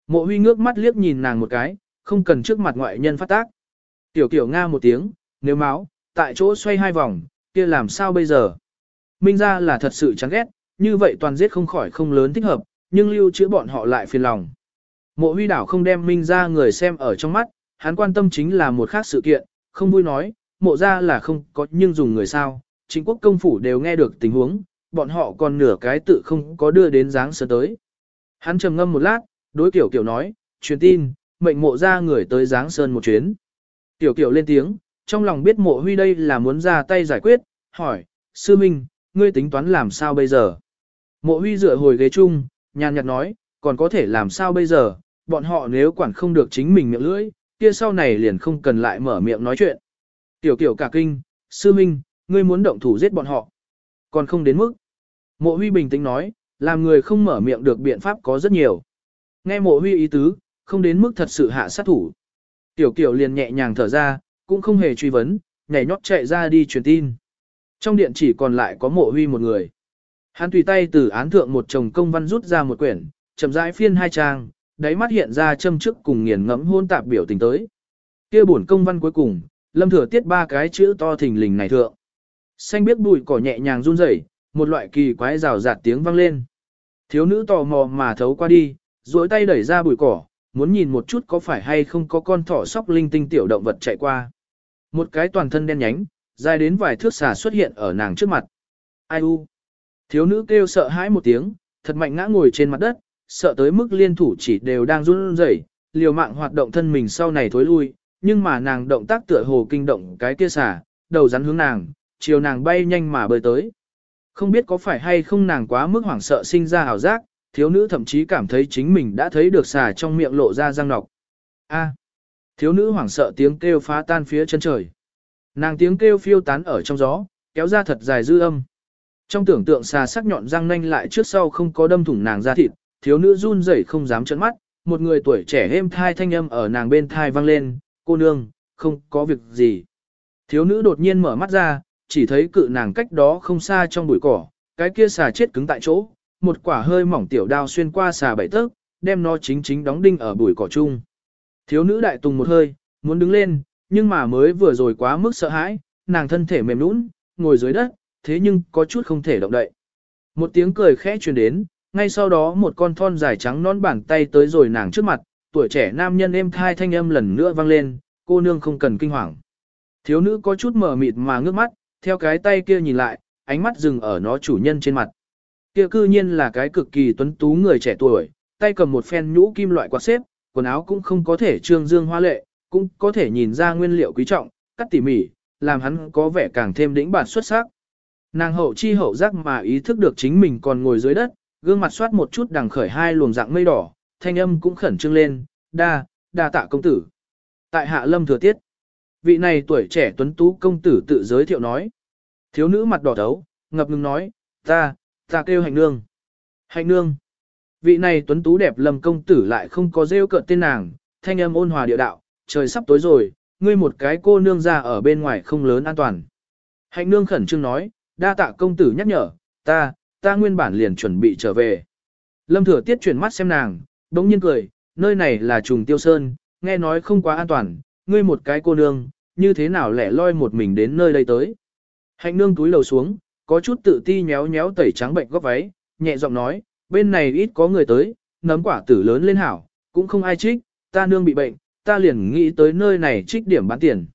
Mộ huy ngước mắt liếc nhìn nàng một cái, không cần trước mặt ngoại nhân phát tác. Tiểu kiểu nga một tiếng, nếu máu, tại chỗ xoay hai vòng, kia làm sao bây giờ? Minh ra là thật sự chán ghét, như vậy toàn giết không khỏi không lớn thích hợp, nhưng lưu chữa bọn họ lại phiền lòng. Mộ huy đảo không đem Minh ra người xem ở trong mắt, hắn quan tâm chính là một khác sự kiện, không vui nói, mộ ra là không có nhưng dùng người sao, chính quốc công phủ đều nghe được tình huống, bọn họ còn nửa cái tự không có đưa đến dáng sớm tới. Hắn trầm ngâm một lát, đối kiểu kiểu nói, truyền tin, mệnh mộ ra người tới dáng sơn một chuyến. Tiểu kiểu lên tiếng, trong lòng biết mộ huy đây là muốn ra tay giải quyết, hỏi, sư minh, ngươi tính toán làm sao bây giờ? Mộ huy dựa hồi ghế chung, nhàn nhạt nói, còn có thể làm sao bây giờ, bọn họ nếu quản không được chính mình miệng lưỡi, kia sau này liền không cần lại mở miệng nói chuyện. Tiểu kiểu cả kinh, sư minh, ngươi muốn động thủ giết bọn họ. Còn không đến mức. Mộ huy bình tĩnh nói, làm người không mở miệng được biện pháp có rất nhiều. Nghe mộ huy ý tứ, không đến mức thật sự hạ sát thủ. Tiểu kiểu liền nhẹ nhàng thở ra, cũng không hề truy vấn, nhảy nhót chạy ra đi truyền tin. Trong điện chỉ còn lại có mộ huy một người. Hắn tùy tay từ án thượng một chồng công văn rút ra một quyển, chậm rãi phiên hai trang, đáy mắt hiện ra châm chức cùng nghiền ngẫm hôn tạp biểu tình tới. Kia bổn công văn cuối cùng, lâm thừa tiết ba cái chữ to thình lình này thượng. Xanh biết bụi cỏ nhẹ nhàng run rẩy, một loại kỳ quái rào rạt tiếng vang lên. Thiếu nữ tò mò mà thấu qua đi, duỗi tay đẩy ra bụi cỏ, muốn nhìn một chút có phải hay không có con thỏ sóc linh tinh tiểu động vật chạy qua. Một cái toàn thân đen nhánh, dài đến vài thước xà xuất hiện ở nàng trước mặt. Ai u? Thiếu nữ kêu sợ hãi một tiếng, thật mạnh ngã ngồi trên mặt đất, sợ tới mức liên thủ chỉ đều đang run rẩy, liều mạng hoạt động thân mình sau này thối lui, nhưng mà nàng động tác tựa hồ kinh động cái kia xà, đầu rắn hướng nàng, chiều nàng bay nhanh mà bơi tới. Không biết có phải hay không nàng quá mức hoảng sợ sinh ra ảo giác, thiếu nữ thậm chí cảm thấy chính mình đã thấy được xà trong miệng lộ ra răng nọc. A. thiếu nữ hoảng sợ tiếng kêu phá tan phía chân trời. Nàng tiếng kêu phiêu tán ở trong gió, kéo ra thật dài dư âm. Trong tưởng tượng xà sắc nhọn răng nanh lại trước sau không có đâm thủng nàng ra thịt, thiếu nữ run rẩy không dám trợn mắt, một người tuổi trẻ êm thai thanh âm ở nàng bên thai vang lên, cô nương, không có việc gì. Thiếu nữ đột nhiên mở mắt ra, chỉ thấy cự nàng cách đó không xa trong bụi cỏ, cái kia xà chết cứng tại chỗ, một quả hơi mỏng tiểu đao xuyên qua xà bảy tấc, đem nó chính chính đóng đinh ở bụi cỏ chung. Thiếu nữ đại tùng một hơi, muốn đứng lên, nhưng mà mới vừa rồi quá mức sợ hãi, nàng thân thể mềm nũng, ngồi dưới đất, thế nhưng có chút không thể động đậy. Một tiếng cười khẽ truyền đến, ngay sau đó một con thon dài trắng non bàn tay tới rồi nàng trước mặt, tuổi trẻ nam nhân êm thai thanh âm lần nữa vang lên, cô nương không cần kinh hoàng. Thiếu nữ có chút mở mịt mà ngước mắt, theo cái tay kia nhìn lại, ánh mắt dừng ở nó chủ nhân trên mặt. Kia cư nhiên là cái cực kỳ tuấn tú người trẻ tuổi, tay cầm một phen nhũ kim loại quạt xếp, quần áo cũng không có thể trương dương hoa lệ, cũng có thể nhìn ra nguyên liệu quý trọng, cắt tỉ mỉ, làm hắn có vẻ càng thêm đĩnh bản xuất sắc. Nàng hậu chi hậu giác mà ý thức được chính mình còn ngồi dưới đất, gương mặt soát một chút đằng khởi hai luồng dạng mây đỏ, thanh âm cũng khẩn trương lên, đa, đa tạ công tử. Tại hạ lâm thừa tiết, vị này tuổi trẻ tuấn tú công tử tự giới thiệu nói. Thiếu nữ mặt đỏ thấu, ngập ngừng nói, ta, ta kêu hạnh nương. Hạnh nương. Vị này tuấn tú đẹp lâm công tử lại không có rêu cợt tên nàng, thanh âm ôn hòa địa đạo, trời sắp tối rồi, ngươi một cái cô nương ra ở bên ngoài không lớn an toàn. Hạnh nương khẩn trương nói, đa tạ công tử nhắc nhở, ta, ta nguyên bản liền chuẩn bị trở về. Lâm thừa tiết chuyển mắt xem nàng, đống nhiên cười, nơi này là trùng tiêu sơn, nghe nói không quá an toàn, ngươi một cái cô nương, như thế nào lẻ loi một mình đến nơi đây tới. Hạnh nương túi lầu xuống, có chút tự ti nhéo nhéo tẩy trắng bệnh góc váy, nhẹ giọng nói, bên này ít có người tới, nấm quả tử lớn lên hảo, cũng không ai trích, ta nương bị bệnh, ta liền nghĩ tới nơi này trích điểm bán tiền.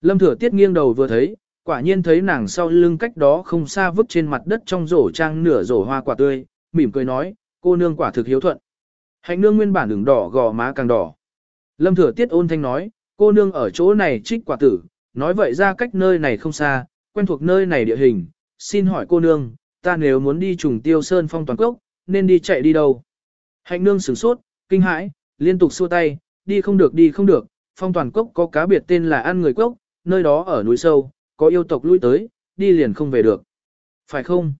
Lâm thừa tiết nghiêng đầu vừa thấy, quả nhiên thấy nàng sau lưng cách đó không xa vứt trên mặt đất trong rổ trang nửa rổ hoa quả tươi, mỉm cười nói, cô nương quả thực hiếu thuận. Hạnh nương nguyên bản đường đỏ gò má càng đỏ. Lâm thừa tiết ôn thanh nói, cô nương ở chỗ này trích quả tử, nói vậy ra cách nơi này không xa, quen thuộc nơi này địa hình, xin hỏi cô nương, ta nếu muốn đi trùng tiêu sơn phong toàn quốc, nên đi chạy đi đâu? Hạnh nương sửng sốt, kinh hãi, liên tục xua tay, đi không được đi không được, phong toàn cốc có cá biệt tên là ăn người cốc, nơi đó ở núi sâu, có yêu tộc lui tới, đi liền không về được. Phải không?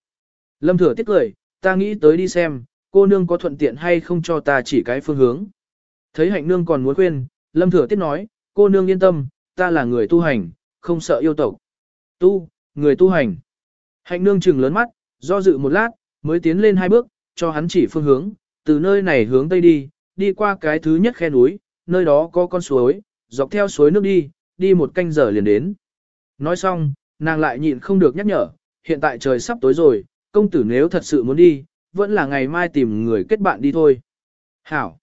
Lâm thừa tiếc cười, ta nghĩ tới đi xem, cô nương có thuận tiện hay không cho ta chỉ cái phương hướng. Thấy hạnh nương còn muốn khuyên, lâm thừa tiếc nói, cô nương yên tâm, ta là người tu hành, không sợ yêu tộc. Tu, người tu hành. Hạnh nương trừng lớn mắt, do dự một lát, mới tiến lên hai bước, cho hắn chỉ phương hướng, từ nơi này hướng tây đi, đi qua cái thứ nhất khe núi, nơi đó có con suối, dọc theo suối nước đi, đi một canh giờ liền đến. Nói xong, nàng lại nhịn không được nhắc nhở, hiện tại trời sắp tối rồi, công tử nếu thật sự muốn đi, vẫn là ngày mai tìm người kết bạn đi thôi. Hảo.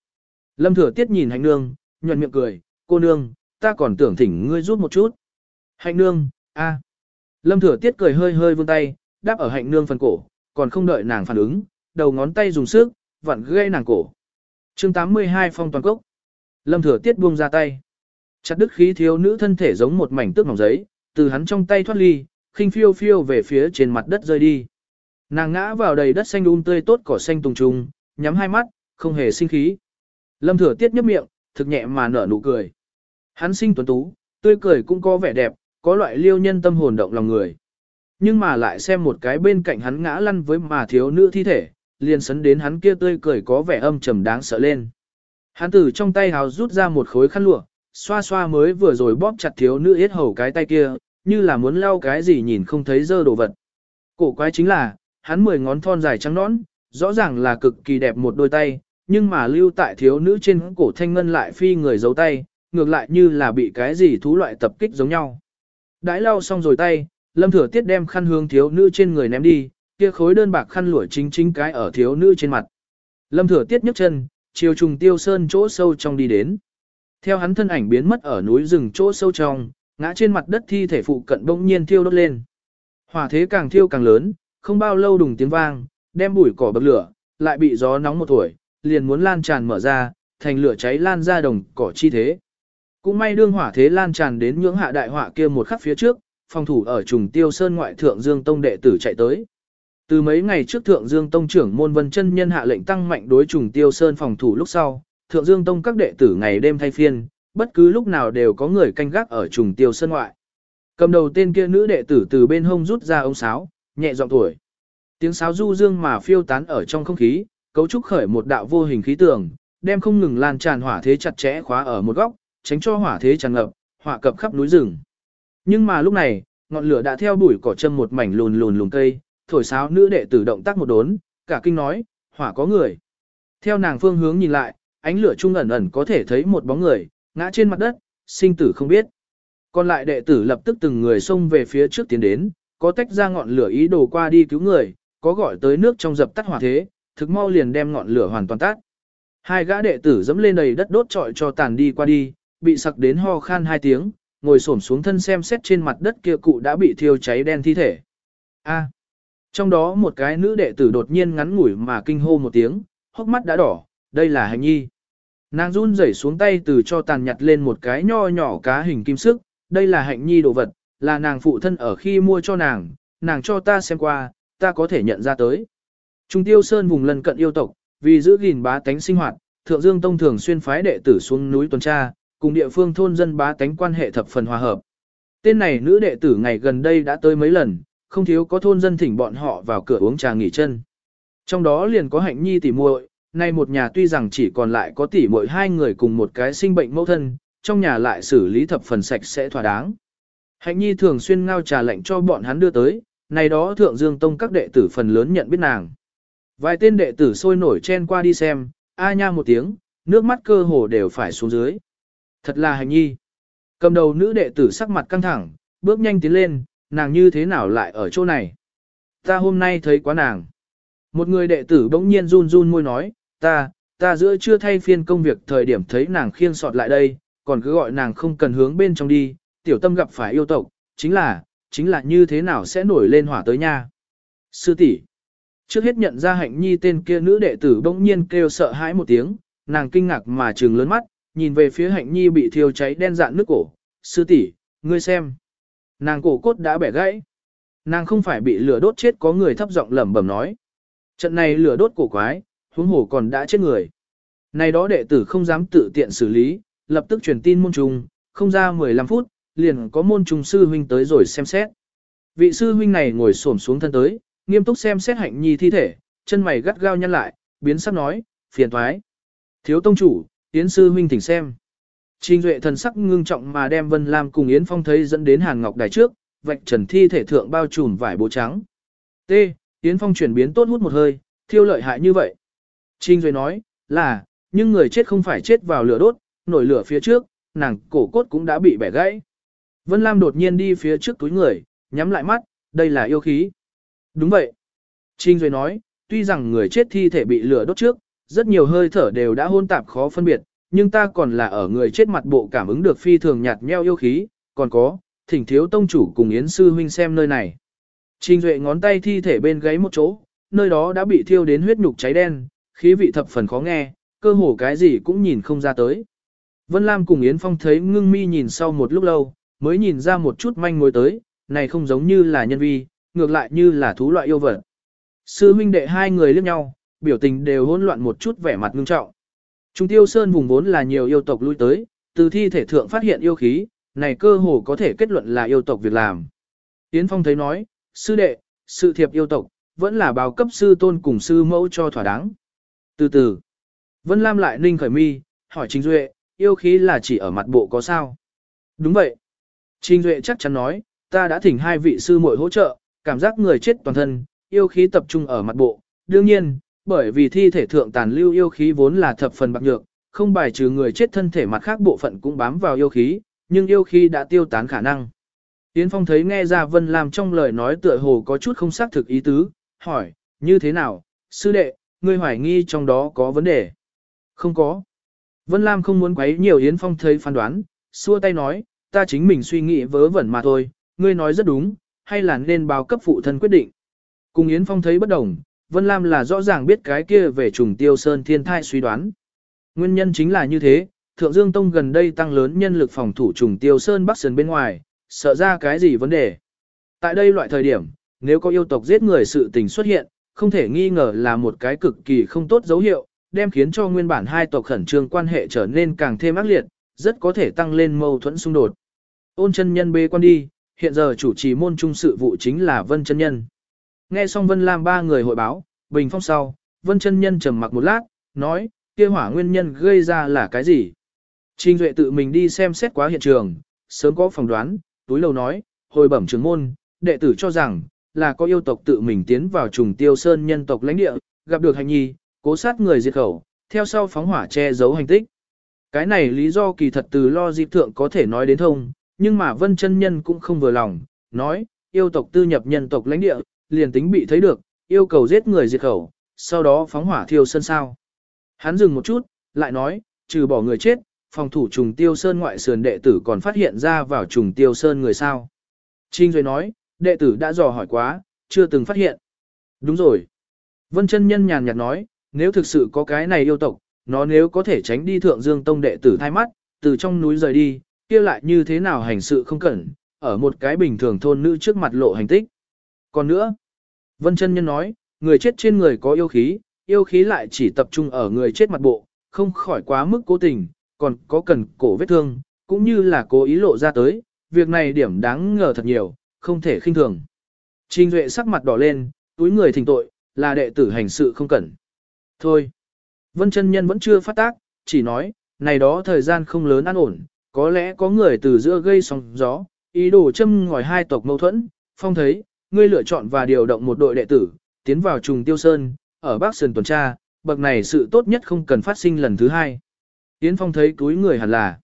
Lâm thừa tiết nhìn hạnh nương, nhuận miệng cười, cô nương, ta còn tưởng thỉnh ngươi giúp một chút. Hạnh nương, a. Lâm thừa tiết cười hơi hơi vươn tay, đáp ở hạnh nương phần cổ, còn không đợi nàng phản ứng, đầu ngón tay dùng sức, vặn gây nàng cổ. chương 82 phong toàn cốc. Lâm thừa tiết buông ra tay. Chặt đứt khí thiếu nữ thân thể giống một mảnh tước mỏng giấy, từ hắn trong tay thoát ly, khinh phiêu phiêu về phía trên mặt đất rơi đi. Nàng ngã vào đầy đất xanh um tươi tốt cỏ xanh tùng trùng, nhắm hai mắt, không hề sinh khí. Lâm thừa tiết nhấp miệng, thực nhẹ mà nở nụ cười. Hắn sinh tuấn tú, tươi cười cũng có vẻ đẹp, có loại liêu nhân tâm hồn động lòng người. Nhưng mà lại xem một cái bên cạnh hắn ngã lăn với mà thiếu nữ thi thể, liền sấn đến hắn kia tươi cười có vẻ âm trầm đáng sợ lên. Hắn từ trong tay hào rút ra một khối khăn lụa, xoa xoa mới vừa rồi bóp chặt thiếu nữ yết hầu cái tay kia, như là muốn lau cái gì nhìn không thấy dơ đồ vật. Cổ quái chính là, hắn mười ngón thon dài trắng nõn, rõ ràng là cực kỳ đẹp một đôi tay, nhưng mà lưu tại thiếu nữ trên cổ thanh ngân lại phi người giấu tay, ngược lại như là bị cái gì thú loại tập kích giống nhau. Đãi lau xong rồi tay, lâm thừa tiết đem khăn hướng thiếu nữ trên người ném đi, kia khối đơn bạc khăn lụa chính chính cái ở thiếu nữ trên mặt. Lâm thừa tiết nhấc chân, chiều trùng tiêu sơn chỗ sâu trong đi đến. Theo hắn thân ảnh biến mất ở núi rừng chỗ sâu trong, ngã trên mặt đất thi thể phụ cận bỗng nhiên thiêu đốt lên. Hỏa thế càng thiêu càng lớn, không bao lâu đùng tiếng vang, đem bụi cỏ bập lửa, lại bị gió nóng một tuổi, liền muốn lan tràn mở ra, thành lửa cháy lan ra đồng cỏ chi thế. Cũng may đương hỏa thế lan tràn đến những hạ đại hỏa kia một khắc phía trước, phòng thủ ở trùng tiêu sơn ngoại thượng Dương Tông đệ tử chạy tới. Từ mấy ngày trước thượng Dương Tông trưởng môn vân chân nhân hạ lệnh tăng mạnh đối trùng tiêu sơn phòng thủ lúc sau, thượng Dương Tông các đệ tử ngày đêm thay phiên, bất cứ lúc nào đều có người canh gác ở trùng tiêu sơn ngoại. Cầm đầu tên kia nữ đệ tử từ bên hông rút ra ống sáo, nhẹ giọng tuổi. Tiếng sáo du dương mà phiêu tán ở trong không khí, cấu trúc khởi một đạo vô hình khí tường, đem không ngừng lan tràn hỏa thế chặt chẽ khóa ở một góc, tránh cho hỏa thế tràn ngập, hỏa cập khắp núi rừng. Nhưng mà lúc này, ngọn lửa đã theo đuổi cỏ châm một mảnh lùn lùn lùn cây, thổi sáo nữ đệ tử động tác một đốn, cả kinh nói, hỏa có người. Theo nàng phương hướng nhìn lại, ánh lửa trung ẩn ẩn có thể thấy một bóng người, ngã trên mặt đất, sinh tử không biết. Còn lại đệ tử lập tức từng người xông về phía trước tiến đến, có tách ra ngọn lửa ý đồ qua đi cứu người, có gọi tới nước trong dập tắt hỏa thế, thực mau liền đem ngọn lửa hoàn toàn tắt. Hai gã đệ tử dẫm lên đầy đất đốt trọi cho tàn đi qua đi, bị sặc đến ho khan hai tiếng, ngồi xổm xuống thân xem xét trên mặt đất kia cụ đã bị thiêu cháy đen thi thể. A. trong đó một cái nữ đệ tử đột nhiên ngắn ngủi mà kinh hô một tiếng, hốc mắt đã đỏ, đây là hành nhi. Nàng run rẩy xuống tay từ cho tàn nhặt lên một cái nho nhỏ cá hình kim sức, đây là hạnh nhi đồ vật, là nàng phụ thân ở khi mua cho nàng, nàng cho ta xem qua, ta có thể nhận ra tới. Trung tiêu sơn vùng lân cận yêu tộc, vì giữ gìn bá tánh sinh hoạt, Thượng Dương Tông thường xuyên phái đệ tử xuống núi tuần tra, cùng địa phương thôn dân bá tánh quan hệ thập phần hòa hợp. Tên này nữ đệ tử ngày gần đây đã tới mấy lần, không thiếu có thôn dân thỉnh bọn họ vào cửa uống trà nghỉ chân. Trong đó liền có hạnh nhi tỉ muội, nay một nhà tuy rằng chỉ còn lại có tỉ muội hai người cùng một cái sinh bệnh mẫu thân, trong nhà lại xử lý thập phần sạch sẽ thỏa đáng. Hạnh nhi thường xuyên ngao trà lệnh cho bọn hắn đưa tới, này đó thượng dương tông các đệ tử phần lớn nhận biết nàng. Vài tên đệ tử sôi nổi chen qua đi xem, a nha một tiếng, nước mắt cơ hồ đều phải xuống dưới. Thật là hành nhi. Cầm đầu nữ đệ tử sắc mặt căng thẳng, bước nhanh tiến lên, nàng như thế nào lại ở chỗ này. Ta hôm nay thấy quá nàng. Một người đệ tử bỗng nhiên run run môi nói, ta, ta giữa chưa thay phiên công việc thời điểm thấy nàng khiêng sọt lại đây, còn cứ gọi nàng không cần hướng bên trong đi, tiểu tâm gặp phải yêu tộc, chính là, chính là như thế nào sẽ nổi lên hỏa tới nha. Sư tỷ Trước hết nhận ra hạnh nhi tên kia nữ đệ tử bỗng nhiên kêu sợ hãi một tiếng, nàng kinh ngạc mà trừng lớn mắt, nhìn về phía hạnh nhi bị thiêu cháy đen dạn nước cổ. Sư tỷ ngươi xem. Nàng cổ cốt đã bẻ gãy. Nàng không phải bị lửa đốt chết có người thấp giọng lẩm bẩm nói. Trận này lửa đốt cổ quái, huống hồ còn đã chết người. Này đó đệ tử không dám tự tiện xử lý, lập tức truyền tin môn trùng, không ra 15 phút, liền có môn trùng sư huynh tới rồi xem xét. Vị sư huynh này ngồi xổm xuống thân tới, nghiêm túc xem xét hạnh nhi thi thể, chân mày gắt gao nhăn lại, biến sắc nói, phiền thoái. Thiếu tông chủ, Yến sư huynh thỉnh xem. Trình Duệ thần sắc ngưng trọng mà đem Vân Lam cùng Yến Phong thấy dẫn đến Hàn Ngọc Đài trước, vạch trần thi thể thượng bao trùm vải bố trắng. T. Yến Phong chuyển biến tốt hút một hơi, thiêu lợi hại như vậy. Trình Duệ nói, là, nhưng người chết không phải chết vào lửa đốt, nổi lửa phía trước, nàng cổ cốt cũng đã bị bẻ gãy. Vân Lam đột nhiên đi phía trước túi người, nhắm lại mắt, đây là yêu khí. Đúng vậy. Trình Duệ nói, tuy rằng người chết thi thể bị lửa đốt trước, rất nhiều hơi thở đều đã hôn tạp khó phân biệt, nhưng ta còn là ở người chết mặt bộ cảm ứng được phi thường nhạt nheo yêu khí, còn có, thỉnh thiếu tông chủ cùng Yến sư huynh xem nơi này. Trình Duệ ngón tay thi thể bên gáy một chỗ, nơi đó đã bị thiêu đến huyết nhục cháy đen, khí vị thập phần khó nghe, cơ hồ cái gì cũng nhìn không ra tới. Vân Lam cùng Yến Phong thấy ngưng mi nhìn sau một lúc lâu, mới nhìn ra một chút manh mối tới, này không giống như là nhân vi, ngược lại như là thú loại yêu vật. Sư huynh đệ hai người liếc nhau, biểu tình đều hỗn loạn một chút vẻ mặt ngưng trọng. Trung tiêu sơn vùng vốn là nhiều yêu tộc lui tới, từ thi thể thượng phát hiện yêu khí, này cơ hồ có thể kết luận là yêu tộc việc làm. Yến Phong thấy nói, sư đệ, sự thiệp yêu tộc, vẫn là báo cấp sư tôn cùng sư mẫu cho thỏa đáng. Từ từ, Vân Lam lại ninh khởi mi, hỏi Trình Duệ, yêu khí là chỉ ở mặt bộ có sao? Đúng vậy. Trình Duệ chắc chắn nói, ta đã thỉnh hai vị sư muội hỗ trợ, cảm giác người chết toàn thân, yêu khí tập trung ở mặt bộ. Đương nhiên, bởi vì thi thể thượng tàn lưu yêu khí vốn là thập phần bạc nhược, không bài trừ người chết thân thể mặt khác bộ phận cũng bám vào yêu khí, nhưng yêu khí đã tiêu tán khả năng. Yến Phong thấy nghe ra Vân Lam trong lời nói tựa hồ có chút không xác thực ý tứ, hỏi, như thế nào, sư đệ, ngươi hoài nghi trong đó có vấn đề? Không có. Vân Lam không muốn quấy nhiều Yến Phong thấy phán đoán, xua tay nói, ta chính mình suy nghĩ vớ vẩn mà thôi, ngươi nói rất đúng, hay là nên báo cấp phụ thân quyết định. Cùng Yến Phong thấy bất đồng, Vân Lam là rõ ràng biết cái kia về trùng tiêu sơn thiên thai suy đoán. Nguyên nhân chính là như thế, Thượng Dương Tông gần đây tăng lớn nhân lực phòng thủ trùng tiêu sơn bắc sơn bên ngoài, sợ ra cái gì vấn đề. Tại đây loại thời điểm, nếu có yêu tộc giết người sự tình xuất hiện, không thể nghi ngờ là một cái cực kỳ không tốt dấu hiệu, đem khiến cho nguyên bản hai tộc khẩn trương quan hệ trở nên càng thêm ác liệt, rất có thể tăng lên mâu thuẫn xung đột. Ôn chân nhân bê quan đi, hiện giờ chủ trì môn trung sự vụ chính là Vân chân nhân. Nghe xong Vân Lam ba người hội báo, bình phong sau, Vân chân nhân trầm mặc một lát, nói, kia hỏa nguyên nhân gây ra là cái gì? Trình Duệ tự mình đi xem xét quá hiện trường, sớm có phỏng đoán, túi lâu nói, hồi bẩm trưởng môn, đệ tử cho rằng, là có yêu tộc tự mình tiến vào trùng tiêu sơn nhân tộc lãnh địa, gặp được hành nhi, cố sát người diệt khẩu, theo sau phóng hỏa che giấu hành tích. Cái này lý do kỳ thật từ lo dịp thượng có thể nói đến thông, nhưng mà vân chân nhân cũng không vừa lòng, nói, yêu tộc tư nhập nhân tộc lãnh địa, liền tính bị thấy được, yêu cầu giết người diệt khẩu, sau đó phóng hỏa thiêu sơn sao. Hắn dừng một chút, lại nói, trừ bỏ người chết, phòng thủ trùng tiêu sơn ngoại sườn đệ tử còn phát hiện ra vào trùng tiêu sơn người sao. Trinh Duệ nói, đệ tử đã dò hỏi quá, chưa từng phát hiện. Đúng rồi. Vân chân nhân nhàn nhạt nói, nếu thực sự có cái này yêu tộc, nó nếu có thể tránh đi thượng dương tông đệ tử thay mắt, từ trong núi rời đi, kia lại như thế nào hành sự không cẩn, ở một cái bình thường thôn nữ trước mặt lộ hành tích. Còn nữa, Vân chân nhân nói, người chết trên người có yêu khí, yêu khí lại chỉ tập trung ở người chết mặt bộ, không khỏi quá mức cố tình, còn có cần cổ vết thương, cũng như là cố ý lộ ra tới, việc này điểm đáng ngờ thật nhiều, không thể khinh thường. Trình Duệ sắc mặt đỏ lên, túi người thỉnh tội, là đệ tử hành sự không cần. Thôi, Vân chân nhân vẫn chưa phát tác, chỉ nói, này đó thời gian không lớn an ổn, có lẽ có người từ giữa gây sóng gió, ý đồ châm ngòi hai tộc mâu thuẫn, phong thấy, ngươi lựa chọn và điều động một đội đệ tử, tiến vào trùng tiêu sơn, ở Bắc Sơn tuần tra, bậc này sự tốt nhất không cần phát sinh lần thứ hai. Yến Phong thấy túi người hẳn là.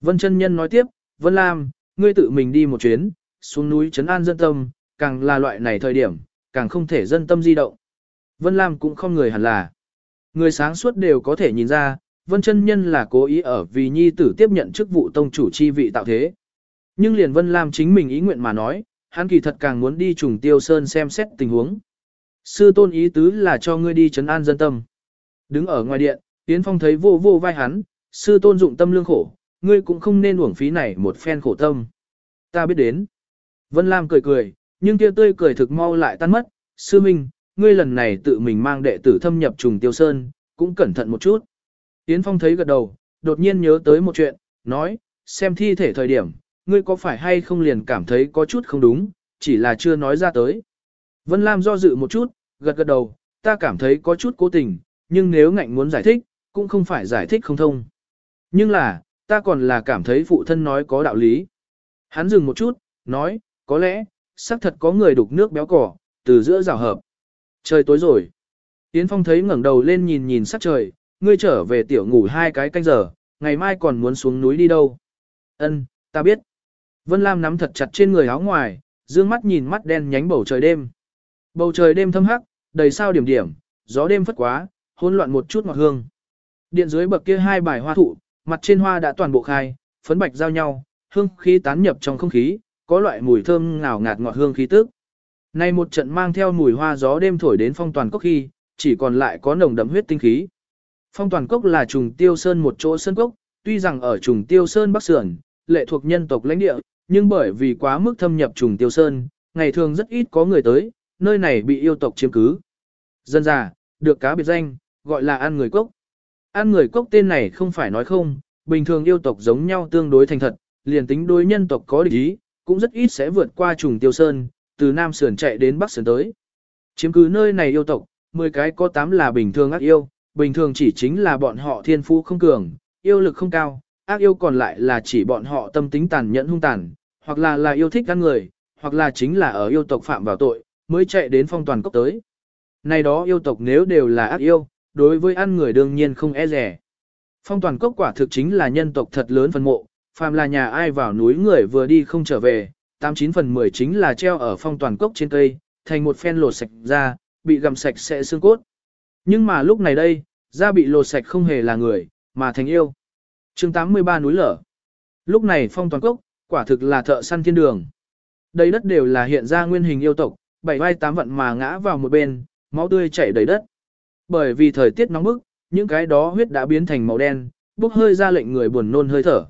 Vân chân nhân nói tiếp, Vân Lam, ngươi tự mình đi một chuyến, xuống núi trấn an dân tâm, càng là loại này thời điểm, càng không thể dân tâm di động. Vân Lam cũng không người hẳn là. Người sáng suốt đều có thể nhìn ra, Vân chân nhân là cố ý ở vì nhi tử tiếp nhận chức vụ tông chủ chi vị tạo thế. Nhưng liền Vân Lam chính mình ý nguyện mà nói, hắn kỳ thật càng muốn đi trùng tiêu sơn xem xét tình huống. Sư tôn ý tứ là cho ngươi đi chấn an dân tâm. Đứng ở ngoài điện, Yến Phong thấy vô vô vai hắn, sư tôn dụng tâm lương khổ, ngươi cũng không nên uổng phí này một phen khổ tâm. Ta biết đến. Vân Lam cười cười, nhưng kia tươi cười thực mau lại tan mất, sư minh, ngươi lần này tự mình mang đệ tử thâm nhập trùng tiêu sơn, cũng cẩn thận một chút. Yến Phong thấy gật đầu, đột nhiên nhớ tới một chuyện, nói, xem thi thể thời điểm, ngươi có phải hay không liền cảm thấy có chút không đúng, chỉ là chưa nói ra tới. Vân Lam do dự một chút, gật gật đầu, ta cảm thấy có chút cố tình, nhưng nếu ngạnh muốn giải thích, cũng không phải giải thích không thông. Nhưng là, ta còn là cảm thấy phụ thân nói có đạo lý. Hắn dừng một chút, nói, có lẽ, xác thật có người đục nước béo cỏ, từ giữa rào hợp. Trời tối rồi. Yến Phong thấy ngẩng đầu lên nhìn nhìn sắc trời, ngươi trở về tiểu ngủ hai cái canh giờ, ngày mai còn muốn xuống núi đi đâu. Ân, ta biết. Vân Lam nắm thật chặt trên người áo ngoài, dương mắt nhìn mắt đen nhánh bầu trời đêm. Bầu trời đêm thâm hắc, đầy sao điểm điểm, gió đêm phất quá, hỗn loạn một chút ngọt hương. Điện dưới bậc kia hai bài hoa thụ, mặt trên hoa đã toàn bộ khai, phấn bạch giao nhau, hương khí tán nhập trong không khí, có loại mùi thơm ngào ngạt ngọt hương khí tức. Nay một trận mang theo mùi hoa gió đêm thổi đến phong toàn cốc khi, chỉ còn lại có nồng đậm huyết tinh khí. Phong toàn cốc là trùng tiêu sơn một chỗ sơn cốc, tuy rằng ở trùng tiêu sơn bắc sườn, lệ thuộc nhân tộc lãnh địa, nhưng bởi vì quá mức thâm nhập trùng tiêu sơn, ngày thường rất ít có người tới, nơi này bị yêu tộc chiếm cứ. Dân già, được cá biệt danh, gọi là ăn người cốc. Ăn người cốc tên này không phải nói không, bình thường yêu tộc giống nhau tương đối thành thật, liền tính đối nhân tộc có địch ý, cũng rất ít sẽ vượt qua trùng tiêu sơn, từ Nam Sườn chạy đến Bắc Sườn tới. Chiếm cứ nơi này yêu tộc, 10 cái có 8 là bình thường ác yêu, bình thường chỉ chính là bọn họ thiên phú không cường, yêu lực không cao, ác yêu còn lại là chỉ bọn họ tâm tính tàn nhẫn hung tàn, hoặc là là yêu thích ăn người, hoặc là chính là ở yêu tộc phạm vào tội, mới chạy đến phong toàn cốc tới. Này đó yêu tộc nếu đều là ác yêu, đối với ăn người đương nhiên không e rẻ. Phong toàn cốc quả thực chính là nhân tộc thật lớn phân mộ, phàm là nhà ai vào núi người vừa đi không trở về, 89 phần 10 chính là treo ở phong toàn cốc trên cây, thành một phen lột sạch ra, bị gặm sạch sẽ xương cốt. Nhưng mà lúc này đây, da bị lột sạch không hề là người, mà thành yêu chương 83 núi lở. Lúc này phong toàn cốc, quả thực là thợ săn thiên đường. Đây đất đều là hiện ra nguyên hình yêu tộc, bảy vai tám vận mà ngã vào một bên, máu tươi chảy đầy đất. Bởi vì thời tiết nóng bức, những cái đó huyết đã biến thành màu đen, bốc hơi ra lệnh người buồn nôn hơi thở.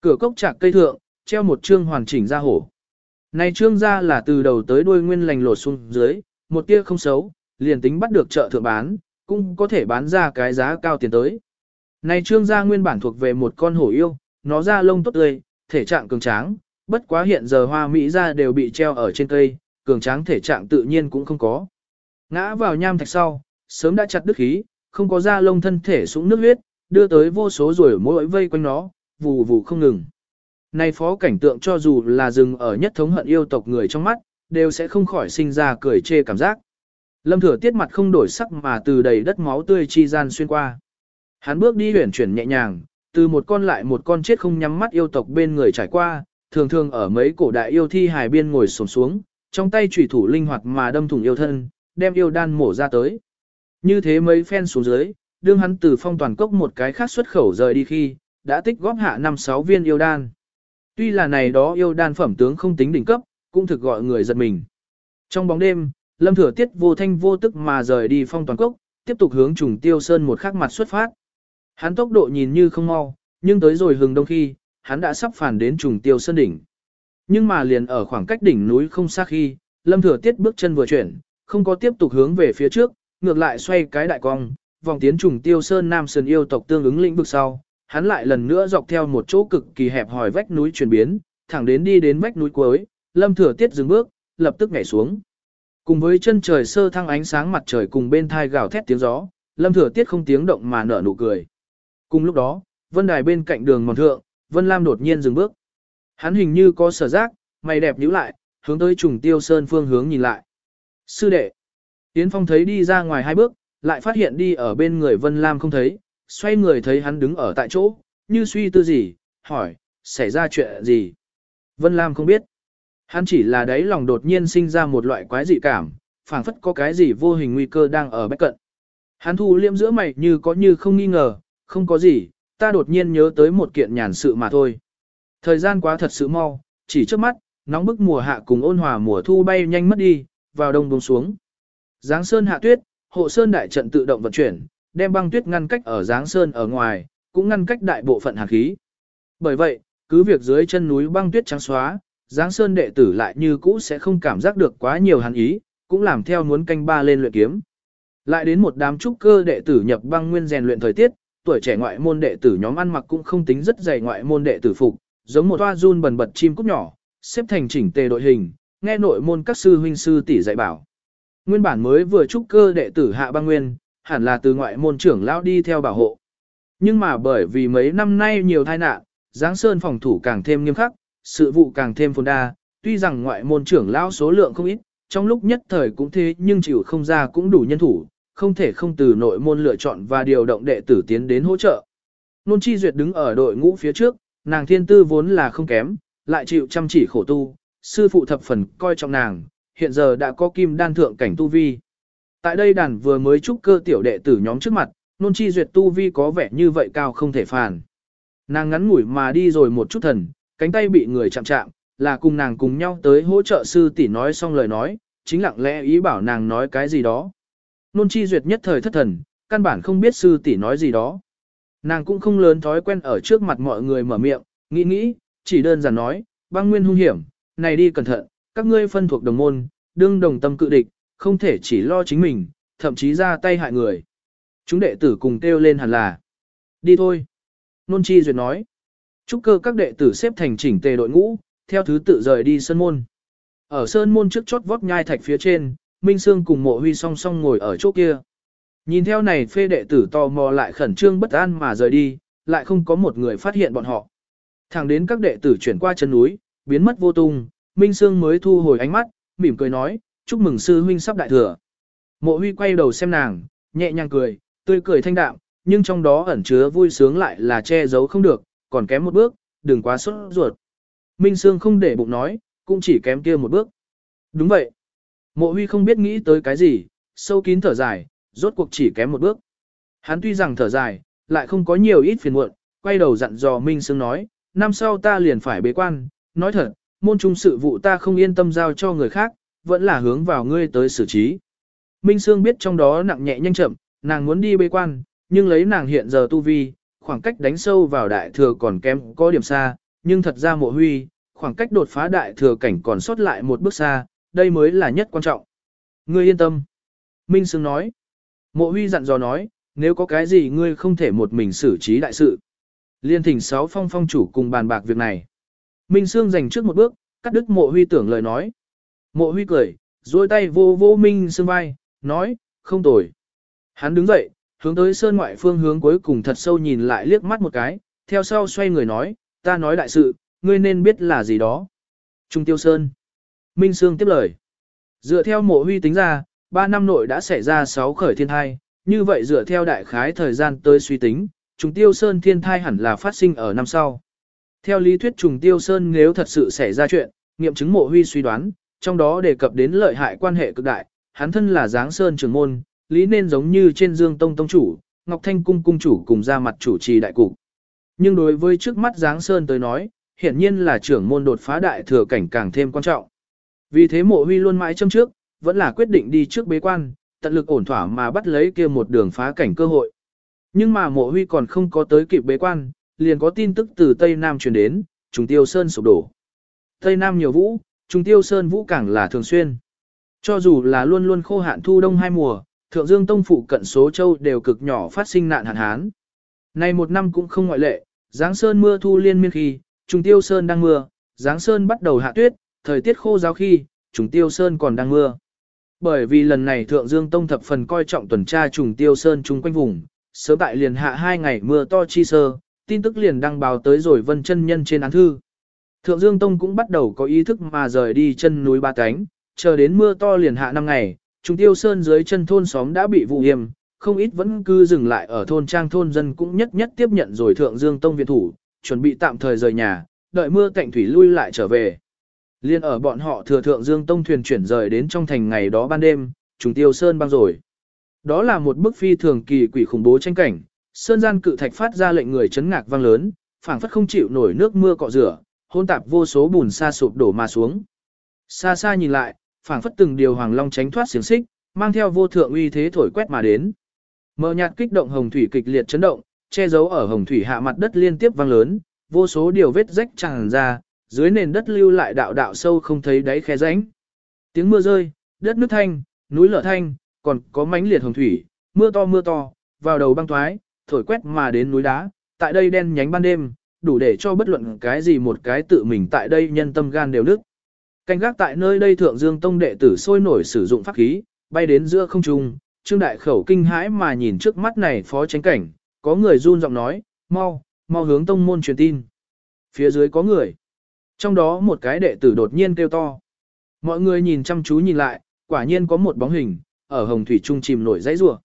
Cửa cốc chạc cây thượng, treo một trương hoàn chỉnh ra hổ. Này trương ra là từ đầu tới đuôi nguyên lành lột xuống dưới, một tia không xấu, liền tính bắt được chợ thượng bán, cũng có thể bán ra cái giá cao tiền tới. Này trương gia nguyên bản thuộc về một con hổ yêu, nó da lông tốt tươi, thể trạng cường tráng, bất quá hiện giờ hoa mỹ ra đều bị treo ở trên cây, cường tráng thể trạng tự nhiên cũng không có. Ngã vào nham thạch sau, sớm đã chặt đứt khí, không có da lông thân thể sũng nước huyết, đưa tới vô số rồi mỗi vây quanh nó, vù vù không ngừng. Này phó cảnh tượng cho dù là dừng ở nhất thống hận yêu tộc người trong mắt, đều sẽ không khỏi sinh ra cười chê cảm giác. Lâm thừa tiết mặt không đổi sắc mà từ đầy đất máu tươi chi gian xuyên qua. Hắn bước đi huyển chuyển nhẹ nhàng, từ một con lại một con chết không nhắm mắt yêu tộc bên người trải qua, thường thường ở mấy cổ đại yêu thi hài biên ngồi xổm xuống, trong tay chủy thủ linh hoạt mà đâm thủng yêu thân, đem yêu đan mổ ra tới. Như thế mấy phen xuống dưới, đương hắn từ phong toàn cốc một cái khác xuất khẩu rời đi khi, đã tích góp hạ năm sáu viên yêu đan. Tuy là này đó yêu đan phẩm tướng không tính đỉnh cấp, cũng thực gọi người giật mình. Trong bóng đêm, Lâm Thừa Tiết vô thanh vô tức mà rời đi phong toàn cốc, tiếp tục hướng trùng tiêu sơn một khắc mặt xuất phát. Hắn tốc độ nhìn như không mau, nhưng tới rồi hừng đông khi, hắn đã sắp phản đến trùng tiêu sơn đỉnh. Nhưng mà liền ở khoảng cách đỉnh núi không xa khi, Lâm Thừa Tiết bước chân vừa chuyển, không có tiếp tục hướng về phía trước, ngược lại xoay cái đại cong, vòng tiến trùng tiêu sơn nam sơn yêu tộc tương ứng lĩnh vực sau, hắn lại lần nữa dọc theo một chỗ cực kỳ hẹp hòi vách núi chuyển biến, thẳng đến đi đến vách núi cuối, Lâm Thừa Tiết dừng bước, lập tức nhảy xuống. Cùng với chân trời sơ thăng ánh sáng mặt trời cùng bên thai gào thét tiếng gió, Lâm Thừa Tiết không tiếng động mà nở nụ cười. Cùng lúc đó, Vân Đài bên cạnh đường mòn thượng, Vân Lam đột nhiên dừng bước. Hắn hình như có sở giác, mày đẹp nhíu lại, hướng tới trùng tiêu sơn phương hướng nhìn lại. Sư đệ. tiến Phong thấy đi ra ngoài hai bước, lại phát hiện đi ở bên người Vân Lam không thấy, xoay người thấy hắn đứng ở tại chỗ, như suy tư gì, hỏi, xảy ra chuyện gì? Vân Lam không biết. Hắn chỉ là đấy lòng đột nhiên sinh ra một loại quái dị cảm, phảng phất có cái gì vô hình nguy cơ đang ở bách cận. Hắn thu liêm giữa mày như có như không nghi ngờ, không có gì, ta đột nhiên nhớ tới một kiện nhàn sự mà thôi. Thời gian quá thật sự mau, chỉ trước mắt, nóng bức mùa hạ cùng ôn hòa mùa thu bay nhanh mất đi, vào đông buông xuống. Giáng sơn hạ tuyết, hộ sơn đại trận tự động vận chuyển, đem băng tuyết ngăn cách ở Giáng sơn ở ngoài, cũng ngăn cách đại bộ phận hàn khí. Bởi vậy, cứ việc dưới chân núi băng tuyết trắng xóa, Giáng Sơn đệ tử lại như cũ sẽ không cảm giác được quá nhiều hàn ý, cũng làm theo muốn canh ba lên luyện kiếm. Lại đến một đám trúc cơ đệ tử nhập băng nguyên rèn luyện thời tiết, tuổi trẻ ngoại môn đệ tử nhóm ăn mặc cũng không tính rất dày ngoại môn đệ tử phục, giống một toa run bần bật chim cút nhỏ, xếp thành chỉnh tề đội hình, nghe nội môn các sư huynh sư tỷ dạy bảo. Nguyên bản mới vừa trúc cơ đệ tử hạ băng nguyên, hẳn là từ ngoại môn trưởng lão đi theo bảo hộ. Nhưng mà bởi vì mấy năm nay nhiều tai nạn, Giáng Sơn phòng thủ càng thêm nghiêm khắc, sự vụ càng thêm phồn đa, tuy rằng ngoại môn trưởng lão số lượng không ít, trong lúc nhất thời cũng thế nhưng chịu không ra cũng đủ nhân thủ, không thể không từ nội môn lựa chọn và điều động đệ tử tiến đến hỗ trợ. Nôn chi duyệt đứng ở đội ngũ phía trước, nàng thiên tư vốn là không kém, lại chịu chăm chỉ khổ tu, sư phụ thập phần coi trọng nàng, hiện giờ đã có kim đan thượng cảnh tu vi. Tại đây đàn vừa mới trúc cơ tiểu đệ tử nhóm trước mặt, nôn chi duyệt tu vi có vẻ như vậy cao không thể phàn. Nàng ngắn ngủi mà đi rồi một chút thần, cánh tay bị người chạm chạm, là cùng nàng cùng nhau tới hỗ trợ sư tỷ nói xong lời nói, chính lặng lẽ ý bảo nàng nói cái gì đó. Nôn chi duyệt nhất thời thất thần, căn bản không biết sư tỷ nói gì đó. Nàng cũng không lớn thói quen ở trước mặt mọi người mở miệng, nghĩ nghĩ, chỉ đơn giản nói, băng nguyên hung hiểm, này đi cẩn thận, các ngươi phân thuộc đồng môn, đương đồng tâm cự địch, không thể chỉ lo chính mình, thậm chí ra tay hại người. Chúng đệ tử cùng kêu lên hẳn là, đi thôi. Nôn chi duyệt nói, chúc cơ các đệ tử xếp thành chỉnh tề đội ngũ, theo thứ tự rời đi sơn môn. Ở sơn môn trước chốt vót nhai thạch phía trên, Minh Sương cùng mộ huy song song ngồi ở chỗ kia. Nhìn theo này phê đệ tử tò mò lại khẩn trương bất an mà rời đi, lại không có một người phát hiện bọn họ. Thẳng đến các đệ tử chuyển qua chân núi, biến mất vô tung, Minh Sương mới thu hồi ánh mắt, mỉm cười nói, chúc mừng sư huynh sắp đại thừa. Mộ huy quay đầu xem nàng, nhẹ nhàng cười, tươi cười thanh đạm, nhưng trong đó ẩn chứa vui sướng lại là che giấu không được, còn kém một bước, đừng quá sốt ruột. Minh Sương không để bụng nói, cũng chỉ kém kia một bước. Đúng vậy. Mộ huy không biết nghĩ tới cái gì, sâu kín thở dài, rốt cuộc chỉ kém một bước. Hắn tuy rằng thở dài, lại không có nhiều ít phiền muộn, quay đầu dặn dò Minh Sương nói, năm sau ta liền phải bế quan, nói thật, môn trung sự vụ ta không yên tâm giao cho người khác, vẫn là hướng vào ngươi tới xử trí. Minh Sương biết trong đó nặng nhẹ nhanh chậm, nàng muốn đi bế quan, nhưng lấy nàng hiện giờ tu vi, khoảng cách đánh sâu vào đại thừa còn kém có điểm xa, nhưng thật ra mộ huy, khoảng cách đột phá đại thừa cảnh còn sót lại một bước xa, đây mới là nhất quan trọng. Ngươi yên tâm. Minh Sương nói. Mộ huy dặn dò nói, nếu có cái gì ngươi không thể một mình xử trí đại sự. Liên thỉnh sáu phong phong chủ cùng bàn bạc việc này. Minh Sương dành trước một bước, cắt đứt mộ huy tưởng lời nói. Mộ huy cười, duỗi tay vô vô Minh Sương vai, nói, không tồi. Hắn đứng dậy, hướng tới sơn ngoại phương hướng cuối cùng thật sâu nhìn lại liếc mắt một cái, theo sau xoay người nói, ta nói đại sự, ngươi nên biết là gì đó. Trung Tiêu Sơn. Minh Sương tiếp lời. Dựa theo mộ huy tính ra, 3 năm nội đã xảy ra 6 khởi thiên thai, như vậy dựa theo đại khái thời gian tới suy tính, trùng Tiêu Sơn thiên thai hẳn là phát sinh ở năm sau. Theo lý thuyết Trùng Tiêu Sơn nếu thật sự xảy ra chuyện, nghiệm chứng mộ huy suy đoán, trong đó đề cập đến lợi hại quan hệ cực đại, hắn thân là giáng sơn trưởng môn, lý nên giống như trên dương tông tông chủ, Ngọc Thanh cung cung chủ cùng ra mặt chủ trì đại cục. Nhưng đối với trước mắt giáng sơn tới nói, hiển nhiên là trưởng môn đột phá đại thừa cảnh càng thêm quan trọng. Vì thế mộ huy luôn mãi châm trước, vẫn là quyết định đi trước bế quan, tận lực ổn thỏa mà bắt lấy kia một đường phá cảnh cơ hội. Nhưng mà mộ huy còn không có tới kịp bế quan, liền có tin tức từ Tây Nam truyền đến, trùng tiêu sơn sụp đổ. Tây Nam nhiều vũ, trùng tiêu sơn vũ càng là thường xuyên. Cho dù là luôn luôn khô hạn thu đông hai mùa, thượng dương tông phụ cận số châu đều cực nhỏ phát sinh nạn hạn hán. nay một năm cũng không ngoại lệ, Giáng Sơn mưa thu liên miên khi, trùng tiêu sơn đang mưa, Giáng Sơn bắt đầu hạ tuyết, thời tiết khô giáo khi, trùng tiêu sơn còn đang mưa. Bởi vì lần này Thượng Dương Tông thập phần coi trọng tuần tra trùng tiêu sơn chung quanh vùng, sớm tại liền hạ hai ngày mưa to chi sơ, tin tức liền đăng báo tới rồi vân chân nhân trên án thư. Thượng Dương Tông cũng bắt đầu có ý thức mà rời đi chân núi ba cánh, chờ đến mưa to liền hạ năm ngày, trùng tiêu sơn dưới chân thôn xóm đã bị vụ hiểm, không ít vẫn cư dừng lại ở thôn trang thôn dân cũng nhất nhất tiếp nhận rồi Thượng Dương Tông viện thủ, chuẩn bị tạm thời rời nhà, đợi mưa cạnh thủy lui lại trở về. Liên ở bọn họ thừa Thượng Dương Tông thuyền chuyển rời đến trong thành ngày đó ban đêm, trùng tiêu sơn băng rồi. Đó là một bức phi thường kỳ quỷ khủng bố tranh cảnh, sơn gian cự thạch phát ra lệnh người chấn ngạc vang lớn, phảng phất không chịu nổi nước mưa cọ rửa, hôn tạp vô số bùn sa sụp đổ mà xuống. Xa xa nhìn lại, phảng phất từng điều hoàng long tránh thoát xiềng xích, mang theo vô thượng uy thế thổi quét mà đến. Mờ nhạt kích động hồng thủy kịch liệt chấn động, che giấu ở hồng thủy hạ mặt đất liên tiếp vang lớn, vô số điều vết rách tràn ra, dưới nền đất lưu lại đạo đạo sâu không thấy đáy khe rãnh. Tiếng mưa rơi, đất nước thanh, núi lở thanh, còn có mánh liệt hồng thủy, mưa to mưa to, vào đầu băng thoái, thổi quét mà đến núi đá, tại đây đen nhánh ban đêm, đủ để cho bất luận cái gì một cái tự mình tại đây nhân tâm gan đều nức. Canh gác tại nơi đây thượng dương tông đệ tử sôi nổi sử dụng pháp khí, bay đến giữa không trung, Trương Đại Khẩu kinh hãi mà nhìn trước mắt này phó tránh cảnh, có người run giọng nói, mau, mau hướng tông môn truyền tin. Phía dưới có người. Trong đó một cái đệ tử đột nhiên kêu to. Mọi người nhìn chăm chú nhìn lại, quả nhiên có một bóng hình, ở hồng thủy trung chìm nổi dãy rủa.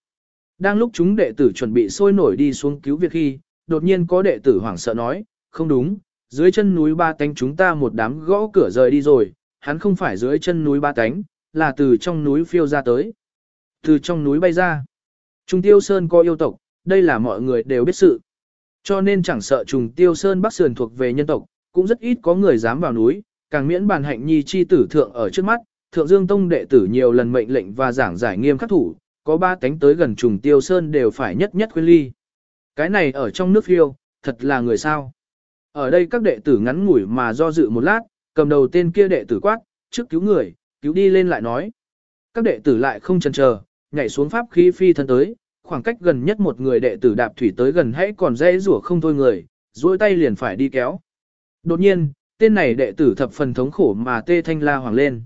Đang lúc chúng đệ tử chuẩn bị sôi nổi đi xuống cứu việc khi, đột nhiên có đệ tử hoảng sợ nói, không đúng, dưới chân núi ba tánh chúng ta một đám gõ cửa rời đi rồi, hắn không phải dưới chân núi ba tánh, là từ trong núi phiêu ra tới. Từ trong núi bay ra. Trung tiêu sơn có yêu tộc, đây là mọi người đều biết sự. Cho nên chẳng sợ trùng tiêu sơn bắc sườn thuộc về nhân tộc, cũng rất ít có người dám vào núi, càng miễn bàn hạnh nhi chi tử thượng ở trước mắt, thượng dương tông đệ tử nhiều lần mệnh lệnh và giảng giải nghiêm khắc thủ, có ba tánh tới gần trùng tiêu sơn đều phải nhất nhất khuyên ly. Cái này ở trong nước phiêu, thật là người sao. Ở đây các đệ tử ngắn ngủi mà do dự một lát, cầm đầu tên kia đệ tử quát, trước cứu người, cứu đi lên lại nói. Các đệ tử lại không chần chờ, nhảy xuống pháp khí phi thân tới, khoảng cách gần nhất một người đệ tử đạp thủy tới gần hãy còn dễ rủa không thôi người, duỗi tay liền phải đi kéo. Đột nhiên, tên này đệ tử thập phần thống khổ mà tê thanh la hoàng lên.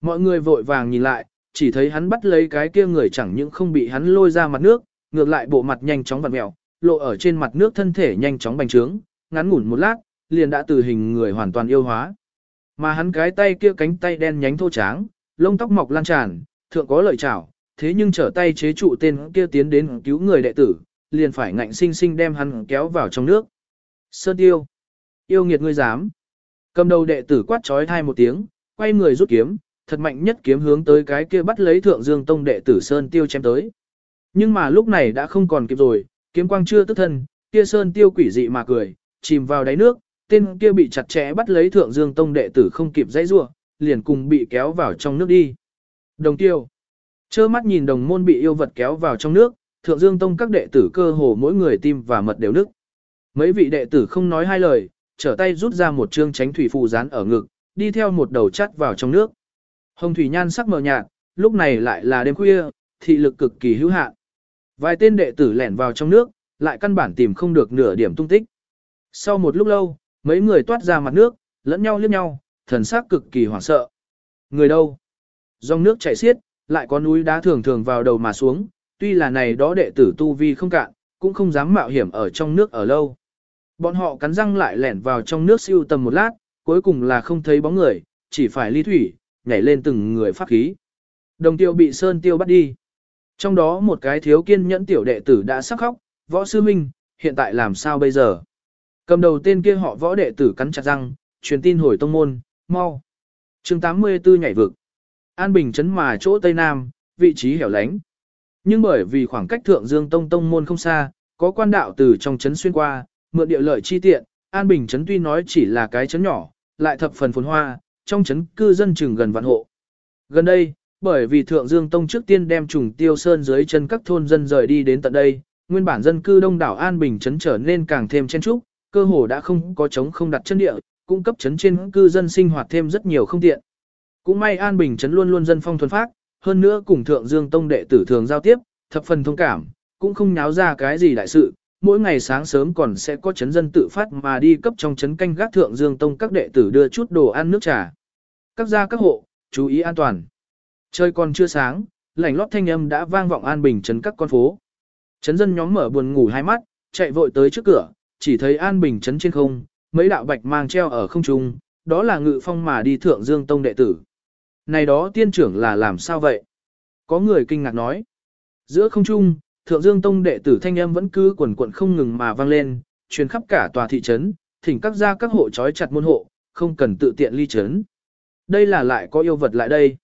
Mọi người vội vàng nhìn lại, chỉ thấy hắn bắt lấy cái kia người chẳng những không bị hắn lôi ra mặt nước, ngược lại bộ mặt nhanh chóng vặn mèo, lộ ở trên mặt nước thân thể nhanh chóng bành trướng, ngắn ngủn một lát, liền đã từ hình người hoàn toàn yêu hóa. Mà hắn cái tay kia cánh tay đen nhánh thô tráng, lông tóc mọc lan tràn, thượng có lợi chảo, thế nhưng trở tay chế trụ tên kia tiến đến cứu người đệ tử, liền phải ngạnh sinh sinh đem hắn kéo vào trong nước. Sơn tiêu, yêu nghiệt ngươi dám. Cầm đầu đệ tử quát trói thai một tiếng, quay người rút kiếm, thật mạnh nhất kiếm hướng tới cái kia bắt lấy thượng dương tông đệ tử Sơn tiêu chém tới. Nhưng mà lúc này đã không còn kịp rồi, kiếm quang chưa tức thân, kia Sơn tiêu quỷ dị mà cười, chìm vào đáy nước, tên kia bị chặt chẽ bắt lấy thượng dương tông đệ tử không kịp dãy rua, liền cùng bị kéo vào trong nước đi. Đồng tiêu. Chơ mắt nhìn đồng môn bị yêu vật kéo vào trong nước, thượng dương tông các đệ tử cơ hồ mỗi người tim và mật đều nức. Mấy vị đệ tử không nói hai lời, trở tay rút ra một chương tránh thủy phù dán ở ngực, đi theo một đầu chắt vào trong nước. Hồng thủy nhan sắc mờ nhạt, lúc này lại là đêm khuya, thị lực cực kỳ hữu hạn. Vài tên đệ tử lẻn vào trong nước, lại căn bản tìm không được nửa điểm tung tích. Sau một lúc lâu, mấy người toát ra mặt nước, lẫn nhau liếc nhau, thần sắc cực kỳ hoảng sợ. Người đâu? Dòng nước chảy xiết, lại có núi đá thường thường vào đầu mà xuống, tuy là này đó đệ tử tu vi không cạn, cũng không dám mạo hiểm ở trong nước ở lâu. Bọn họ cắn răng lại lẻn vào trong nước siêu tầm một lát, cuối cùng là không thấy bóng người, chỉ phải ly thủy, nhảy lên từng người phát khí. Đồng tiêu bị sơn tiêu bắt đi. Trong đó một cái thiếu kiên nhẫn tiểu đệ tử đã sắc khóc, võ sư minh, hiện tại làm sao bây giờ? Cầm đầu tên kia họ võ đệ tử cắn chặt răng, truyền tin hồi tông môn, mau. chương 84 nhảy vực. An Bình chấn mà chỗ Tây Nam, vị trí hẻo lánh. Nhưng bởi vì khoảng cách Thượng Dương Tông Tông môn không xa, có quan đạo từ trong chấn xuyên qua, mượn địa lợi chi tiện, An Bình trấn tuy nói chỉ là cái trấn nhỏ, lại thập phần phồn hoa, trong trấn cư dân chừng gần vạn hộ. Gần đây, bởi vì Thượng Dương Tông trước tiên đem trùng tiêu sơn dưới chân các thôn dân rời đi đến tận đây, nguyên bản dân cư đông đảo An Bình trấn trở nên càng thêm chen trúc, cơ hồ đã không có trống không đặt chân địa, cung cấp trấn trên cư dân sinh hoạt thêm rất nhiều không tiện. Cũng may An Bình trấn luôn luôn dân phong thuần phát, hơn nữa cùng Thượng Dương Tông đệ tử thường giao tiếp, thập phần thông cảm, cũng không nháo ra cái gì đại sự. Mỗi ngày sáng sớm còn sẽ có chấn dân tự phát mà đi cấp trong chấn canh gác Thượng Dương Tông các đệ tử đưa chút đồ ăn nước trà. Các gia các hộ, chú ý an toàn. Trời còn chưa sáng, lảnh lót thanh âm đã vang vọng An Bình trấn các con phố. Chấn dân nhóm mở buồn ngủ hai mắt, chạy vội tới trước cửa, chỉ thấy An Bình trấn trên không, mấy đạo bạch mang treo ở không trung, đó là ngự phong mà đi Thượng Dương Tông đệ tử. Này đó tiên trưởng là làm sao vậy? Có người kinh ngạc nói. Giữa không trung, Thượng Dương Tông đệ tử thanh âm vẫn cứ quần quận không ngừng mà vang lên, truyền khắp cả tòa thị trấn, thỉnh các gia các hộ trói chặt môn hộ, không cần tự tiện ly trấn. Đây là lại có yêu vật lại đây.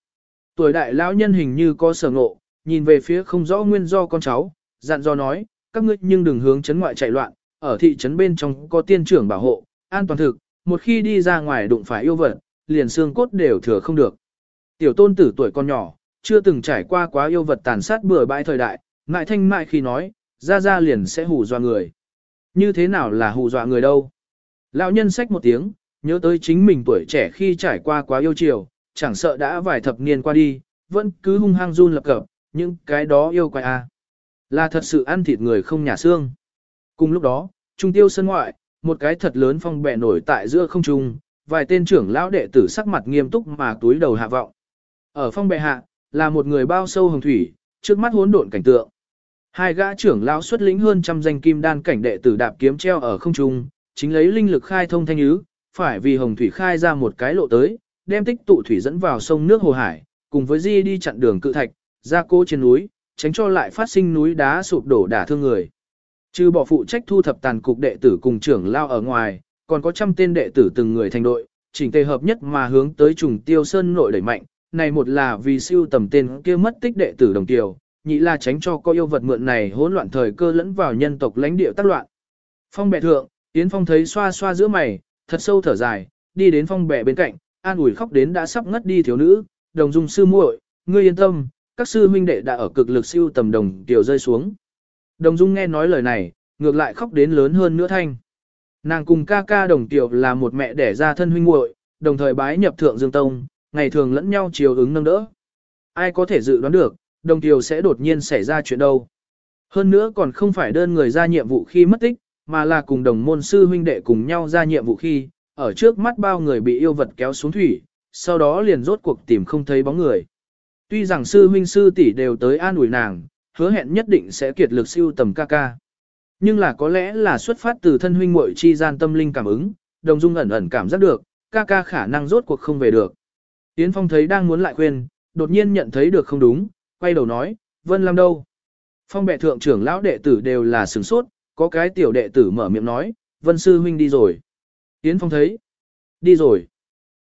Tuổi đại lão nhân hình như có sở ngộ, nhìn về phía không rõ nguyên do con cháu, dặn dò nói, các ngươi nhưng đừng hướng trấn ngoại chạy loạn, ở thị trấn bên trong có tiên trưởng bảo hộ, an toàn thực, một khi đi ra ngoài đụng phải yêu vật, liền xương cốt đều thừa không được. Tiểu tôn tử tuổi con nhỏ, chưa từng trải qua quá yêu vật tàn sát bừa bãi thời đại, ngại thanh mại khi nói, ra ra liền sẽ hù dọa người. Như thế nào là hù dọa người đâu? Lão nhân sách một tiếng, nhớ tới chính mình tuổi trẻ khi trải qua quá yêu chiều, chẳng sợ đã vài thập niên qua đi, vẫn cứ hung hăng run lập cập, những cái đó yêu quái a. Là thật sự ăn thịt người không nhà xương. Cùng lúc đó, trung tiêu sân ngoại, một cái thật lớn phong bẹ nổi tại giữa không trung, vài tên trưởng lão đệ tử sắc mặt nghiêm túc mà túi đầu hạ vọng. Ở phong bệ hạ, là một người bao sâu hồng thủy, trước mắt hỗn độn cảnh tượng. Hai gã trưởng lão xuất lĩnh hơn trăm danh kim đan cảnh đệ tử đạp kiếm treo ở không trung, chính lấy linh lực khai thông thanh ứ, phải vì hồng thủy khai ra một cái lộ tới, đem tích tụ thủy dẫn vào sông nước hồ hải, cùng với di đi chặn đường cự thạch, ra cô trên núi, tránh cho lại phát sinh núi đá sụp đổ đả thương người. Trừ bỏ phụ trách thu thập tàn cục đệ tử cùng trưởng lao ở ngoài, còn có trăm tên đệ tử từng người thành đội, chỉnh tề hợp nhất mà hướng tới trùng tiêu sơn nội đẩy mạnh. Này một là vì siêu tầm tên kia mất tích đệ tử đồng tiểu, nhị là tránh cho có yêu vật mượn này hỗn loạn thời cơ lẫn vào nhân tộc lãnh địa tác loạn. Phong bệ thượng, Yến Phong thấy xoa xoa giữa mày, thật sâu thở dài, đi đến phong bệ bên cạnh, an ủi khóc đến đã sắp ngất đi thiếu nữ, đồng dung sư muội, ngươi yên tâm, các sư huynh đệ đã ở cực lực siêu tầm đồng tiểu rơi xuống. Đồng dung nghe nói lời này, ngược lại khóc đến lớn hơn nữa thanh. Nàng cùng ca ca đồng tiểu là một mẹ đẻ ra thân huynh muội, đồng thời bái nhập thượng dương tông, ngày thường lẫn nhau chiều ứng nâng đỡ. Ai có thể dự đoán được, đồng tiểu sẽ đột nhiên xảy ra chuyện đâu. Hơn nữa còn không phải đơn người ra nhiệm vụ khi mất tích, mà là cùng đồng môn sư huynh đệ cùng nhau ra nhiệm vụ khi, ở trước mắt bao người bị yêu vật kéo xuống thủy, sau đó liền rốt cuộc tìm không thấy bóng người. Tuy rằng sư huynh sư tỷ đều tới an ủi nàng, hứa hẹn nhất định sẽ kiệt lực siêu tầm ca ca. Nhưng là có lẽ là xuất phát từ thân huynh muội chi gian tâm linh cảm ứng, đồng dung ẩn ẩn cảm giác được, ca ca khả năng rốt cuộc không về được. Yến Phong thấy đang muốn lại khuyên, đột nhiên nhận thấy được không đúng, quay đầu nói, Vân Lam đâu? Phong bệ thượng trưởng lão đệ tử đều là sửng sốt, có cái tiểu đệ tử mở miệng nói, Vân sư huynh đi rồi. Yến Phong thấy, đi rồi.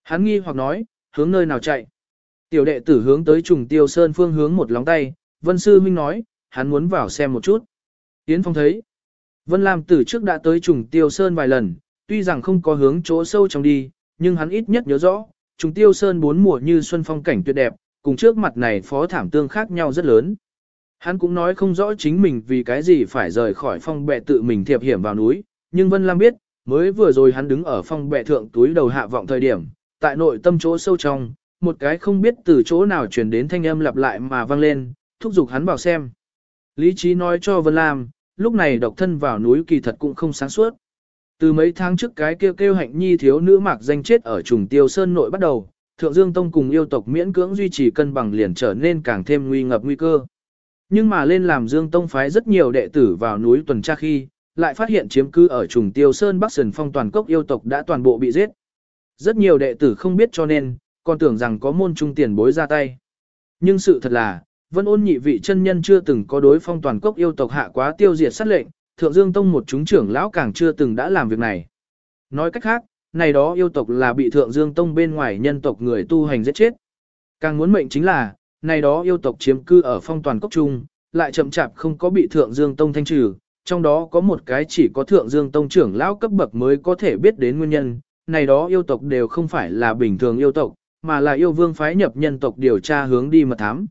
Hắn nghi hoặc nói, hướng nơi nào chạy. Tiểu đệ tử hướng tới trùng tiêu sơn phương hướng một lóng tay, Vân sư huynh nói, hắn muốn vào xem một chút. Yến Phong thấy, Vân Lam từ trước đã tới trùng tiêu sơn vài lần, tuy rằng không có hướng chỗ sâu trong đi, nhưng hắn ít nhất nhớ rõ, trùng tiêu sơn bốn mùa như xuân phong cảnh tuyệt đẹp, cùng trước mặt này phó thảm tương khác nhau rất lớn. Hắn cũng nói không rõ chính mình vì cái gì phải rời khỏi phong bệ tự mình thiệp hiểm vào núi, nhưng Vân Lam biết, mới vừa rồi hắn đứng ở phong bệ thượng túi đầu hạ vọng thời điểm, tại nội tâm chỗ sâu trong, một cái không biết từ chỗ nào truyền đến thanh âm lặp lại mà vang lên, thúc giục hắn vào xem. Lý trí nói cho Vân Lam, lúc này độc thân vào núi kỳ thật cũng không sáng suốt. Từ mấy tháng trước cái kêu kêu hạnh nhi thiếu nữ mạc danh chết ở trùng tiêu sơn nội bắt đầu, Thượng Dương Tông cùng yêu tộc miễn cưỡng duy trì cân bằng liền trở nên càng thêm nguy ngập nguy cơ. Nhưng mà lên làm Dương Tông phái rất nhiều đệ tử vào núi tuần tra khi, lại phát hiện chiếm cư ở trùng tiêu sơn Bắc Sần Phong toàn cốc yêu tộc đã toàn bộ bị giết. Rất nhiều đệ tử không biết cho nên, còn tưởng rằng có môn trung tiền bối ra tay. Nhưng sự thật là, Vân ôn nhị vị chân nhân chưa từng có đối phong toàn cốc yêu tộc hạ quá tiêu diệt sát lệnh, Thượng Dương Tông một chúng trưởng lão càng chưa từng đã làm việc này. Nói cách khác, này đó yêu tộc là bị Thượng Dương Tông bên ngoài nhân tộc người tu hành giết chết. Càng muốn mệnh chính là, này đó yêu tộc chiếm cư ở phong toàn cốc trung, lại chậm chạp không có bị Thượng Dương Tông thanh trừ, trong đó có một cái chỉ có Thượng Dương Tông trưởng lão cấp bậc mới có thể biết đến nguyên nhân, này đó yêu tộc đều không phải là bình thường yêu tộc, mà là yêu vương phái nhập nhân tộc điều tra hướng đi mà thám.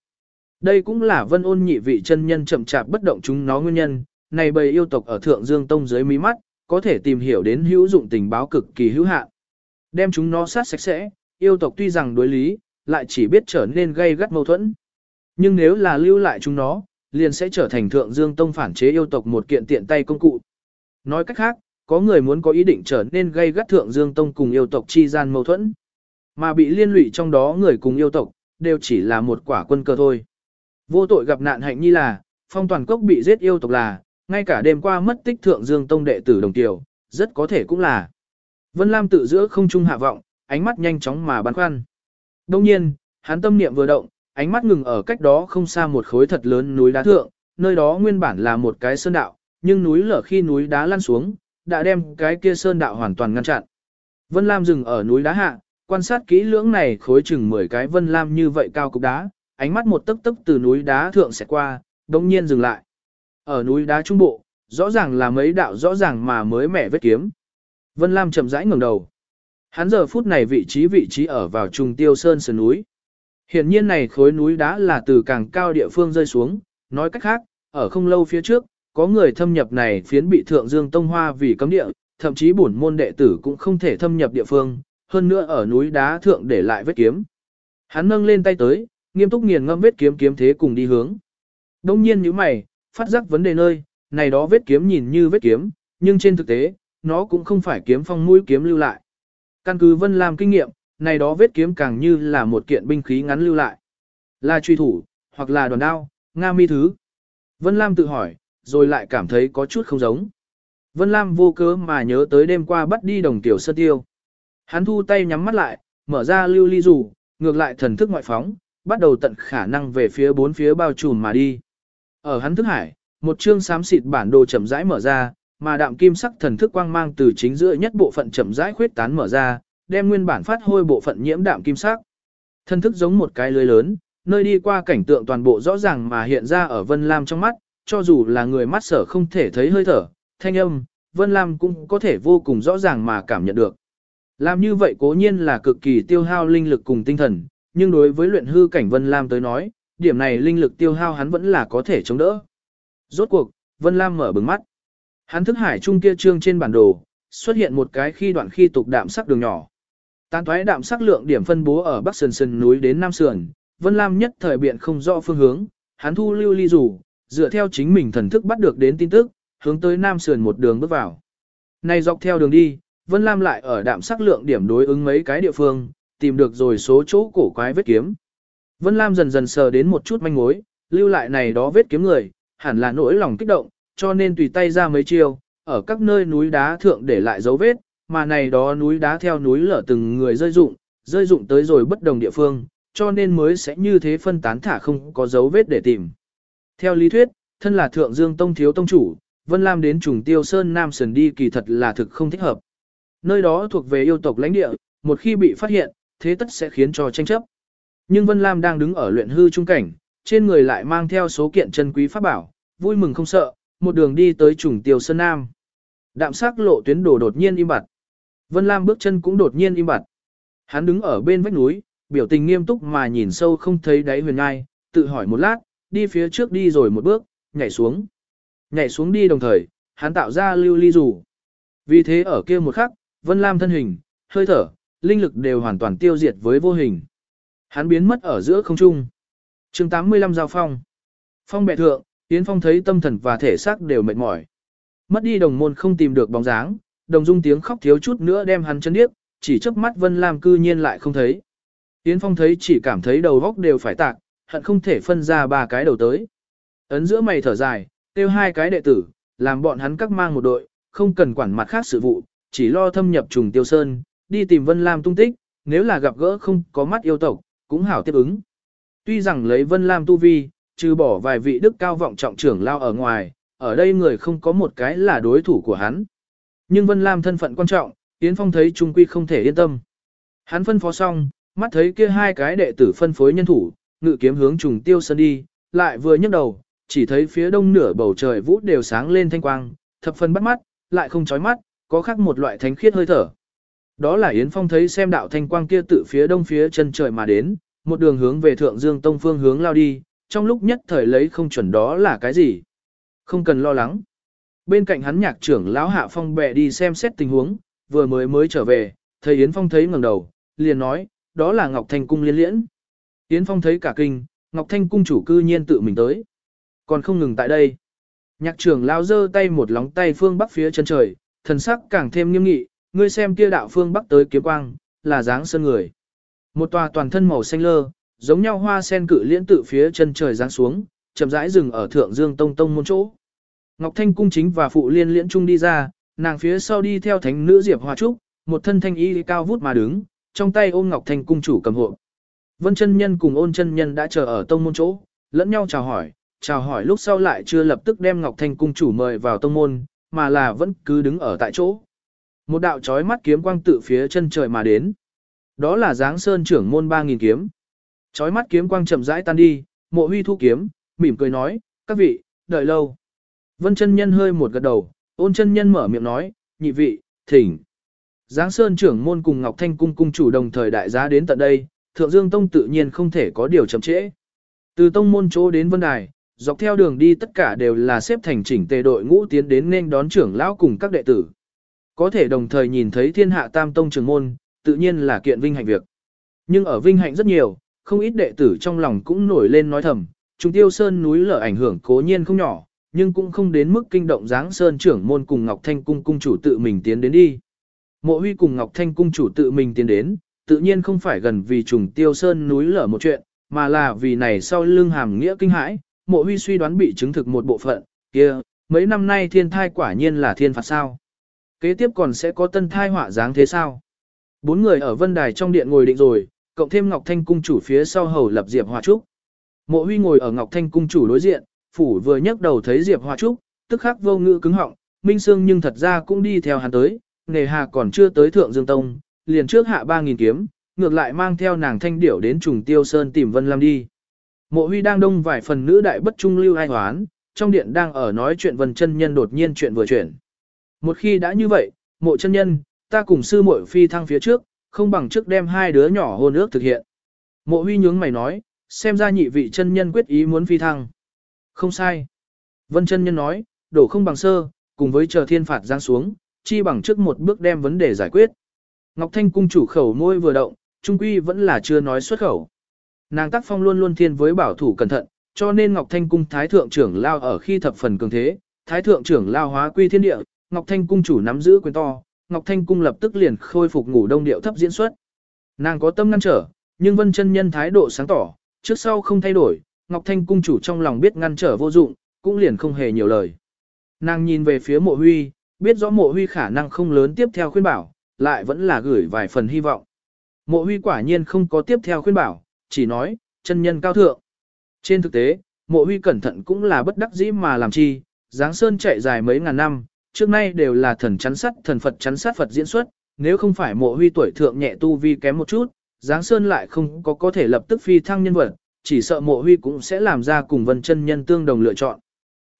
Đây cũng là vân ôn nhị vị chân nhân chậm chạp bất động chúng nó nguyên nhân, này bầy yêu tộc ở Thượng Dương Tông dưới mí mắt, có thể tìm hiểu đến hữu dụng tình báo cực kỳ hữu hạn. Đem chúng nó sát sạch sẽ, yêu tộc tuy rằng đối lý, lại chỉ biết trở nên gây gắt mâu thuẫn. Nhưng nếu là lưu lại chúng nó, liền sẽ trở thành Thượng Dương Tông phản chế yêu tộc một kiện tiện tay công cụ. Nói cách khác, có người muốn có ý định trở nên gây gắt Thượng Dương Tông cùng yêu tộc chi gian mâu thuẫn. Mà bị liên lụy trong đó người cùng yêu tộc, đều chỉ là một quả quân cờ thôi. Vô tội gặp nạn hạnh như là, phong toàn cốc bị giết yêu tộc là, ngay cả đêm qua mất tích thượng dương tông đệ tử đồng tiểu, rất có thể cũng là. Vân Lam tự giữa không trung hạ vọng, ánh mắt nhanh chóng mà băn khoăn. Đông nhiên, hắn tâm niệm vừa động, ánh mắt ngừng ở cách đó không xa một khối thật lớn núi đá thượng, nơi đó nguyên bản là một cái sơn đạo, nhưng núi lở khi núi đá lăn xuống, đã đem cái kia sơn đạo hoàn toàn ngăn chặn. Vân Lam dừng ở núi đá hạ, quan sát kỹ lưỡng này khối chừng 10 cái Vân Lam như vậy cao cục đá, ánh mắt một tấc tấc từ núi đá thượng sẽ qua, đồng nhiên dừng lại. Ở núi đá trung bộ, rõ ràng là mấy đạo rõ ràng mà mới mẻ vết kiếm. Vân Lam chậm rãi ngẩng đầu. Hắn giờ phút này vị trí vị trí ở vào trùng tiêu sơn sườn núi. Hiển nhiên này khối núi đá là từ càng cao địa phương rơi xuống, nói cách khác, ở không lâu phía trước, có người thâm nhập này phiến bị thượng dương tông hoa vì cấm địa, thậm chí bổn môn đệ tử cũng không thể thâm nhập địa phương, hơn nữa ở núi đá thượng để lại vết kiếm. Hắn nâng lên tay tới, nghiêm túc nghiền ngâm vết kiếm kiếm thế cùng đi hướng. Đông nhiên như mày, phát giác vấn đề nơi, này đó vết kiếm nhìn như vết kiếm, nhưng trên thực tế, nó cũng không phải kiếm phong mũi kiếm lưu lại. Căn cứ Vân Lam kinh nghiệm, này đó vết kiếm càng như là một kiện binh khí ngắn lưu lại. Là truy thủ, hoặc là đòn đao, Nga mi thứ. Vân Lam tự hỏi, rồi lại cảm thấy có chút không giống. Vân Lam vô cớ mà nhớ tới đêm qua bắt đi đồng tiểu sơ tiêu. Hắn thu tay nhắm mắt lại, mở ra lưu ly rủ, ngược lại thần thức ngoại phóng, bắt đầu tận khả năng về phía bốn phía bao trùm mà đi. Ở hắn thức hải, một chương xám xịt bản đồ chậm rãi mở ra, mà đạm kim sắc thần thức quang mang từ chính giữa nhất bộ phận chậm rãi khuyết tán mở ra, đem nguyên bản phát hôi bộ phận nhiễm đạm kim sắc. Thần thức giống một cái lưới lớn, nơi đi qua cảnh tượng toàn bộ rõ ràng mà hiện ra ở Vân Lam trong mắt, cho dù là người mắt sở không thể thấy hơi thở, thanh âm, Vân Lam cũng có thể vô cùng rõ ràng mà cảm nhận được. Làm như vậy cố nhiên là cực kỳ tiêu hao linh lực cùng tinh thần, nhưng đối với luyện hư cảnh Vân Lam tới nói, điểm này linh lực tiêu hao hắn vẫn là có thể chống đỡ. Rốt cuộc, Vân Lam mở bừng mắt. Hắn thức hải trung kia trương trên bản đồ, xuất hiện một cái khi đoạn khi tục đạm sắc đường nhỏ. Tán thoái đạm sắc lượng điểm phân bố ở Bắc Sơn Sơn núi đến Nam Sườn, Vân Lam nhất thời biện không rõ phương hướng, hắn thu lưu ly rủ, dựa theo chính mình thần thức bắt được đến tin tức, hướng tới Nam Sườn một đường bước vào. Này dọc theo đường đi, Vân Lam lại ở đạm sắc lượng điểm đối ứng mấy cái địa phương, tìm được rồi số chỗ cổ quái vết kiếm. Vân Lam dần dần sờ đến một chút manh mối, lưu lại này đó vết kiếm người, hẳn là nỗi lòng kích động, cho nên tùy tay ra mấy chiêu, ở các nơi núi đá thượng để lại dấu vết, mà này đó núi đá theo núi lở từng người rơi dụng, rơi dụng tới rồi bất đồng địa phương, cho nên mới sẽ như thế phân tán thả không có dấu vết để tìm. Theo lý thuyết, thân là thượng dương tông thiếu tông chủ, Vân Lam đến trùng tiêu sơn Nam Sơn đi kỳ thật là thực không thích hợp. Nơi đó thuộc về yêu tộc lãnh địa, một khi bị phát hiện, thế tất sẽ khiến cho tranh chấp. Nhưng Vân Lam đang đứng ở luyện hư trung cảnh, trên người lại mang theo số kiện chân quý pháp bảo, vui mừng không sợ, một đường đi tới trùng tiêu sơn Nam. Đạm sắc lộ tuyến đổ đột nhiên im bặt. Vân Lam bước chân cũng đột nhiên im bặt. Hắn đứng ở bên vách núi, biểu tình nghiêm túc mà nhìn sâu không thấy đáy huyền ngai, tự hỏi một lát, đi phía trước đi rồi một bước, nhảy xuống. Nhảy xuống đi đồng thời, hắn tạo ra lưu ly rủ. Vì thế ở kia một khắc, Vân Lam thân hình, hơi thở, linh lực đều hoàn toàn tiêu diệt với vô hình. Hắn biến mất ở giữa không trung. chương 85 giao phong. Phong bệ thượng, Yến Phong thấy tâm thần và thể xác đều mệt mỏi. Mất đi đồng môn không tìm được bóng dáng, đồng dung tiếng khóc thiếu chút nữa đem hắn chân điếc, chỉ chớp mắt Vân Lam cư nhiên lại không thấy. Yến Phong thấy chỉ cảm thấy đầu góc đều phải tạc, hận không thể phân ra ba cái đầu tới. Ấn giữa mày thở dài, tiêu hai cái đệ tử, làm bọn hắn các mang một đội, không cần quản mặt khác sự vụ, chỉ lo thâm nhập trùng tiêu sơn, đi tìm Vân Lam tung tích, nếu là gặp gỡ không có mắt yêu tộc, cũng hảo tiếp ứng. Tuy rằng lấy Vân Lam tu vi, trừ bỏ vài vị đức cao vọng trọng trưởng lao ở ngoài, ở đây người không có một cái là đối thủ của hắn. Nhưng Vân Lam thân phận quan trọng, Yến Phong thấy trung quy không thể yên tâm. Hắn phân phó xong, mắt thấy kia hai cái đệ tử phân phối nhân thủ, ngự kiếm hướng trùng tiêu sơn đi, lại vừa nhấc đầu, chỉ thấy phía đông nửa bầu trời vũ đều sáng lên thanh quang, thập phân bắt mắt, lại không chói mắt, có khác một loại thánh khiết hơi thở. Đó là Yến Phong thấy xem đạo thanh quang kia tự phía đông phía chân trời mà đến, một đường hướng về Thượng Dương Tông phương hướng lao đi, trong lúc nhất thời lấy không chuẩn đó là cái gì. Không cần lo lắng. Bên cạnh hắn nhạc trưởng lão Hạ Phong bẹ đi xem xét tình huống, vừa mới mới trở về, thầy Yến Phong thấy ngẩng đầu, liền nói, đó là Ngọc Thanh Cung liên liễn. Yến Phong thấy cả kinh, Ngọc Thanh Cung chủ cư nhiên tự mình tới. Còn không ngừng tại đây. Nhạc trưởng lao giơ tay một lóng tay phương bắc phía chân trời, thần sắc càng thêm nghiêm nghị, ngươi xem kia đạo phương bắc tới kiếm quang, là dáng sơn người. Một tòa toàn thân màu xanh lơ, giống nhau hoa sen cự liễn tự phía chân trời giáng xuống, chậm rãi dừng ở thượng dương tông tông môn chỗ. Ngọc Thanh cung chính và phụ liên liễn trung đi ra, nàng phía sau đi theo thánh nữ Diệp Hoa Trúc, một thân thanh y cao vút mà đứng, trong tay ôm Ngọc Thanh cung chủ cầm hộ. Vân chân nhân cùng ôn chân nhân đã chờ ở tông môn chỗ, lẫn nhau chào hỏi, chào hỏi lúc sau lại chưa lập tức đem Ngọc Thanh cung chủ mời vào tông môn, mà là vẫn cứ đứng ở tại chỗ. Một đạo chói mắt kiếm quang tự phía chân trời mà đến. Đó là dáng sơn trưởng môn 3.000 kiếm. Chói mắt kiếm quang chậm rãi tan đi, mộ huy thu kiếm, mỉm cười nói, các vị, đợi lâu. Vân chân nhân hơi một gật đầu, ôn chân nhân mở miệng nói, nhị vị, thỉnh. Giáng Sơn trưởng môn cùng Ngọc Thanh cung cung chủ đồng thời đại giá đến tận đây, Thượng Dương Tông tự nhiên không thể có điều chậm trễ. Từ tông môn chỗ đến Vân Đài, dọc theo đường đi tất cả đều là xếp thành chỉnh tề đội ngũ tiến đến nên đón trưởng lão cùng các đệ tử. Có thể đồng thời nhìn thấy thiên hạ tam tông trưởng môn, tự nhiên là kiện vinh hạnh việc. Nhưng ở vinh hạnh rất nhiều, không ít đệ tử trong lòng cũng nổi lên nói thầm, Trung Tiêu Sơn núi lở ảnh hưởng cố nhiên không nhỏ, nhưng cũng không đến mức kinh động dáng Sơn trưởng môn cùng Ngọc Thanh cung cung chủ tự mình tiến đến đi. Mộ Huy cùng Ngọc Thanh cung chủ tự mình tiến đến, tự nhiên không phải gần vì trùng Tiêu Sơn núi lở một chuyện, mà là vì này sau lưng hàm nghĩa kinh hãi, mộ huy suy đoán bị chứng thực một bộ phận, kia, mấy năm nay thiên thai quả nhiên là thiên phạt sao. Kế tiếp còn sẽ có tân thai họa dáng thế sao. Bốn người ở vân đài trong điện ngồi định rồi, cộng thêm Ngọc Thanh cung chủ phía sau hầu lập Diệp Hoa Trúc. Mộ huy ngồi ở Ngọc Thanh cung chủ đối diện, phủ vừa nhấc đầu thấy Diệp Hoa Trúc, tức khắc vô ngữ cứng họng, Minh Sương nhưng thật ra cũng đi theo hắn tới, nghề hà còn chưa tới Thượng Dương Tông, liền trước hạ 3000 kiếm, ngược lại mang theo nàng thanh điểu đến trùng tiêu sơn tìm Vân Lam đi. Mộ huy đang đông vài phần nữ đại bất trung lưu ai hoán, trong điện đang ở nói chuyện Vân chân nhân đột nhiên chuyện vừa chuyển. Một khi đã như vậy, mộ chân nhân, ta cùng sư muội phi thăng phía trước, không bằng trước đem hai đứa nhỏ hôn ước thực hiện. Mộ huy nhướng mày nói, xem ra nhị vị chân nhân quyết ý muốn phi thăng. Không sai. Vân chân nhân nói, đổ không bằng sơ, cùng với chờ thiên phạt giáng xuống, chi bằng trước một bước đem vấn đề giải quyết. Ngọc Thanh cung chủ khẩu môi vừa động, trung quy vẫn là chưa nói xuất khẩu. Nàng tác phong luôn luôn thiên với bảo thủ cẩn thận, cho nên Ngọc Thanh cung thái thượng trưởng lao ở khi thập phần cường thế, thái thượng trưởng lao hóa quy thiên địa, Ngọc Thanh cung chủ nắm giữ quyền to, Ngọc Thanh cung lập tức liền khôi phục ngủ đông điệu thấp diễn xuất. Nàng có tâm ngăn trở, nhưng Vân chân nhân thái độ sáng tỏ, trước sau không thay đổi, Ngọc Thanh cung chủ trong lòng biết ngăn trở vô dụng, cũng liền không hề nhiều lời. Nàng nhìn về phía mộ huy, biết rõ mộ huy khả năng không lớn tiếp theo khuyên bảo, lại vẫn là gửi vài phần hy vọng. Mộ huy quả nhiên không có tiếp theo khuyên bảo, chỉ nói, chân nhân cao thượng. Trên thực tế, mộ huy cẩn thận cũng là bất đắc dĩ mà làm chi, Giáng Sơn chạy dài mấy ngàn năm, trước nay đều là thần chắn sắt thần Phật chắn sát Phật diễn xuất, nếu không phải mộ huy tuổi thượng nhẹ tu vi kém một chút, Giáng Sơn lại không có có thể lập tức phi thăng nhân vật, chỉ sợ mộ huy cũng sẽ làm ra cùng vân chân nhân tương đồng lựa chọn.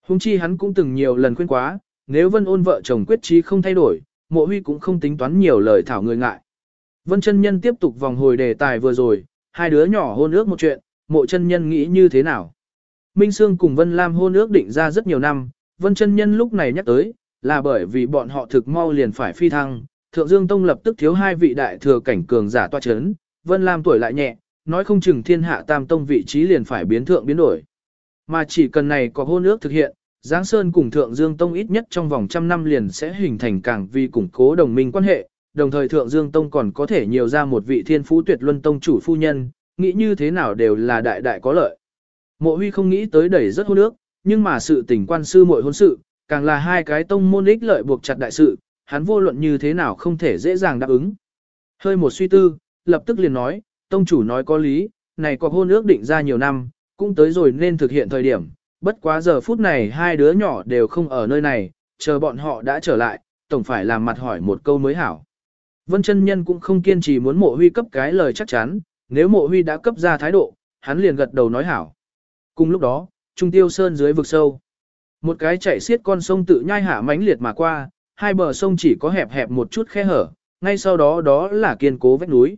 Hùng chi hắn cũng từng nhiều lần khuyên quá, nếu vân ôn vợ chồng quyết trí không thay đổi, mộ huy cũng không tính toán nhiều lời thảo người ngại. Vân chân nhân tiếp tục vòng hồi đề tài vừa rồi, hai đứa nhỏ hôn ước một chuyện, mộ chân nhân nghĩ như thế nào. Minh Sương cùng Vân Lam hôn ước định ra rất nhiều năm, Vân chân nhân lúc này nhắc tới, là bởi vì bọn họ thực mau liền phải phi thăng, Thượng Dương Tông lập tức thiếu hai vị đại thừa cảnh cường giả toa chấn, Vân Lam tuổi lại nhẹ, nói không chừng thiên hạ tam tông vị trí liền phải biến thượng biến đổi. Mà chỉ cần này có hôn ước thực hiện, Giáng Sơn cùng Thượng Dương Tông ít nhất trong vòng trăm năm liền sẽ hình thành càng vì củng cố đồng minh quan hệ, đồng thời Thượng Dương Tông còn có thể nhiều ra một vị thiên phú tuyệt luân tông chủ phu nhân, nghĩ như thế nào đều là đại đại có lợi. Mộ huy không nghĩ tới đẩy rất hôn ước, nhưng mà sự tình quan sư muội hôn sự, càng là hai cái tông môn ích lợi buộc chặt đại sự, hắn vô luận như thế nào không thể dễ dàng đáp ứng. Hơi một suy tư, lập tức liền nói, tông chủ nói có lý, này có hôn ước định ra nhiều năm, cũng tới rồi nên thực hiện thời điểm, bất quá giờ phút này hai đứa nhỏ đều không ở nơi này, chờ bọn họ đã trở lại, tổng phải làm mặt hỏi một câu mới hảo. Vân chân nhân cũng không kiên trì muốn mộ huy cấp cái lời chắc chắn, nếu mộ huy đã cấp ra thái độ, hắn liền gật đầu nói hảo. Cùng lúc đó, trung tiêu sơn dưới vực sâu. Một cái chạy xiết con sông tự nhai hạ mãnh liệt mà qua, hai bờ sông chỉ có hẹp hẹp một chút khe hở, ngay sau đó đó là kiên cố vách núi.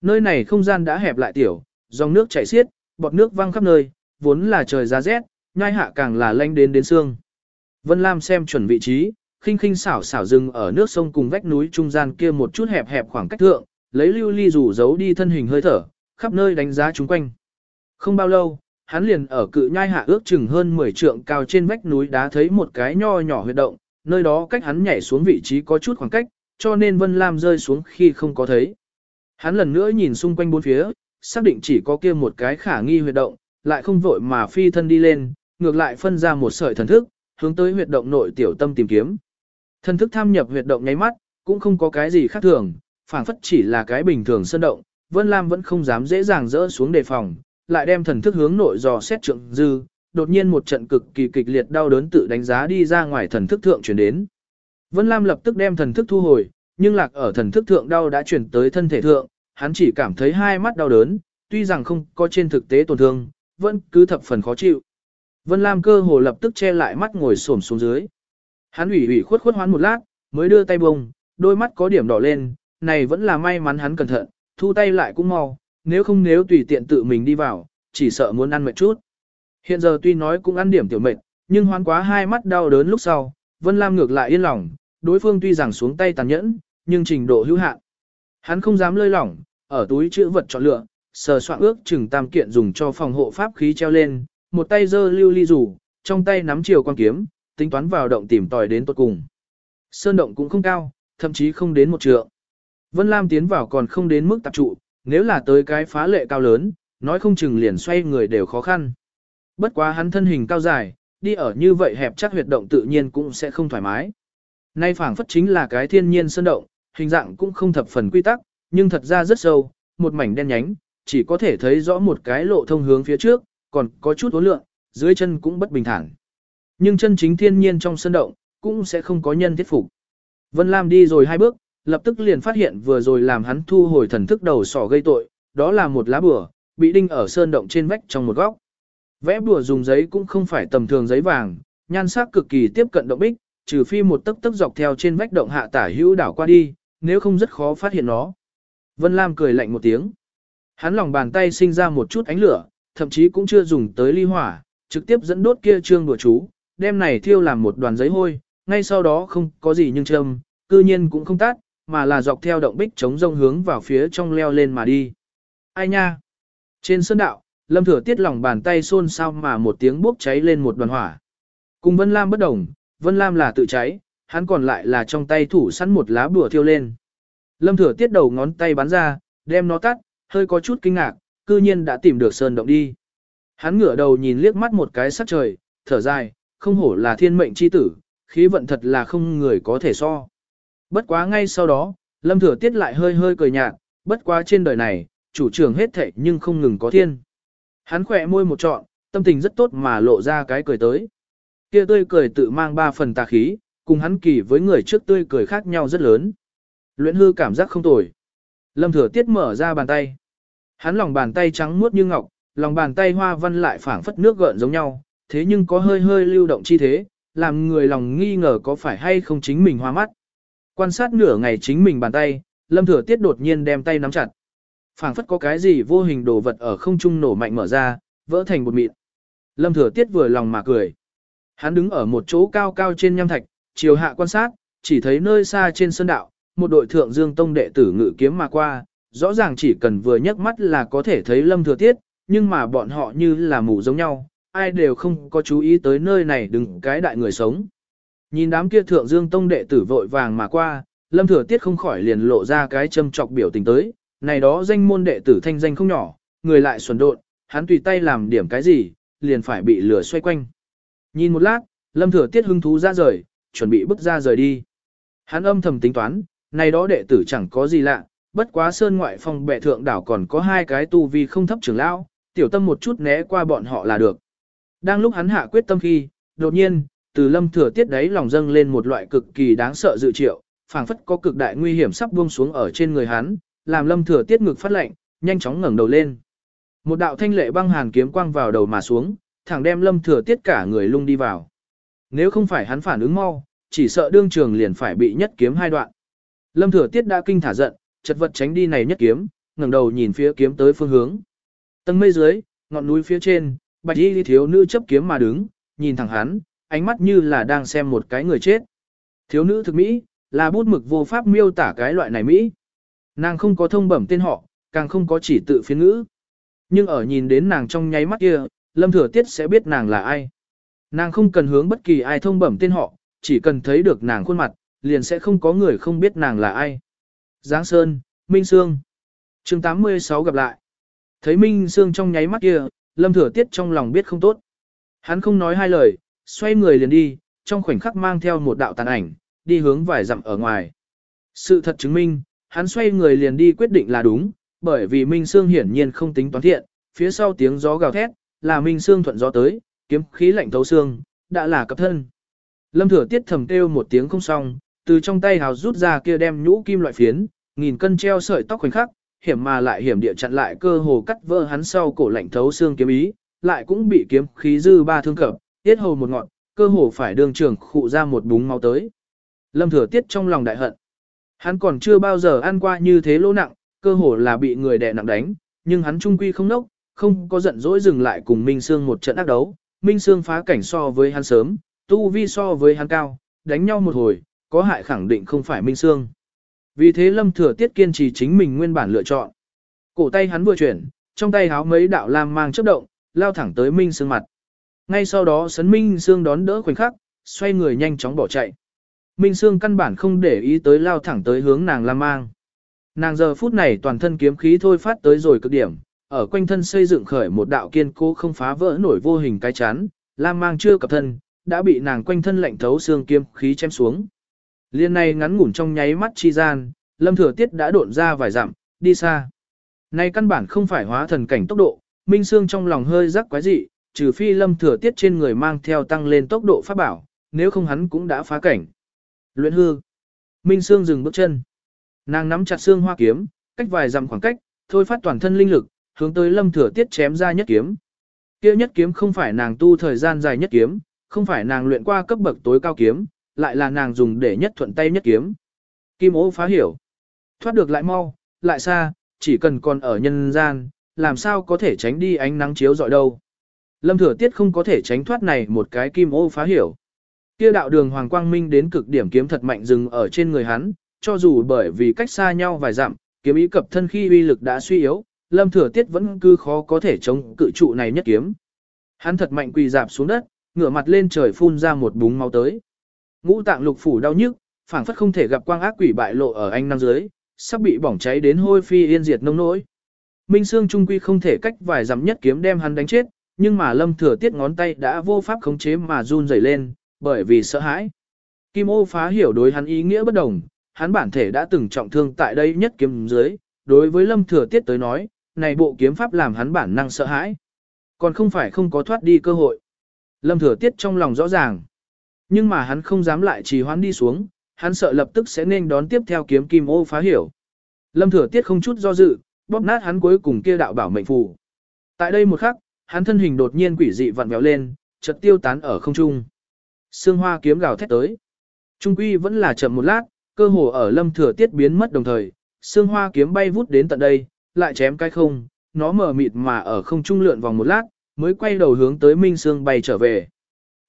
Nơi này không gian đã hẹp lại tiểu, dòng nước chảy xiết, bọt nước văng khắp nơi, vốn là trời giá rét, nhai hạ càng là lanh đến đến xương. Vân Lam xem chuẩn vị trí, khinh khinh xảo xảo dừng ở nước sông cùng vách núi trung gian kia một chút hẹp hẹp khoảng cách thượng, lấy lưu ly rủ giấu đi thân hình hơi thở, khắp nơi đánh giá chúng quanh. Không bao lâu, hắn liền ở cự nhai hạ ước chừng hơn 10 trượng cao trên vách núi đá thấy một cái nho nhỏ huyệt động, nơi đó cách hắn nhảy xuống vị trí có chút khoảng cách, cho nên Vân Lam rơi xuống khi không có thấy. Hắn lần nữa nhìn xung quanh bốn phía, xác định chỉ có kia một cái khả nghi huyệt động, lại không vội mà phi thân đi lên, ngược lại phân ra một sợi thần thức, hướng tới huyệt động nội tiểu tâm tìm kiếm. Thần thức tham nhập huyệt động nháy mắt, cũng không có cái gì khác thường, phảng phất chỉ là cái bình thường sơn động, Vân Lam vẫn không dám dễ dàng rỡ xuống đề phòng, lại đem thần thức hướng nội dò xét trượng dư, đột nhiên một trận cực kỳ kịch liệt đau đớn tự đánh giá đi ra ngoài thần thức thượng chuyển đến. Vân Lam lập tức đem thần thức thu hồi, nhưng lạc ở thần thức thượng đau đã chuyển tới thân thể thượng, hắn chỉ cảm thấy hai mắt đau đớn, tuy rằng không có trên thực tế tổn thương, vẫn cứ thập phần khó chịu. Vân Lam cơ hồ lập tức che lại mắt ngồi xổm xuống dưới. Hắn ủy ủy khuất khuất hoán một lát, mới đưa tay bông, đôi mắt có điểm đỏ lên, này vẫn là may mắn hắn cẩn thận, thu tay lại cũng mau, nếu không nếu tùy tiện tự mình đi vào, chỉ sợ muốn ăn mệt chút. Hiện giờ tuy nói cũng ăn điểm tiểu mệt, nhưng hoán quá hai mắt đau đớn lúc sau, Vân Lam ngược lại yên lòng, đối phương tuy rằng xuống tay tàn nhẫn, nhưng trình độ hữu hạn. Hắn không dám lơi lỏng, ở túi chữ vật chọn lựa, sờ soạn ước chừng tam kiện dùng cho phòng hộ pháp khí treo lên, một tay giơ lưu ly rủ, trong tay nắm chiều quan kiếm, tính toán vào động tìm tòi đến tốt cùng. Sơn động cũng không cao, thậm chí không đến một trượng. Vân Lam tiến vào còn không đến mức tập trụ, nếu là tới cái phá lệ cao lớn, nói không chừng liền xoay người đều khó khăn. Bất quá hắn thân hình cao dài, đi ở như vậy hẹp chắc huyệt động tự nhiên cũng sẽ không thoải mái. Nay phảng phất chính là cái thiên nhiên sơn động, hình dạng cũng không thập phần quy tắc, nhưng thật ra rất sâu, một mảnh đen nhánh, chỉ có thể thấy rõ một cái lộ thông hướng phía trước, còn có chút uốn lượng, dưới chân cũng bất bình thản. Nhưng chân chính thiên nhiên trong sơn động, cũng sẽ không có nhân thiết phục. Vân Lam đi rồi hai bước, lập tức liền phát hiện vừa rồi làm hắn thu hồi thần thức đầu sỏ gây tội, đó là một lá bùa, bị đinh ở sơn động trên vách trong một góc. Vẽ bùa dùng giấy cũng không phải tầm thường giấy vàng, nhan sắc cực kỳ tiếp cận động bích, trừ phi một tấc tấc dọc theo trên vách động hạ tả hữu đảo qua đi, nếu không rất khó phát hiện nó. Vân Lam cười lạnh một tiếng. Hắn lòng bàn tay sinh ra một chút ánh lửa, thậm chí cũng chưa dùng tới ly hỏa, trực tiếp dẫn đốt kia trương đùa chú, đem này thiêu làm một đoàn giấy hôi, ngay sau đó không có gì nhưng châm, cư nhiên cũng không tát, mà là dọc theo động bích chống rông hướng vào phía trong leo lên mà đi. Ai nha? Trên sơn đạo, Lâm Thừa Tiết lòng bàn tay xôn xao mà một tiếng bốc cháy lên một đoàn hỏa. Cùng Vân Lam bất đồng, Vân Lam là tự cháy, hắn còn lại là trong tay thủ sẵn một lá bùa thiêu lên. Lâm Thừa Tiết đầu ngón tay bắn ra, đem nó tắt, hơi có chút kinh ngạc, cư nhiên đã tìm được sơn động đi. Hắn ngửa đầu nhìn liếc mắt một cái sắc trời, thở dài, không hổ là thiên mệnh chi tử, khí vận thật là không người có thể so. Bất quá ngay sau đó, Lâm Thừa Tiết lại hơi hơi cười nhạt, bất quá trên đời này, chủ trưởng hết thệ nhưng không ngừng có thiên. Hắn khỏe môi một trọn, tâm tình rất tốt mà lộ ra cái cười tới. Kia tươi cười tự mang ba phần tà khí, cùng hắn kỳ với người trước tươi cười khác nhau rất lớn. Luyện hư cảm giác không tồi. Lâm Thừa Tiết mở ra bàn tay. Hắn lòng bàn tay trắng muốt như ngọc, lòng bàn tay hoa văn lại phảng phất nước gợn giống nhau, thế nhưng có hơi hơi lưu động chi thế, làm người lòng nghi ngờ có phải hay không chính mình hoa mắt. Quan sát nửa ngày chính mình bàn tay, Lâm Thừa Tiết đột nhiên đem tay nắm chặt. phảng phất có cái gì vô hình đồ vật ở không trung nổ mạnh mở ra, vỡ thành một mịn. Lâm Thừa Tiết vừa lòng mà cười. Hắn đứng ở một chỗ cao cao trên nham thạch, chiều hạ quan sát, chỉ thấy nơi xa trên sơn đạo, một đội thượng dương tông đệ tử ngự kiếm mà qua, rõ ràng chỉ cần vừa nhấc mắt là có thể thấy Lâm Thừa Tiết, nhưng mà bọn họ như là mù giống nhau, ai đều không có chú ý tới nơi này đừng cái đại người sống. Nhìn đám kia thượng dương tông đệ tử vội vàng mà qua, Lâm Thừa Tiết không khỏi liền lộ ra cái châm chọc biểu tình tới, này đó danh môn đệ tử thanh danh không nhỏ, người lại xuẩn độn, hắn tùy tay làm điểm cái gì, liền phải bị lửa xoay quanh. Nhìn một lát, Lâm Thừa Tiết hưng thú ra rời, chuẩn bị bước ra rời đi. Hắn âm thầm tính toán, này đó đệ tử chẳng có gì lạ, bất quá sơn ngoại phong bệ thượng đảo còn có hai cái tu vi không thấp trưởng lão, tiểu tâm một chút né qua bọn họ là được. Đang lúc hắn hạ quyết tâm khi, đột nhiên, từ lâm thừa tiết đấy lòng dâng lên một loại cực kỳ đáng sợ dự triệu, phảng phất có cực đại nguy hiểm sắp buông xuống ở trên người hắn, làm lâm thừa tiết ngực phát lạnh, nhanh chóng ngẩng đầu lên. Một đạo thanh lệ băng hàn kiếm quang vào đầu mà xuống, thẳng đem lâm thừa tiết cả người lung đi vào. Nếu không phải hắn phản ứng mau, chỉ sợ đương trường liền phải bị nhất kiếm hai đoạn. Lâm thừa tiết đã kinh thả giận, chật vật tránh đi này nhất kiếm, ngẩng đầu nhìn phía kiếm tới phương hướng. Tầng mây dưới, ngọn núi phía trên, bạch y thiếu nữ chấp kiếm mà đứng, nhìn thẳng hắn, ánh mắt như là đang xem một cái người chết. Thiếu nữ thực mỹ, là bút mực vô pháp miêu tả cái loại này mỹ. Nàng không có thông bẩm tên họ, càng không có chỉ tự phiên ngữ. Nhưng ở nhìn đến nàng trong nháy mắt kia, Lâm Thừa Tiết sẽ biết nàng là ai. Nàng không cần hướng bất kỳ ai thông bẩm tên họ, chỉ cần thấy được nàng khuôn mặt, liền sẽ không có người không biết nàng là ai. Giáng Sơn, Minh Sương. chương 86 gặp lại. Thấy Minh Sương trong nháy mắt kia, Lâm Thừa Tiết trong lòng biết không tốt. Hắn không nói hai lời, xoay người liền đi, trong khoảnh khắc mang theo một đạo tàn ảnh, đi hướng vài dặm ở ngoài. Sự thật chứng minh, hắn xoay người liền đi quyết định là đúng, bởi vì Minh Sương hiển nhiên không tính toán thiện, phía sau tiếng gió gào thét, là Minh Sương thuận gió tới, kiếm khí lạnh thấu xương, đã là cập thân. Lâm Thừa Tiết thầm kêu một tiếng không xong, từ trong tay hào rút ra kia đem nhũ kim loại phiến, nghìn cân treo sợi tóc khoảnh khắc, hiểm mà lại hiểm địa chặn lại cơ hồ cắt vỡ hắn sau cổ lạnh thấu xương kiếm ý, lại cũng bị kiếm khí dư ba thương cập, tiết hầu một ngọn, cơ hồ phải đường trường khụ ra một búng máu tới. Lâm Thừa Tiết trong lòng đại hận. Hắn còn chưa bao giờ ăn qua như thế lỗ nặng, cơ hồ là bị người đè nặng đánh, nhưng hắn trung quy không nốc, không có giận dỗi dừng lại cùng Minh Sương một trận ác đấu. Minh Sương phá cảnh so với hắn sớm, tu vi so với hắn cao, đánh nhau một hồi, có hại khẳng định không phải Minh Sương. Vì thế Lâm Thừa Tiết kiên trì chính mình nguyên bản lựa chọn. Cổ tay hắn vừa chuyển, trong tay háo mấy đạo lam mang chớp động, lao thẳng tới Minh Sương mặt. Ngay sau đó Sấn Minh Sương đón đỡ khoảnh khắc, xoay người nhanh chóng bỏ chạy. Minh Sương căn bản không để ý tới lao thẳng tới hướng nàng lam mang. Nàng giờ phút này toàn thân kiếm khí thôi phát tới rồi cực điểm, ở quanh thân xây dựng khởi một đạo kiên cố không phá vỡ nổi vô hình cái chắn, lam mang chưa cập thân, đã bị nàng quanh thân lạnh thấu xương kiếm khí chém xuống. Liên này ngắn ngủn trong nháy mắt chi gian, lâm thừa tiết đã độn ra vài dặm, đi xa. Này căn bản không phải hóa thần cảnh tốc độ, Minh Sương trong lòng hơi rắc quái dị, trừ phi lâm thừa tiết trên người mang theo tăng lên tốc độ pháp bảo, nếu không hắn cũng đã phá cảnh. Luyện hư. Minh Sương dừng bước chân. Nàng nắm chặt xương hoa kiếm, cách vài dặm khoảng cách, thôi phát toàn thân linh lực, hướng tới lâm thừa tiết chém ra nhất kiếm. Kia nhất kiếm không phải nàng tu thời gian dài nhất kiếm, không phải nàng luyện qua cấp bậc tối cao kiếm, lại là nàng dùng để nhất thuận tay nhất kiếm. Kim ố phá hiểu. Thoát được lại mau, lại xa, chỉ cần còn ở nhân gian, làm sao có thể tránh đi ánh nắng chiếu dọi đâu. Lâm thừa tiết không có thể tránh thoát này một cái kim ô phá hiểu. Kia đạo đường hoàng quang minh đến cực điểm kiếm thật mạnh dừng ở trên người hắn, cho dù bởi vì cách xa nhau vài dặm, kiếm ý cập thân khi uy lực đã suy yếu, lâm thừa tiết vẫn cứ khó có thể chống cự trụ này nhất kiếm. Hắn thật mạnh quỳ dạp xuống đất, ngửa mặt lên trời phun ra một búng máu tới. Ngũ tạng lục phủ đau nhức, phảng phất không thể gặp quang ác quỷ bại lộ ở anh năm dưới, sắp bị bỏng cháy đến hôi phi yên diệt nông nỗi. Minh Sương Trung Quy không thể cách vài dặm nhất kiếm đem hắn đánh chết, nhưng mà lâm thừa tiết ngón tay đã vô pháp khống chế mà run rẩy lên, bởi vì sợ hãi. Kim ô phá hiểu đối hắn ý nghĩa bất đồng, hắn bản thể đã từng trọng thương tại đây nhất kiếm dưới, đối với lâm thừa tiết tới nói, này bộ kiếm pháp làm hắn bản năng sợ hãi. Còn không phải không có thoát đi cơ hội. Lâm thừa tiết trong lòng rõ ràng. Nhưng mà hắn không dám lại trì hoãn đi xuống, hắn sợ lập tức sẽ nên đón tiếp theo kiếm kim ô phá hiểu. Lâm thừa tiết không chút do dự, bóp nát hắn cuối cùng kia đạo bảo mệnh phù. Tại đây một khắc, hắn thân hình đột nhiên quỷ dị vặn vẹo lên, chợt tiêu tán ở không trung. Sương hoa kiếm gào thét tới. Trung quy vẫn là chậm một lát, cơ hồ ở lâm thừa tiết biến mất đồng thời, sương hoa kiếm bay vút đến tận đây, lại chém cái không, nó mở mịt mà ở không trung lượn vòng một lát, mới quay đầu hướng tới Minh Sương bay trở về.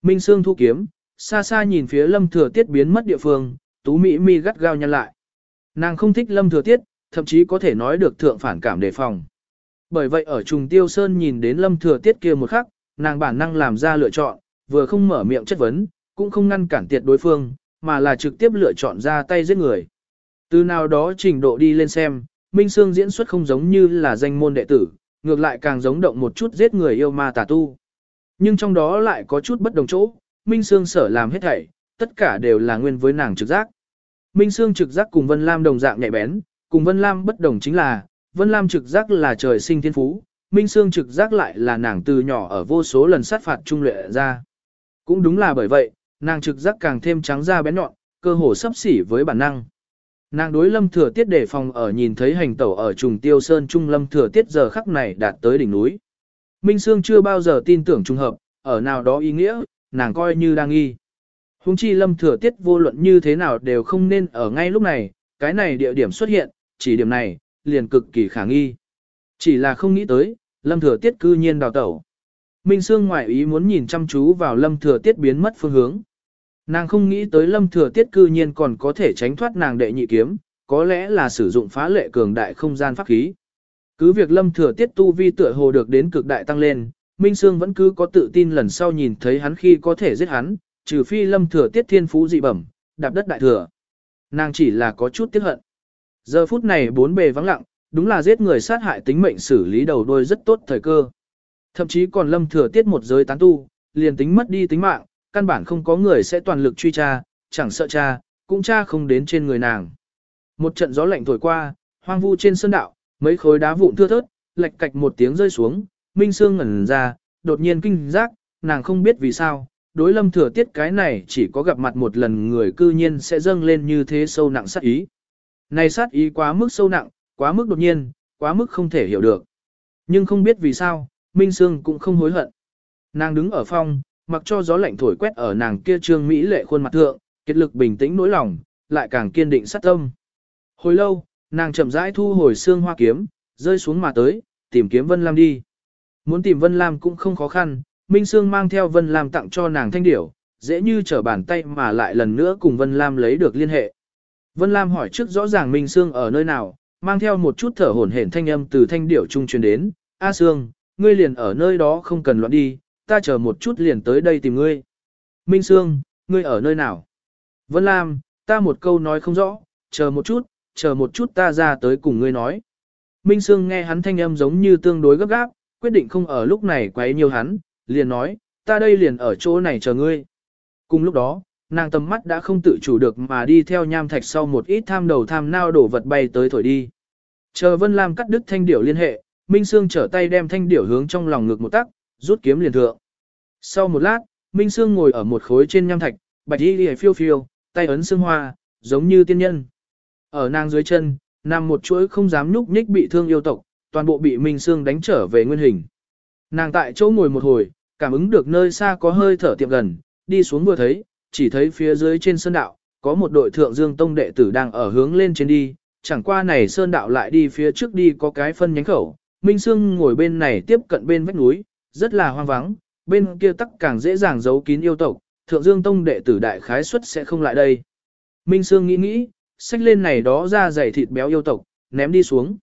Minh Sương thu kiếm, xa xa nhìn phía lâm thừa tiết biến mất địa phương, tú mỹ mi gắt gao nhăn lại. Nàng không thích lâm thừa tiết, thậm chí có thể nói được thượng phản cảm đề phòng. Bởi vậy ở trùng tiêu sơn nhìn đến lâm thừa tiết kia một khắc, nàng bản năng làm ra lựa chọn, vừa không mở miệng chất vấn, cũng không ngăn cản tiệt đối phương, mà là trực tiếp lựa chọn ra tay giết người. Từ nào đó trình độ đi lên xem, Minh Sương diễn xuất không giống như là danh môn đệ tử, ngược lại càng giống động một chút giết người yêu ma tà tu. Nhưng trong đó lại có chút bất đồng chỗ, Minh Sương sở làm hết thảy, tất cả đều là nguyên với nàng trực giác. Minh Sương trực giác cùng Vân Lam đồng dạng nhạy bén, cùng Vân Lam bất đồng chính là, Vân Lam trực giác là trời sinh thiên phú, Minh Sương trực giác lại là nàng từ nhỏ ở vô số lần sát phạt trung luyện ra. Cũng đúng là bởi vậy, nàng trực giác càng thêm trắng da bén nhọn, cơ hồ sấp xỉ với bản năng. Nàng đối lâm thừa tiết đề phòng ở nhìn thấy hành tẩu ở trùng tiêu sơn trung lâm thừa tiết giờ khắc này đạt tới đỉnh núi. Minh Sương chưa bao giờ tin tưởng trùng hợp, ở nào đó ý nghĩa, nàng coi như đang nghi. Hùng chi lâm thừa tiết vô luận như thế nào đều không nên ở ngay lúc này, cái này địa điểm xuất hiện, chỉ điểm này, liền cực kỳ khả nghi. Chỉ là không nghĩ tới, lâm thừa tiết cư nhiên đào tẩu. Minh Sương ngoại ý muốn nhìn chăm chú vào lâm thừa tiết biến mất phương hướng. Nàng không nghĩ tới lâm thừa tiết cư nhiên còn có thể tránh thoát nàng đệ nhị kiếm, có lẽ là sử dụng phá lệ cường đại không gian pháp khí. Cứ việc lâm thừa tiết tu vi tựa hồ được đến cực đại tăng lên, Minh Sương vẫn cứ có tự tin lần sau nhìn thấy hắn khi có thể giết hắn, trừ phi lâm thừa tiết thiên phú dị bẩm, đạp đất đại thừa. Nàng chỉ là có chút tiếc hận. Giờ phút này bốn bề vắng lặng, đúng là giết người sát hại tính mệnh xử lý đầu đôi rất tốt thời cơ. Thậm chí còn lâm thừa tiết một giới tán tu, liền tính mất đi tính mạng, căn bản không có người sẽ toàn lực truy tra, chẳng sợ cha, cũng cha không đến trên người nàng. Một trận gió lạnh thổi qua, hoang vu trên sơn đạo, mấy khối đá vụn thưa thớt, lạch cạch một tiếng rơi xuống, Minh Sương ngẩn ra, đột nhiên kinh giác, nàng không biết vì sao, đối lâm thừa tiết cái này chỉ có gặp mặt một lần người cư nhiên sẽ dâng lên như thế sâu nặng sát ý. Này sát ý quá mức sâu nặng, quá mức đột nhiên, quá mức không thể hiểu được. Nhưng không biết vì sao, Minh Sương cũng không hối hận. Nàng đứng ở phong, mặc cho gió lạnh thổi quét ở nàng kia trương mỹ lệ khuôn mặt thượng, kết lực bình tĩnh nỗi lòng, lại càng kiên định sát tâm. Hồi lâu, nàng chậm rãi thu hồi xương hoa kiếm, rơi xuống mà tới, tìm kiếm Vân Lam đi. Muốn tìm Vân Lam cũng không khó khăn, Minh Sương mang theo Vân Lam tặng cho nàng thanh điểu, dễ như trở bàn tay mà lại lần nữa cùng Vân Lam lấy được liên hệ. Vân Lam hỏi trước rõ ràng Minh Sương ở nơi nào, mang theo một chút thở hổn hển thanh âm từ thanh điểu trung truyền đến, A Sương, ngươi liền ở nơi đó không cần loạn đi, ta chờ một chút liền tới đây tìm ngươi. Minh Sương, ngươi ở nơi nào? Vân Lam, ta một câu nói không rõ, chờ một chút, chờ một chút ta ra tới cùng ngươi nói. Minh Sương nghe hắn thanh âm giống như tương đối gấp gáp, quyết định không ở lúc này quấy nhiều hắn, liền nói, ta đây liền ở chỗ này chờ ngươi. Cùng lúc đó, nàng tầm mắt đã không tự chủ được mà đi theo nham thạch sau một ít tham đầu tham nao đổ vật bay tới thổi đi. Chờ Vân Lam cắt đứt thanh điểu liên hệ, Minh Sương trở tay đem thanh điểu hướng trong lòng ngực một tắc, rút kiếm liền thượng. Sau một lát, Minh Sương ngồi ở một khối trên nham thạch, bạch y liễu phiêu phiêu, tay ấn xương hoa, giống như tiên nhân. Ở nàng dưới chân, nằm một chuỗi không dám nhúc nhích bị thương yêu tộc, toàn bộ bị Minh Sương đánh trở về nguyên hình. Nàng tại chỗ ngồi một hồi, cảm ứng được nơi xa có hơi thở tiệm gần, đi xuống vừa thấy, chỉ thấy phía dưới trên sơn đạo, có một đội thượng dương tông đệ tử đang ở hướng lên trên đi, chẳng qua này sơn đạo lại đi phía trước đi có cái phân nhánh khẩu, Minh Sương ngồi bên này tiếp cận bên vách núi, rất là hoang vắng, bên kia tắc càng dễ dàng giấu kín yêu tộc, thượng dương tông đệ tử đại khái suất sẽ không lại đây. Minh Sương nghĩ nghĩ, xách lên này đó ra dày thịt béo yêu tộc, ném đi xuống.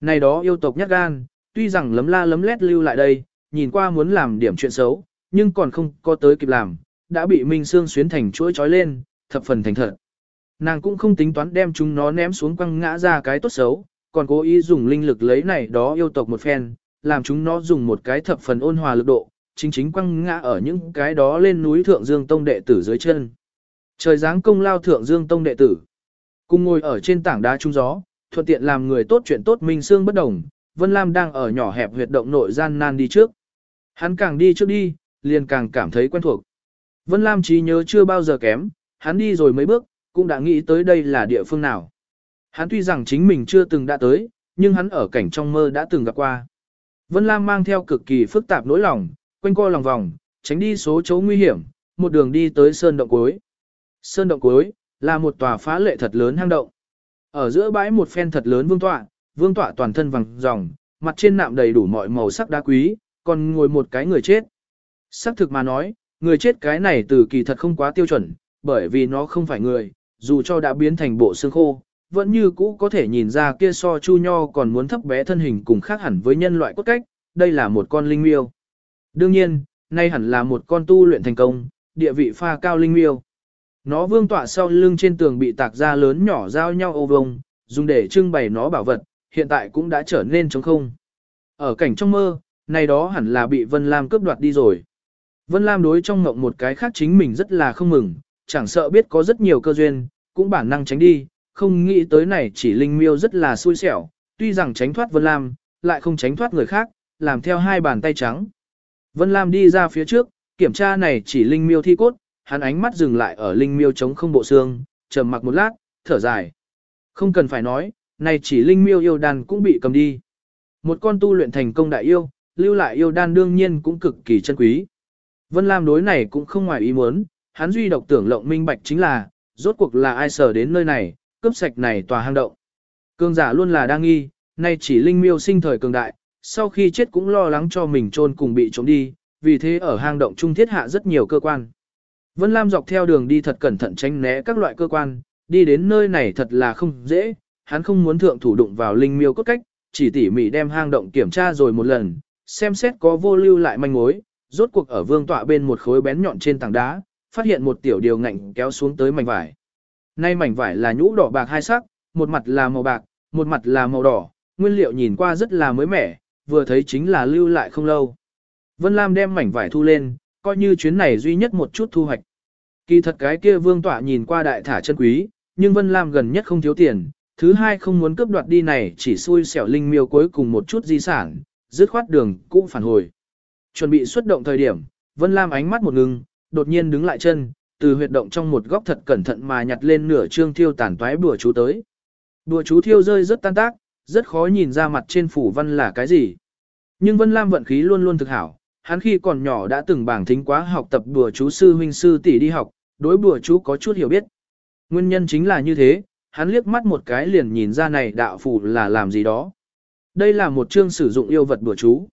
Này đó yêu tộc nhát gan, tuy rằng lấm la lấm lét lưu lại đây, nhìn qua muốn làm điểm chuyện xấu, nhưng còn không có tới kịp làm, đã bị Minh Sương xuyến thành chuỗi trói lên, thập phần thành thật. Nàng cũng không tính toán đem chúng nó ném xuống quăng ngã ra cái tốt xấu, còn cố ý dùng linh lực lấy này đó yêu tộc một phen, làm chúng nó dùng một cái thập phần ôn hòa lực độ, chính chính quăng ngã ở những cái đó lên núi Thượng Dương Tông đệ tử dưới chân. Trời giáng công lao Thượng Dương Tông đệ tử. Cùng ngồi ở trên tảng đá trung gió, thuận tiện làm người tốt chuyện tốt minh Sương bất đồng, Vân Lam đang ở nhỏ hẹp huyệt động nội gian nan đi trước. Hắn càng đi trước đi, liền càng cảm thấy quen thuộc. Vân Lam trí nhớ chưa bao giờ kém, hắn đi rồi mấy bước, cũng đã nghĩ tới đây là địa phương nào. Hắn tuy rằng chính mình chưa từng đã tới, nhưng hắn ở cảnh trong mơ đã từng gặp qua. Vân Lam mang theo cực kỳ phức tạp nỗi lòng, quanh co lòng vòng, tránh đi số chỗ nguy hiểm, một đường đi tới sơn động cuối. Sơn động cuối là một tòa phá lệ thật lớn hang động. Ở giữa bãi một phen thật lớn vương tọa, vương tọa toàn thân vàng ròng, mặt trên nạm đầy đủ mọi màu sắc đá quý, còn ngồi một cái người chết. Sắc thực mà nói, người chết cái này từ kỳ thật không quá tiêu chuẩn, bởi vì nó không phải người, dù cho đã biến thành bộ xương khô, vẫn như cũ có thể nhìn ra kia so chu nho còn muốn thấp bé thân hình cùng khác hẳn với nhân loại cốt cách, đây là một con linh miêu. Đương nhiên, nay hẳn là một con tu luyện thành công, địa vị pha cao linh miêu. Nó vương tọa sau lưng trên tường bị tạc ra lớn nhỏ giao nhau ô vông, dùng để trưng bày nó bảo vật, hiện tại cũng đã trở nên trống không. Ở cảnh trong mơ, này đó hẳn là bị Vân Lam cướp đoạt đi rồi. Vân Lam đối trong ngộng một cái khác chính mình rất là không mừng, chẳng sợ biết có rất nhiều cơ duyên, cũng bản năng tránh đi, không nghĩ tới này chỉ linh miêu rất là xui xẻo, tuy rằng tránh thoát Vân Lam, lại không tránh thoát người khác, làm theo hai bàn tay trắng. Vân Lam đi ra phía trước, kiểm tra này chỉ linh miêu thi cốt, hắn ánh mắt dừng lại ở linh miêu chống không bộ xương, trầm mặc một lát, thở dài. Không cần phải nói, này chỉ linh miêu yêu đan cũng bị cầm đi. Một con tu luyện thành công đại yêu, lưu lại yêu đan đương nhiên cũng cực kỳ chân quý. Vân Lam đối này cũng không ngoài ý muốn, hắn duy độc tưởng lộng minh bạch chính là, rốt cuộc là ai sở đến nơi này, cướp sạch này tòa hang động. Cường giả luôn là đang nghi, nay chỉ linh miêu sinh thời cường đại, sau khi chết cũng lo lắng cho mình trôn cùng bị trộm đi, vì thế ở hang động trung thiết hạ rất nhiều cơ quan. Vân Lam dọc theo đường đi thật cẩn thận tránh né các loại cơ quan, đi đến nơi này thật là không dễ, hắn không muốn thượng thủ đụng vào linh miêu cốt cách, chỉ tỉ mỉ đem hang động kiểm tra rồi một lần, xem xét có vô lưu lại manh mối, rốt cuộc ở vương tọa bên một khối bén nhọn trên tảng đá, phát hiện một tiểu điều ngạnh kéo xuống tới mảnh vải. Nay mảnh vải là nhũ đỏ bạc hai sắc, một mặt là màu bạc, một mặt là màu đỏ, nguyên liệu nhìn qua rất là mới mẻ, vừa thấy chính là lưu lại không lâu. Vân Lam đem mảnh vải thu lên, coi như chuyến này duy nhất một chút thu hoạch. Kỳ thật cái kia vương tọa nhìn qua đại thả chân quý, nhưng Vân Lam gần nhất không thiếu tiền, thứ hai không muốn cướp đoạt đi này chỉ xui xẻo linh miêu cuối cùng một chút di sản, dứt khoát đường cũng phản hồi. Chuẩn bị xuất động thời điểm, Vân Lam ánh mắt một ngừng, đột nhiên đứng lại chân, từ huyệt động trong một góc thật cẩn thận mà nhặt lên nửa trương thiêu tàn toái bùa chú tới. Bùa chú thiêu rơi rất tan tác, rất khó nhìn ra mặt trên phủ văn là cái gì. Nhưng Vân Lam vận khí luôn luôn thực hảo, hắn khi còn nhỏ đã từng bảng thính quá học tập bùa chú sư huynh sư tỷ đi học, đối bùa chú có chút hiểu biết. Nguyên nhân chính là như thế, hắn liếc mắt một cái liền nhìn ra này đạo phủ là làm gì đó. Đây là một chương sử dụng yêu vật bùa chú.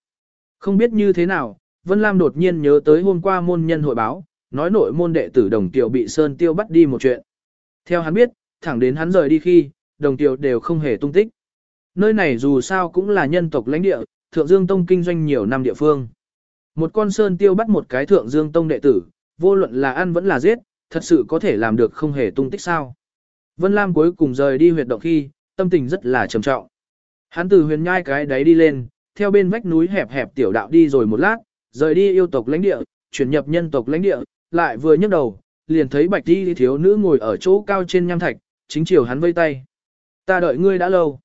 Không biết như thế nào, Vân Lam đột nhiên nhớ tới hôm qua môn nhân hội báo, nói nội môn đệ tử đồng tiểu bị Sơn Tiêu bắt đi một chuyện. Theo hắn biết, thẳng đến hắn rời đi khi, đồng tiểu đều không hề tung tích. Nơi này dù sao cũng là nhân tộc lãnh địa, Thượng Dương Tông kinh doanh nhiều năm địa phương. Một con Sơn Tiêu bắt một cái Thượng Dương Tông đệ tử, vô luận là ăn vẫn là giết, thật sự có thể làm được không hề tung tích sao. Vân Lam cuối cùng rời đi huyệt động khi, tâm tình rất là trầm trọng. Hắn từ huyền nhai cái đấy đi lên, theo bên vách núi hẹp hẹp tiểu đạo đi rồi một lát, rời đi yêu tộc lãnh địa, chuyển nhập nhân tộc lãnh địa, lại vừa nhấc đầu, liền thấy bạch đi thiếu nữ ngồi ở chỗ cao trên nham thạch, chính chiều hắn vây tay. Ta đợi ngươi đã lâu.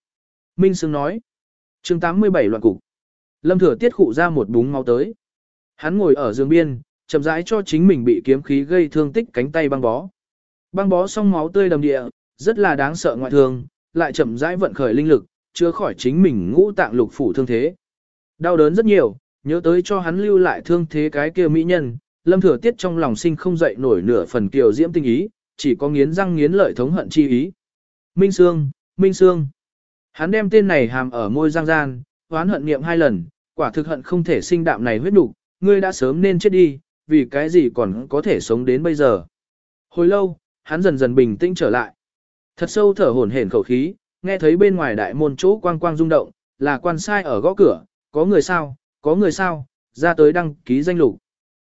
Minh Sương nói. chương 87 loạn cục. Lâm thừa tiết khụ ra một búng máu tới. Hắn ngồi ở giường biên, chậm rãi cho chính mình bị kiếm khí gây thương tích cánh tay băng bó. Băng bó xong máu tươi đầm địa, rất là đáng sợ ngoại thương, lại chậm rãi vận khởi linh lực, chữa khỏi chính mình ngũ tạng lục phủ thương thế. Đau đớn rất nhiều, nhớ tới cho hắn lưu lại thương thế cái kia mỹ nhân, lâm thừa tiết trong lòng sinh không dậy nổi nửa phần kiều diễm tinh ý, chỉ có nghiến răng nghiến lợi thống hận chi ý. Minh Sương, Minh Sương. Hắn đem tên này hàm ở môi giang gian, hoán hận niệm hai lần, quả thực hận không thể sinh đạm này huyết đủ, ngươi đã sớm nên chết đi, vì cái gì còn có thể sống đến bây giờ. Hồi lâu, hắn dần dần bình tĩnh trở lại. Thật sâu thở hổn hển khẩu khí, nghe thấy bên ngoài đại môn chỗ quang quang rung động, là quan sai ở gõ cửa, có người sao, có người sao, ra tới đăng ký danh lục.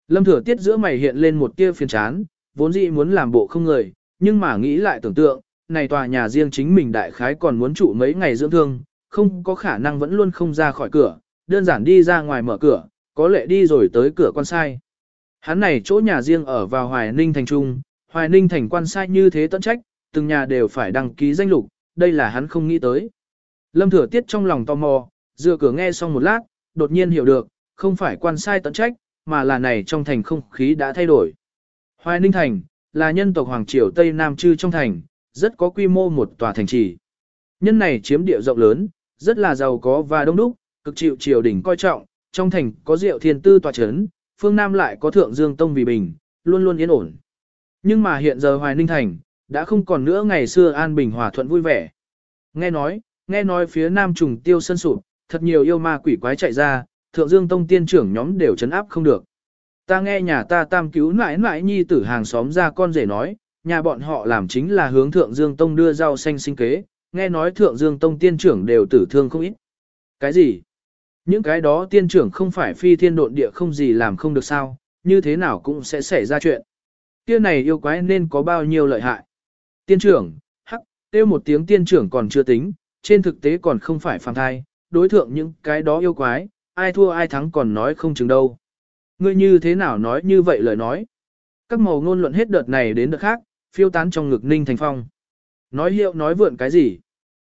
Lâm thừa tiết giữa mày hiện lên một tia phiền chán, vốn dĩ muốn làm bộ không người, nhưng mà nghĩ lại tưởng tượng, này tòa nhà riêng chính mình đại khái còn muốn trụ mấy ngày dưỡng thương, không có khả năng vẫn luôn không ra khỏi cửa, đơn giản đi ra ngoài mở cửa, có lẽ đi rồi tới cửa quan sai. Hắn này chỗ nhà riêng ở vào Hoài Ninh thành trung, Hoài Ninh thành quan sai như thế tận trách, từng nhà đều phải đăng ký danh lục, đây là hắn không nghĩ tới. Lâm Thừa Tiết trong lòng tò mò, dựa cửa nghe xong một lát, đột nhiên hiểu được, không phải quan sai tận trách, mà là này trong thành không khí đã thay đổi. Hoài Ninh Thành, là nhân tộc Hoàng Triều Tây Nam Trư trong thành, rất có quy mô một tòa thành trì. Nhân này chiếm địa rộng lớn, rất là giàu có và đông đúc, cực chịu triều đình coi trọng, trong thành có diệu thiên tư tòa chấn, phương Nam lại có thượng dương tông vì bình, luôn luôn yên ổn. Nhưng mà hiện giờ Hoài Ninh Thành, đã không còn nữa ngày xưa an bình hòa thuận vui vẻ. Nghe nói, nghe nói phía Nam trùng tiêu sân sụp, thật nhiều yêu ma quỷ quái chạy ra, thượng dương tông tiên trưởng nhóm đều chấn áp không được. Ta nghe nhà ta tam cứu nãi nãi nhi tử hàng xóm ra con rể nói, nhà bọn họ làm chính là hướng thượng dương tông đưa rau xanh sinh kế, nghe nói thượng dương tông tiên trưởng đều tử thương không ít. Cái gì? Những cái đó tiên trưởng không phải phi thiên độn địa không gì làm không được sao, như thế nào cũng sẽ xảy ra chuyện. Kia này yêu quái nên có bao nhiêu lợi hại. Tiên trưởng, hắc, tiêu một tiếng tiên trưởng còn chưa tính, trên thực tế còn không phải phàm thai, đối thượng những cái đó yêu quái, ai thua ai thắng còn nói không chừng đâu. Ngươi như thế nào nói như vậy lời nói. Các màu ngôn luận hết đợt này đến đợt khác, phiêu tán trong ngực ninh thành phong. Nói hiệu nói vượn cái gì.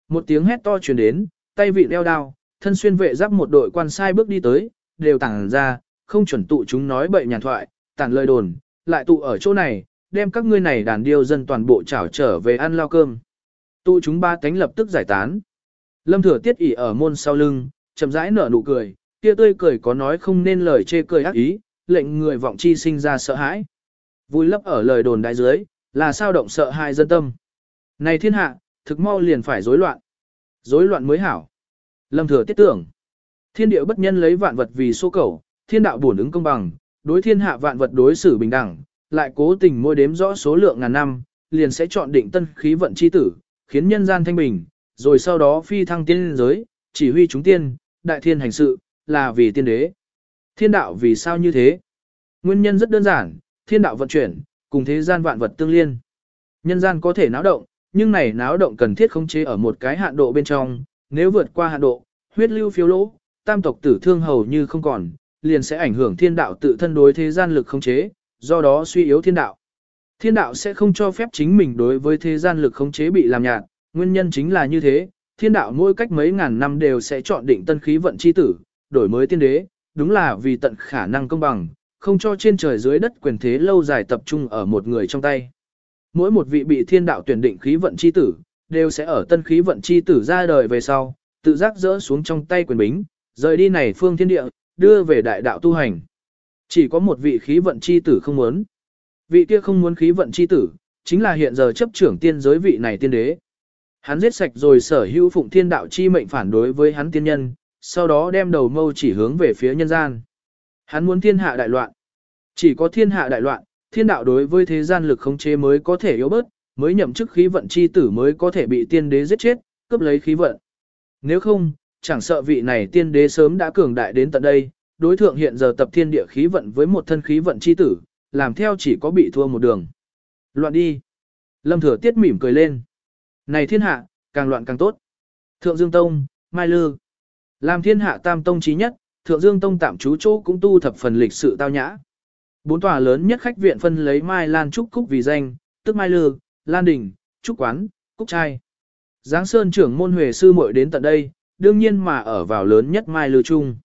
Một tiếng hét to truyền đến, tay vị đeo đao, thân xuyên vệ giáp một đội quan sai bước đi tới, đều tản ra, không chuẩn tụ chúng nói bậy nhàn thoại, tản lời đồn, lại tụ ở chỗ này, đem các ngươi này đàn điêu dân toàn bộ trảo trở về ăn lao cơm. Tụ chúng ba cánh lập tức giải tán. Lâm thừa tiết ỉ ở môn sau lưng, chậm rãi nở nụ cười, kia tươi cười có nói không nên lời chê cười ác ý, lệnh người vọng chi sinh ra sợ hãi. Vui lấp ở lời đồn đại dưới, là sao động sợ hai dân tâm. Này thiên hạ, thực mau liền phải rối loạn. Rối loạn mới hảo. Lâm thừa tiết tưởng. Thiên địa bất nhân lấy vạn vật vì số cầu, thiên đạo bổn ứng công bằng, đối thiên hạ vạn vật đối xử bình đẳng, lại cố tình môi đếm rõ số lượng ngàn năm, liền sẽ chọn định tân khí vận chi tử, khiến nhân gian thanh bình, rồi sau đó phi thăng tiên giới, chỉ huy chúng tiên, đại thiên hành sự, là vì tiên đế. Thiên đạo vì sao như thế? Nguyên nhân rất đơn giản, thiên đạo vận chuyển, cùng thế gian vạn vật tương liên. Nhân gian có thể náo động, nhưng này náo động cần thiết khống chế ở một cái hạn độ bên trong, nếu vượt qua hạn độ, huyết lưu phiếu lỗ, tam tộc tử thương hầu như không còn, liền sẽ ảnh hưởng thiên đạo tự thân đối thế gian lực khống chế, do đó suy yếu thiên đạo. Thiên đạo sẽ không cho phép chính mình đối với thế gian lực khống chế bị làm nhạt, nguyên nhân chính là như thế, thiên đạo mỗi cách mấy ngàn năm đều sẽ chọn định tân khí vận chi tử, đổi mới tiên đế, đúng là vì tận khả năng công bằng, không cho trên trời dưới đất quyền thế lâu dài tập trung ở một người trong tay. Mỗi một vị bị thiên đạo tuyển định khí vận chi tử, đều sẽ ở tân khí vận chi tử ra đời về sau, tự giác rỡ xuống trong tay quyền bính, rời đi này phương thiên địa, đưa về đại đạo tu hành. Chỉ có một vị khí vận chi tử không muốn. Vị kia không muốn khí vận chi tử, chính là hiện giờ chấp trưởng tiên giới vị này tiên đế. Hắn giết sạch rồi sở hữu phụng thiên đạo chi mệnh phản đối với hắn tiên nhân, sau đó đem đầu mâu chỉ hướng về phía nhân gian. Hắn muốn thiên hạ đại loạn. Chỉ có thiên hạ đại loạn, thiên đạo đối với thế gian lực khống chế mới có thể yếu bớt, mới nhậm chức khí vận chi tử mới có thể bị tiên đế giết chết, cướp lấy khí vận. Nếu không, chẳng sợ vị này tiên đế sớm đã cường đại đến tận đây, đối thượng hiện giờ tập thiên địa khí vận với một thân khí vận chi tử, làm theo chỉ có bị thua một đường. Loạn đi. Lâm thừa tiết mỉm cười lên. Này thiên hạ, càng loạn càng tốt. Thượng Dương Tông, Mai Lư. Làm thiên hạ tam tông trí nhất, Thượng Dương Tông tạm trú chỗ cũng tu thập phần lịch sự tao nhã. Bốn tòa lớn nhất khách viện phân lấy Mai Lan Trúc Cúc vì danh, tức Mai Lư, Lan Đình, Trúc Quán, Cúc Trai. Giáng Sơn trưởng môn Huệ sư muội đến tận đây, đương nhiên mà ở vào lớn nhất Mai Lư Trung.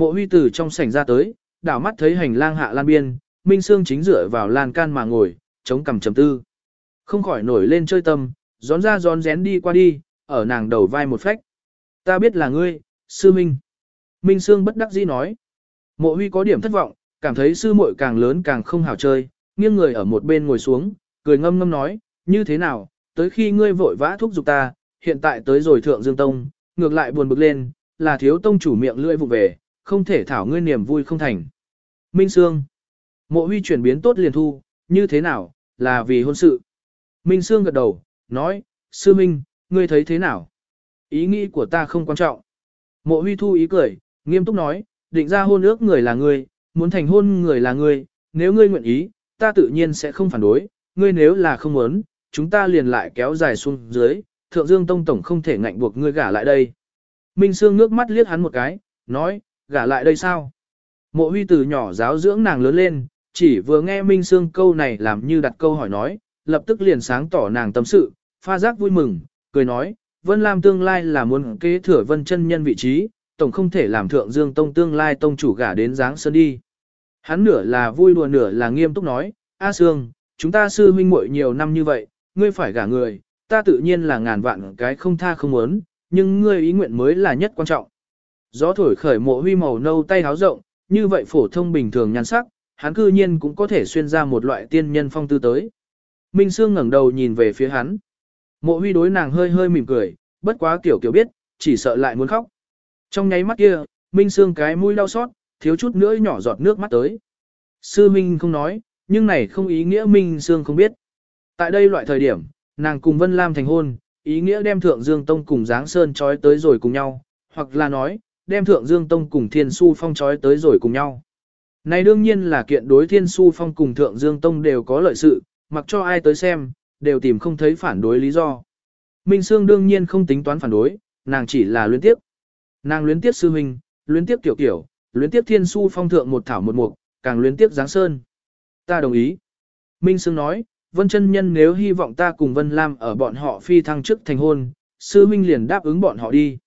Mộ huy từ trong sảnh ra tới, đảo mắt thấy hành lang hạ lan biên, Minh Sương chính dựa vào lan can mà ngồi, chống cằm trầm tư. Không khỏi nổi lên chơi tâm, gión ra gión rén đi qua đi, ở nàng đầu vai một phách. Ta biết là ngươi, sư Minh. Minh Sương bất đắc dĩ nói. Mộ huy có điểm thất vọng, cảm thấy sư muội càng lớn càng không hào chơi, nghiêng người ở một bên ngồi xuống, cười ngâm ngâm nói, như thế nào, tới khi ngươi vội vã thúc giục ta, hiện tại tới rồi thượng dương tông, ngược lại buồn bực lên, là thiếu tông chủ miệng lưỡi vụ về, không thể thảo ngươi niềm vui không thành. Minh Sương. Mộ huy chuyển biến tốt liền thu, như thế nào, là vì hôn sự. Minh Sương gật đầu, nói, sư Minh, ngươi thấy thế nào? Ý nghĩ của ta không quan trọng. Mộ huy thu ý cười, nghiêm túc nói, định ra hôn ước người là ngươi, muốn thành hôn người là ngươi, nếu ngươi nguyện ý, ta tự nhiên sẽ không phản đối, ngươi nếu là không muốn, chúng ta liền lại kéo dài xuống dưới, thượng dương tông tổng không thể ngạnh buộc ngươi gả lại đây. Minh Sương nước mắt liếc hắn một cái, nói, gả lại đây sao? Mộ huy từ nhỏ giáo dưỡng nàng lớn lên, chỉ vừa nghe Minh Sương câu này làm như đặt câu hỏi nói, lập tức liền sáng tỏ nàng tâm sự, pha giác vui mừng, cười nói, Vân Lam tương lai là muốn kế thừa Vân chân nhân vị trí, tổng không thể làm thượng dương tông tương lai tông chủ gả đến dáng sơn đi. Hắn nửa là vui đùa nửa là nghiêm túc nói, A Sương, chúng ta sư huynh muội nhiều năm như vậy, ngươi phải gả người, ta tự nhiên là ngàn vạn cái không tha không muốn, nhưng ngươi ý nguyện mới là nhất quan trọng. Gió thổi khởi mộ huy màu nâu tay háo rộng, như vậy phổ thông bình thường nhan sắc, hắn cư nhiên cũng có thể xuyên ra một loại tiên nhân phong tư tới. Minh Sương ngẩng đầu nhìn về phía hắn. Mộ huy đối nàng hơi hơi mỉm cười, bất quá kiểu kiểu biết, chỉ sợ lại muốn khóc. Trong nháy mắt kia, Minh Sương cái mũi đau xót, thiếu chút nữa nhỏ giọt nước mắt tới. Sư Minh không nói, nhưng này không ý nghĩa Minh Sương không biết. Tại đây loại thời điểm, nàng cùng Vân Lam thành hôn, ý nghĩa đem Thượng Dương Tông cùng Giáng Sơn trói tới rồi cùng nhau, hoặc là nói, đem Thượng Dương Tông cùng Thiên Su Phong trói tới rồi cùng nhau. Này đương nhiên là kiện đối Thiên Su Phong cùng Thượng Dương Tông đều có lợi sự, mặc cho ai tới xem, đều tìm không thấy phản đối lý do. Minh Sương đương nhiên không tính toán phản đối, nàng chỉ là luyến tiếp. Nàng luyến tiếp sư huynh, luyến tiếp tiểu tiểu, luyến tiếp Thiên Su Phong thượng một thảo một mục, càng luyến tiếp Giáng Sơn. Ta đồng ý. Minh Sương nói, Vân chân nhân nếu hy vọng ta cùng Vân Lam ở bọn họ phi thăng trước thành hôn, sư huynh liền đáp ứng bọn họ đi.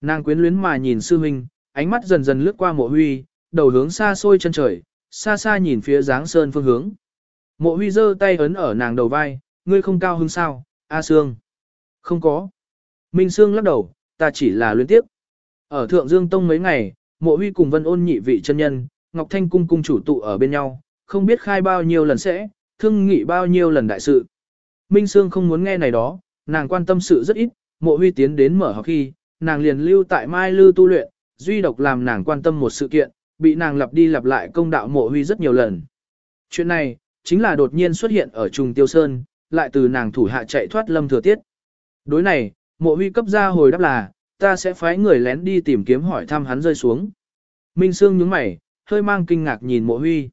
Nàng quyến luyến mà nhìn sư huynh, ánh mắt dần dần lướt qua mộ huy, đầu hướng xa xôi chân trời, xa xa nhìn phía dáng sơn phương hướng. Mộ huy giơ tay ấn ở nàng đầu vai, ngươi không cao hứng sao, A Sương. Không có. Minh Sương lắc đầu, ta chỉ là luyến tiếp. Ở Thượng Dương Tông mấy ngày, mộ huy cùng vân ôn nhị vị chân nhân, Ngọc Thanh cung cung chủ tụ ở bên nhau, không biết khai bao nhiêu lần sẽ, thương nghị bao nhiêu lần đại sự. Minh Sương không muốn nghe này đó, nàng quan tâm sự rất ít, mộ huy tiến đến mở học khi, nàng liền lưu tại Mai Lư tu luyện, duy độc làm nàng quan tâm một sự kiện, bị nàng lặp đi lặp lại công đạo mộ huy rất nhiều lần. Chuyện này, chính là đột nhiên xuất hiện ở Trùng Tiêu Sơn, lại từ nàng thủ hạ chạy thoát lâm thừa tiết. Đối này, mộ huy cấp ra hồi đáp là, ta sẽ phái người lén đi tìm kiếm hỏi thăm hắn rơi xuống. Minh Sương nhướng mày, hơi mang kinh ngạc nhìn mộ huy.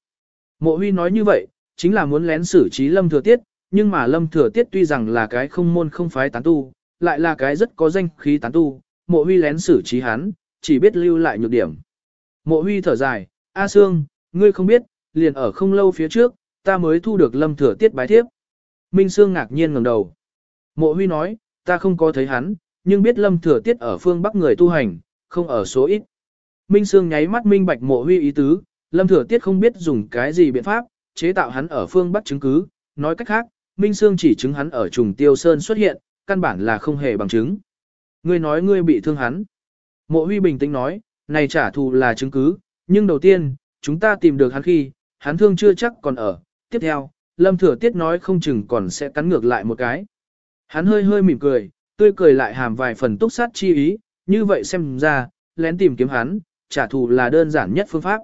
Mộ huy nói như vậy, chính là muốn lén xử trí lâm thừa tiết, nhưng mà lâm thừa tiết tuy rằng là cái không môn không phái tán tu, lại là cái rất có danh khí tán tu, mộ huy lén xử trí hắn, chỉ biết lưu lại nhược điểm. Mộ huy thở dài, A Sương, ngươi không biết, liền ở không lâu phía trước, ta mới thu được lâm thừa tiết bái thiếp. Minh Sương ngạc nhiên ngẩng đầu. Mộ huy nói, ta không có thấy hắn, nhưng biết lâm thừa tiết ở phương Bắc người tu hành, không ở số ít. Minh Sương nháy mắt minh bạch mộ huy ý tứ, lâm thừa tiết không biết dùng cái gì biện pháp, chế tạo hắn ở phương Bắc chứng cứ, nói cách khác, Minh Sương chỉ chứng hắn ở trùng tiêu sơn xuất hiện, căn bản là không hề bằng chứng. Ngươi nói ngươi bị thương hắn. Mộ huy bình tĩnh nói, này trả thù là chứng cứ, nhưng đầu tiên, chúng ta tìm được hắn khi, hắn thương chưa chắc còn ở. Tiếp theo, Lâm Thừa Tiết nói không chừng còn sẽ cắn ngược lại một cái. Hắn hơi hơi mỉm cười, tươi cười lại hàm vài phần túc sát chi ý, như vậy xem ra, lén tìm kiếm hắn, trả thù là đơn giản nhất phương pháp.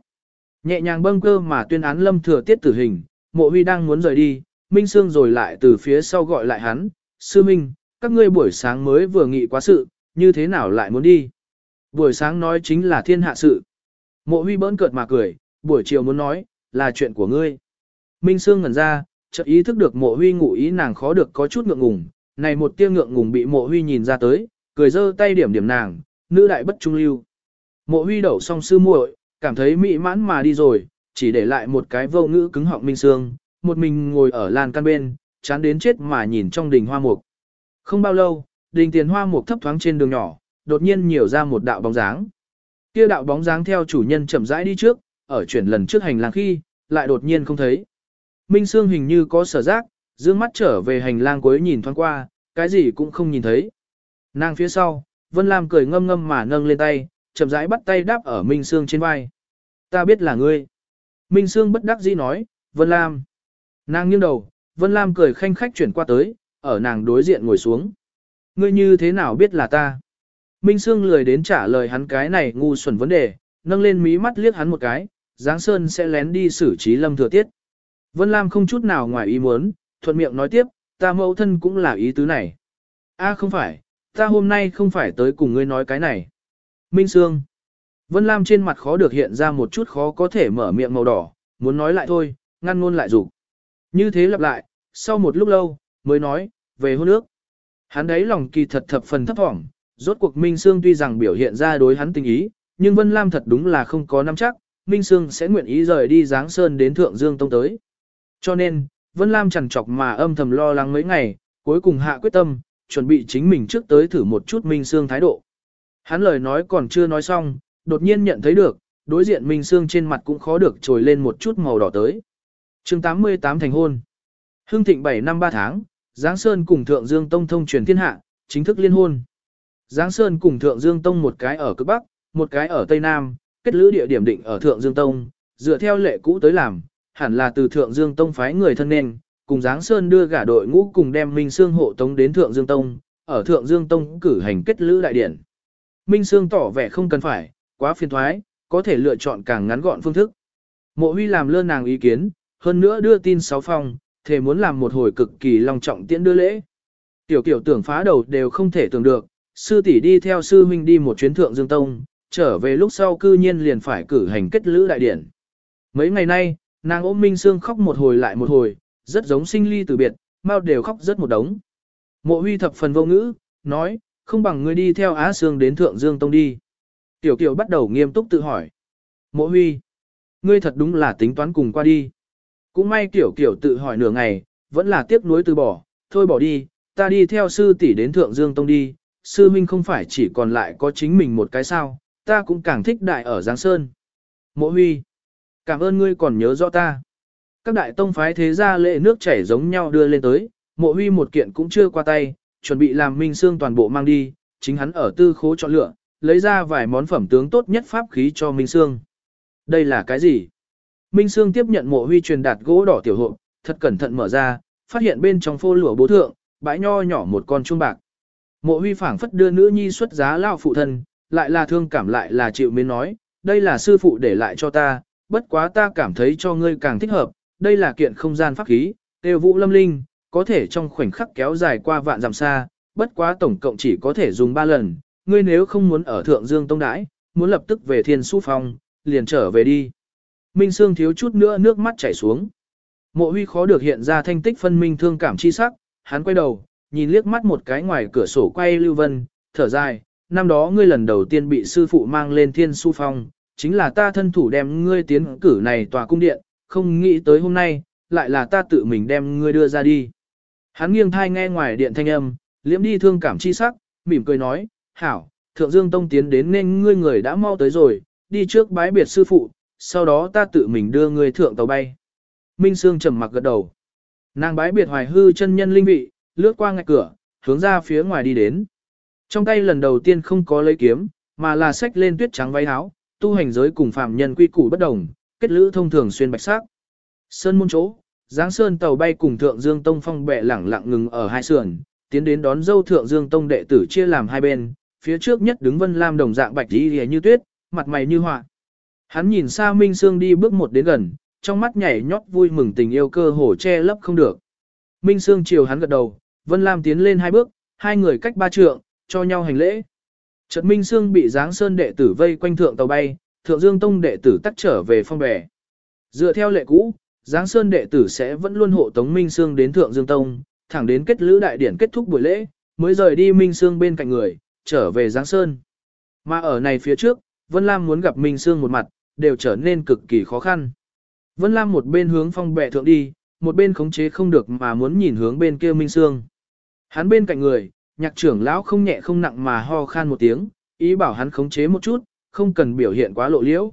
Nhẹ nhàng bâng cơ mà tuyên án Lâm Thừa Tiết tử hình, mộ huy đang muốn rời đi, Minh Sương rồi lại từ phía sau gọi lại hắn, Sư Minh, các ngươi buổi sáng mới vừa nghị quá sự, như thế nào lại muốn đi? Buổi sáng nói chính là thiên hạ sự. Mộ huy bỡn cợt mà cười, buổi chiều muốn nói, là chuyện của ngươi. Minh Sương ngẩn ra, chợt ý thức được mộ huy ngụ ý nàng khó được có chút ngượng ngùng, này một tia ngượng ngùng bị mộ huy nhìn ra tới, cười giơ tay điểm điểm nàng, nữ đại bất trung lưu. Mộ huy đậu xong sư muội, cảm thấy mỹ mãn mà đi rồi, chỉ để lại một cái vô ngữ cứng họng minh sương, một mình ngồi ở lan căn bên, chán đến chết mà nhìn trong đình hoa mục. Không bao lâu, đình tiền hoa mục thấp thoáng trên đường nhỏ, đột nhiên nhiều ra một đạo bóng dáng. Kia đạo bóng dáng theo chủ nhân chậm rãi đi trước, ở chuyển lần trước hành lang khi, lại đột nhiên không thấy. Minh Sương hình như có sở giác, dương mắt trở về hành lang cuối nhìn thoáng qua, cái gì cũng không nhìn thấy. Nàng phía sau, Vân Lam cười ngâm ngâm mà nâng lên tay, chậm rãi bắt tay đáp ở Minh Sương trên vai. Ta biết là ngươi. Minh Sương bất đắc dĩ nói, Vân Lam. Nàng nghiêng đầu, Vân Lam cười khanh khách chuyển qua tới, ở nàng đối diện ngồi xuống. Ngươi như thế nào biết là ta? Minh Sương lười đến trả lời hắn cái này ngu xuẩn vấn đề, nâng lên mí mắt liếc hắn một cái, Giáng Sơn sẽ lén đi xử trí lâm thừa tiết. Vân Lam không chút nào ngoài ý muốn, thuận miệng nói tiếp, ta mẫu thân cũng là ý tứ này. a không phải, ta hôm nay không phải tới cùng ngươi nói cái này. Minh Sương. Vân Lam trên mặt khó được hiện ra một chút khó có thể mở miệng màu đỏ, muốn nói lại thôi, ngăn ngôn lại rủ, Như thế lặp lại, sau một lúc lâu, mới nói, về hôn nước. Hắn đấy lòng kỳ thật thập phần thấp thỏm, rốt cuộc Minh Sương tuy rằng biểu hiện ra đối hắn tình ý, nhưng Vân Lam thật đúng là không có nắm chắc, Minh Sương sẽ nguyện ý rời đi Giáng Sơn đến Thượng Dương Tông tới. Cho nên, Vân Lam chẳng chọc mà âm thầm lo lắng mấy ngày, cuối cùng hạ quyết tâm, chuẩn bị chính mình trước tới thử một chút Minh Sương thái độ. Hắn lời nói còn chưa nói xong, đột nhiên nhận thấy được, đối diện Minh Sương trên mặt cũng khó được trồi lên một chút màu đỏ tới. chương 88 thành hôn. Hưng thịnh 7 năm 3 tháng, Giáng Sơn cùng Thượng Dương Tông thông truyền thiên hạ, chính thức liên hôn. Giáng Sơn cùng Thượng Dương Tông một cái ở cực Bắc, một cái ở Tây Nam, kết lữ địa điểm định ở Thượng Dương Tông, dựa theo lệ cũ tới làm, hẳn là từ Thượng Dương Tông phái người thân nên, cùng Giáng Sơn đưa gả đội ngũ cùng đem Minh Sương hộ tống đến Thượng Dương Tông, ở Thượng Dương Tông cử hành kết lữ đại điển. Minh Sương tỏ vẻ không cần phải, quá phiền thoái, có thể lựa chọn càng ngắn gọn phương thức. Mộ huy làm lơ nàng ý kiến, hơn nữa đưa tin sáu phòng, thề muốn làm một hồi cực kỳ long trọng tiễn đưa lễ. Tiểu kiểu tưởng phá đầu đều không thể tưởng được, sư tỷ đi theo sư huynh đi một chuyến thượng dương tông, trở về lúc sau cư nhiên liền phải cử hành kết lữ đại điển. Mấy ngày nay, nàng ôm Minh Sương khóc một hồi lại một hồi, rất giống sinh ly từ biệt, mau đều khóc rất một đống. Mộ huy thập phần vô ngữ, nói, không bằng ngươi đi theo Á Sương đến Thượng Dương Tông đi. Tiểu Kiều bắt đầu nghiêm túc tự hỏi. Mộ huy, ngươi thật đúng là tính toán cùng qua đi. Cũng may Tiểu kiểu tự hỏi nửa ngày, vẫn là tiếc nuối từ bỏ, thôi bỏ đi, ta đi theo sư tỷ đến Thượng Dương Tông đi, sư huynh không phải chỉ còn lại có chính mình một cái sao, ta cũng càng thích đại ở Giang Sơn. Mộ huy, cảm ơn ngươi còn nhớ rõ ta. Các đại tông phái thế gia lệ nước chảy giống nhau đưa lên tới, mộ huy một kiện cũng chưa qua tay, chuẩn bị làm minh xương toàn bộ mang đi, chính hắn ở tư khố chọn lựa, lấy ra vài món phẩm tướng tốt nhất pháp khí cho minh xương. Đây là cái gì? Minh Sương tiếp nhận mộ huy truyền đạt gỗ đỏ tiểu hộp, thật cẩn thận mở ra, phát hiện bên trong phô lụa bố thượng, bãi nho nhỏ một con chuông bạc. Mộ huy phảng phất đưa nữ nhi xuất giá lao phụ thân, lại là thương cảm lại là chịu mến nói, đây là sư phụ để lại cho ta, bất quá ta cảm thấy cho ngươi càng thích hợp, đây là kiện không gian pháp khí, tiêu vũ lâm linh, có thể trong khoảnh khắc kéo dài qua vạn dặm xa, bất quá tổng cộng chỉ có thể dùng 3 lần, ngươi nếu không muốn ở Thượng Dương Tông Đãi, muốn lập tức về Thiên Su Phong, liền trở về đi. Minh Sương thiếu chút nữa nước mắt chảy xuống. Mộ huy khó được hiện ra thanh tích phân minh thương cảm chi sắc, hắn quay đầu, nhìn liếc mắt một cái ngoài cửa sổ quay Lưu Vân, thở dài, năm đó ngươi lần đầu tiên bị sư phụ mang lên thiên su phong, chính là ta thân thủ đem ngươi tiến cử này tòa cung điện, không nghĩ tới hôm nay, lại là ta tự mình đem ngươi đưa ra đi. Hắn nghiêng thai nghe ngoài điện thanh âm, liễm đi thương cảm chi sắc, mỉm cười nói, hảo, thượng dương tông tiến đến nên ngươi người đã mau tới rồi, đi trước bái biệt sư phụ, sau đó ta tự mình đưa ngươi thượng tàu bay. Minh Sương trầm mặc gật đầu. Nàng bái biệt hoài hư chân nhân linh vị, lướt qua ngạch cửa, hướng ra phía ngoài đi đến. Trong tay lần đầu tiên không có lấy kiếm, mà là sách lên tuyết trắng váy áo, tu hành giới cùng phạm nhân quy củ bất đồng, kết lữ thông thường xuyên bạch sắc. Sơn môn chỗ, Giáng Sơn tàu bay cùng Thượng Dương Tông phong bệ lẳng lặng ngừng ở hai sườn, tiến đến đón dâu Thượng Dương Tông đệ tử chia làm hai bên, phía trước nhất đứng Vân Lam đồng dạng bạch y như tuyết, mặt mày như họa. Hắn nhìn xa Minh Sương đi bước một đến gần, trong mắt nhảy nhót vui mừng tình yêu cơ hồ che lấp không được. Minh Sương chiều hắn gật đầu, Vân Lam tiến lên hai bước, hai người cách ba trượng, cho nhau hành lễ. Trật Minh Sương bị Giáng Sơn đệ tử vây quanh thượng tàu bay, Thượng Dương Tông đệ tử tắt trở về phong bè. Dựa theo lệ cũ, Giáng Sơn đệ tử sẽ vẫn luôn hộ tống Minh Sương đến Thượng Dương Tông, thẳng đến kết lữ đại điển kết thúc buổi lễ, mới rời đi Minh Sương bên cạnh người, trở về Giáng Sơn. Mà ở này phía trước, Vân Lam muốn gặp Minh Sương một mặt, đều trở nên cực kỳ khó khăn. Vân Lam một bên hướng phong bệ thượng đi, một bên khống chế không được mà muốn nhìn hướng bên kia Minh Sương. Hắn bên cạnh người, nhạc trưởng lão không nhẹ không nặng mà ho khan một tiếng, ý bảo hắn khống chế một chút, không cần biểu hiện quá lộ liễu.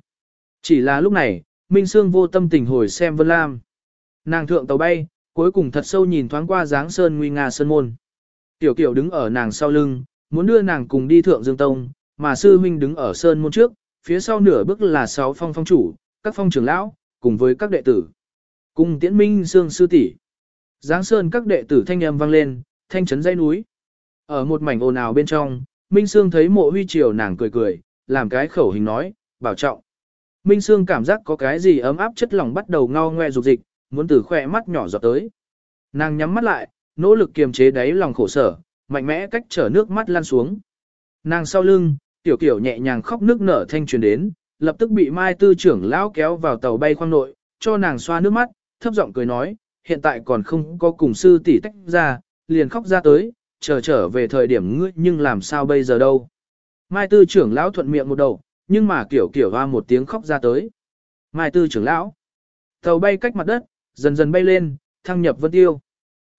Chỉ là lúc này, Minh Sương vô tâm tình hồi xem Vân Lam. Nàng thượng tàu bay, cuối cùng thật sâu nhìn thoáng qua dáng sơn nguy nga sơn môn. Tiểu kiểu đứng ở nàng sau lưng, muốn đưa nàng cùng đi thượng dương tông, mà sư huynh đứng ở sơn môn trước, phía sau nửa bước là sáu phong phong chủ, các phong trưởng lão, cùng với các đệ tử. Cùng tiễn minh sương sư tỷ Giáng sơn các đệ tử thanh âm vang lên, thanh trấn dãy núi. Ở một mảnh ồn ào bên trong, Minh Sương thấy mộ huy triều nàng cười cười, làm cái khẩu hình nói, bảo trọng. Minh Sương cảm giác có cái gì ấm áp chất lỏng bắt đầu ngao ngoe dục dịch, muốn từ khỏe mắt nhỏ giọt tới. Nàng nhắm mắt lại, nỗ lực kiềm chế đáy lòng khổ sở, mạnh mẽ cách trở nước mắt lan xuống. Nàng sau lưng, tiểu kiểu nhẹ nhàng khóc nước nở thanh truyền đến, lập tức bị Mai Tư trưởng lão kéo vào tàu bay khoang nội, cho nàng xoa nước mắt, thấp giọng cười nói, hiện tại còn không có cùng sư tỷ tách ra, liền khóc ra tới, chờ trở về thời điểm ngươi nhưng làm sao bây giờ đâu. Mai Tư trưởng lão thuận miệng một đầu, nhưng mà kiểu kiểu hoa một tiếng khóc ra tới. Mai Tư trưởng lão, tàu bay cách mặt đất, dần dần bay lên, thăng nhập vân tiêu.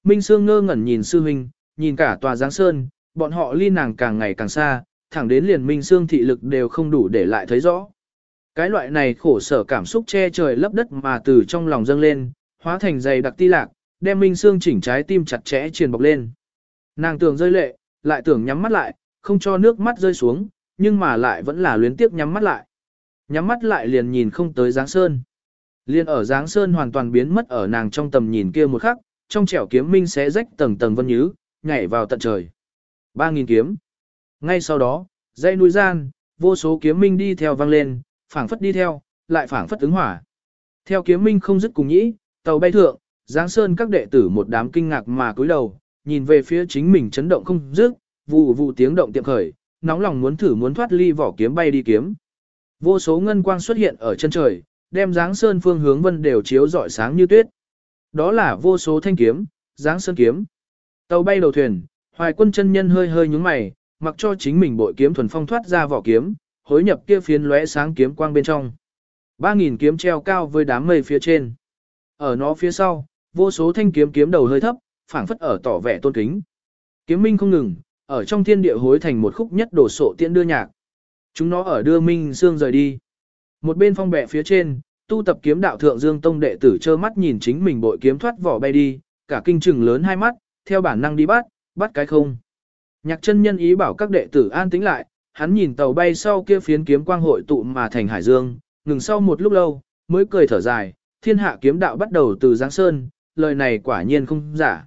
Minh Sương ngơ ngẩn nhìn sư huynh, nhìn cả tòa giáng sơn, bọn họ ly nàng càng ngày càng xa, thẳng đến liền Minh Sương thị lực đều không đủ để lại thấy rõ. Cái loại này khổ sở cảm xúc che trời lấp đất mà từ trong lòng dâng lên, hóa thành dày đặc ti lạc, đem Minh Sương chỉnh trái tim chặt chẽ truyền bọc lên. Nàng tưởng rơi lệ, lại tưởng nhắm mắt lại, không cho nước mắt rơi xuống, nhưng mà lại vẫn là luyến tiếc nhắm mắt lại. Nhắm mắt lại liền nhìn không tới Giáng Sơn. Liên ở Giáng Sơn hoàn toàn biến mất ở nàng trong tầm nhìn kia một khắc, trong trẻo kiếm minh sẽ rách tầng tầng vân nhứ, nhảy vào tận trời. Ba nghìn kiếm. Ngay sau đó, dãy núi gian, vô số kiếm minh đi theo vang lên, phảng phất đi theo, lại phảng phất ứng hỏa. Theo kiếm minh không dứt cùng nhĩ, tàu bay thượng, Giáng Sơn các đệ tử một đám kinh ngạc mà cúi đầu, nhìn về phía chính mình chấn động không dứt, vụ vụ tiếng động tiệm khởi, nóng lòng muốn thử muốn thoát ly vỏ kiếm bay đi kiếm. Vô số ngân quang xuất hiện ở chân trời, đem Giáng Sơn phương hướng vân đều chiếu rọi sáng như tuyết. Đó là vô số thanh kiếm, Giáng Sơn kiếm. Tàu bay đầu thuyền, Hoài Quân chân nhân hơi hơi nhướng mày, mặc cho chính mình bội kiếm thuần phong thoát ra vỏ kiếm, hối nhập kia phiến lóe sáng kiếm quang bên trong. Ba nghìn kiếm treo cao với đám mây phía trên. Ở nó phía sau, vô số thanh kiếm kiếm đầu hơi thấp, phảng phất ở tỏ vẻ tôn kính. Kiếm minh không ngừng, ở trong thiên địa hối thành một khúc nhất đổ sộ tiễn đưa nhạc. Chúng nó ở đưa minh xương rời đi. Một bên phong bệ phía trên, tu tập kiếm đạo thượng dương tông đệ tử trơ mắt nhìn chính mình bội kiếm thoát vỏ bay đi, cả kinh trừng lớn hai mắt, theo bản năng đi bắt, bắt cái không. Nhạc chân nhân ý bảo các đệ tử an tĩnh lại, hắn nhìn tàu bay sau kia phiến kiếm quang hội tụ mà thành hải dương, ngừng sau một lúc lâu, mới cười thở dài, thiên hạ kiếm đạo bắt đầu từ Giáng Sơn, lời này quả nhiên không giả.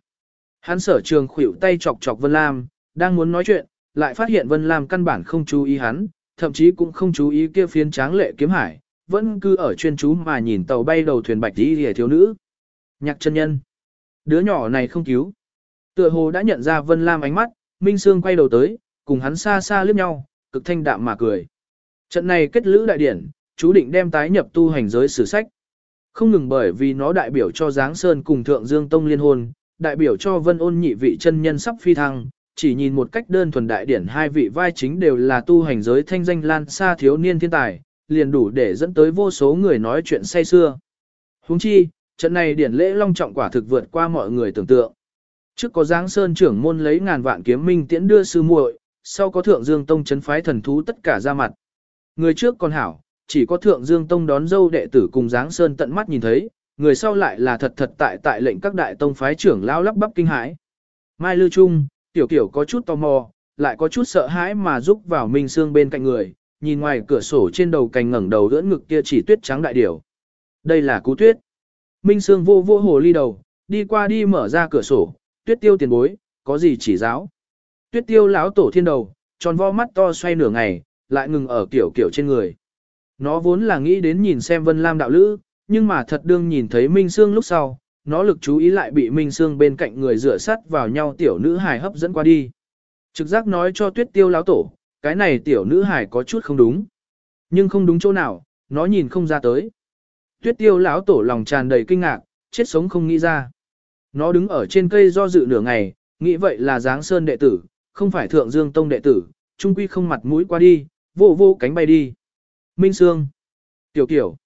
Hắn sở trường khuỷu tay chọc chọc Vân Lam, đang muốn nói chuyện, lại phát hiện Vân Lam căn bản không chú ý hắn, thậm chí cũng không chú ý kia phiến tráng lệ kiếm hải, vẫn cứ ở chuyên chú mà nhìn tàu bay đầu thuyền bạch đi hề thiếu nữ. Nhạc chân nhân. Đứa nhỏ này không cứu. Tựa hồ đã nhận ra Vân Lam ánh mắt, Minh Sương quay đầu tới, cùng hắn xa xa liếc nhau, cực thanh đạm mà cười. Trận này kết lữ đại điển, chú định đem tái nhập tu hành giới sử sách. Không ngừng bởi vì nó đại biểu cho Giáng Sơn cùng Thượng Dương Tông liên hôn, đại biểu cho Vân Ôn nhị vị chân nhân sắp phi thăng, chỉ nhìn một cách đơn thuần đại điển hai vị vai chính đều là tu hành giới thanh danh lan xa thiếu niên thiên tài, liền đủ để dẫn tới vô số người nói chuyện say xưa. Huống chi, trận này điển lễ long trọng quả thực vượt qua mọi người tưởng tượng. Trước có Giáng Sơn trưởng môn lấy ngàn vạn kiếm minh tiễn đưa sư muội, sau có Thượng Dương Tông chấn phái thần thú tất cả ra mặt. Người trước còn hảo, chỉ có Thượng Dương Tông đón dâu đệ tử cùng Giáng Sơn tận mắt nhìn thấy, người sau lại là thật thật tại tại lệnh các đại tông phái trưởng lao lắp bắp kinh hãi. Mai Lư Trung, tiểu kiểu có chút tò mò, lại có chút sợ hãi mà rúc vào Minh Sương bên cạnh người, nhìn ngoài cửa sổ trên đầu cành ngẩng đầu đỡ ngực kia chỉ tuyết trắng đại điểu. Đây là cú tuyết. Minh Sương vô vô hồ ly đầu, đi qua đi mở ra cửa sổ, tuyết tiêu tiền bối, có gì chỉ giáo. Tuyết tiêu lão tổ thiên đầu, tròn vo mắt to xoay nửa ngày, lại ngừng ở kiểu kiểu trên người. Nó vốn là nghĩ đến nhìn xem Vân Lam đạo lữ, nhưng mà thật đương nhìn thấy Minh Sương lúc sau, nó lực chú ý lại bị Minh Sương bên cạnh người dựa sắt vào nhau tiểu nữ hài hấp dẫn qua đi. Trực giác nói cho tuyết tiêu lão tổ, cái này tiểu nữ hài có chút không đúng. Nhưng không đúng chỗ nào, nó nhìn không ra tới. Tuyết tiêu lão tổ lòng tràn đầy kinh ngạc, chết sống không nghĩ ra. Nó đứng ở trên cây do dự nửa ngày, nghĩ vậy là Giáng Sơn đệ tử, không phải Thượng Dương Tông đệ tử, trung quy không mặt mũi qua đi, vô vô cánh bay đi. Minh Sương. Tiểu kiểu.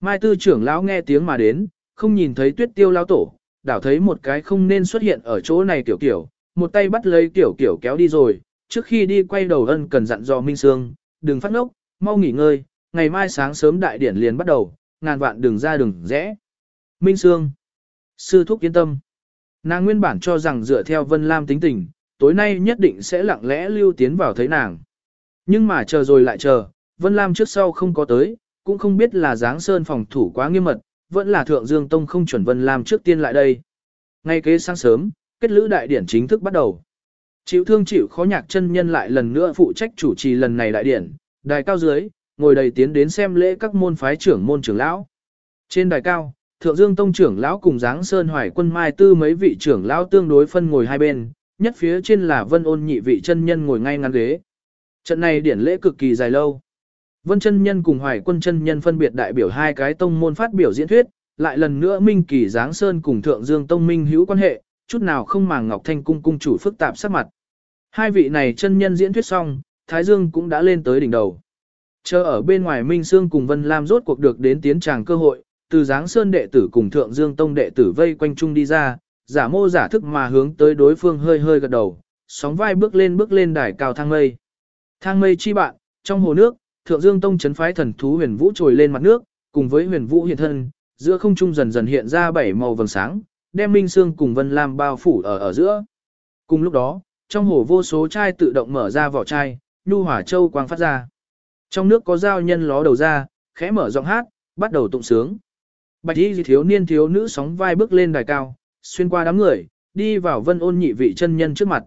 Mai tư trưởng lão nghe tiếng mà đến, không nhìn thấy tuyết tiêu lão tổ, đảo thấy một cái không nên xuất hiện ở chỗ này tiểu kiểu, một tay bắt lấy tiểu kiểu kéo đi rồi, trước khi đi quay đầu ân cần dặn dò Minh Sương, đừng phát ngốc, mau nghỉ ngơi, ngày mai sáng sớm đại điển liền bắt đầu, ngàn vạn đừng ra đường rẽ. Minh Sương. Sư thúc yên tâm. Nàng nguyên bản cho rằng dựa theo Vân Lam tính tình, tối nay nhất định sẽ lặng lẽ lưu tiến vào thấy nàng. Nhưng mà chờ rồi lại chờ, Vân Lam trước sau không có tới, cũng không biết là Giáng Sơn phòng thủ quá nghiêm mật, vẫn là Thượng Dương Tông không chuẩn Vân Lam trước tiên lại đây. Ngay kế sáng sớm, kết lữ đại điển chính thức bắt đầu. Chịu thương chịu khó nhạc chân nhân lại lần nữa phụ trách chủ trì lần này đại điển, đài cao dưới, ngồi đầy tiến đến xem lễ các môn phái trưởng môn trưởng lão. Trên đài cao, Thượng Dương Tông trưởng lão cùng Giáng Sơn Hoài Quân Mai Tư mấy vị trưởng lão tương đối phân ngồi hai bên, nhất phía trên là Vân Ôn nhị vị chân nhân ngồi ngay ngắn ghế. Trận này điển lễ cực kỳ dài lâu. Vân chân nhân cùng Hoài Quân chân nhân phân biệt đại biểu hai cái tông môn phát biểu diễn thuyết, lại lần nữa Minh Kỳ Giáng Sơn cùng Thượng Dương Tông Minh hữu quan hệ, chút nào không màng Ngọc Thanh cung cung chủ phức tạp sắc mặt. Hai vị này chân nhân diễn thuyết xong, Thái Dương cũng đã lên tới đỉnh đầu. Chờ ở bên ngoài Minh Sương cùng Vân Lam rốt cuộc được đến tiến tràng cơ hội, từ Giáng Sơn đệ tử cùng Thượng Dương Tông đệ tử vây quanh chung đi ra, giả mô giả thức mà hướng tới đối phương hơi hơi gật đầu, sóng vai bước lên bước lên đài cao thang mây. Thang mây chi bạn, trong hồ nước, Thượng Dương Tông chấn phái thần thú huyền vũ trồi lên mặt nước, cùng với huyền vũ hiện thân, giữa không trung dần dần hiện ra bảy màu vầng sáng, đem Minh Sương cùng Vân Lam bao phủ ở ở giữa. Cùng lúc đó, trong hồ vô số chai tự động mở ra vỏ chai, nhu hỏa châu quang phát ra. Trong nước có dao nhân ló đầu ra, khẽ mở giọng hát, bắt đầu tụng sướng. Bạch y thiếu niên thiếu nữ sóng vai bước lên đài cao, xuyên qua đám người, đi vào vân ôn nhị vị chân nhân trước mặt.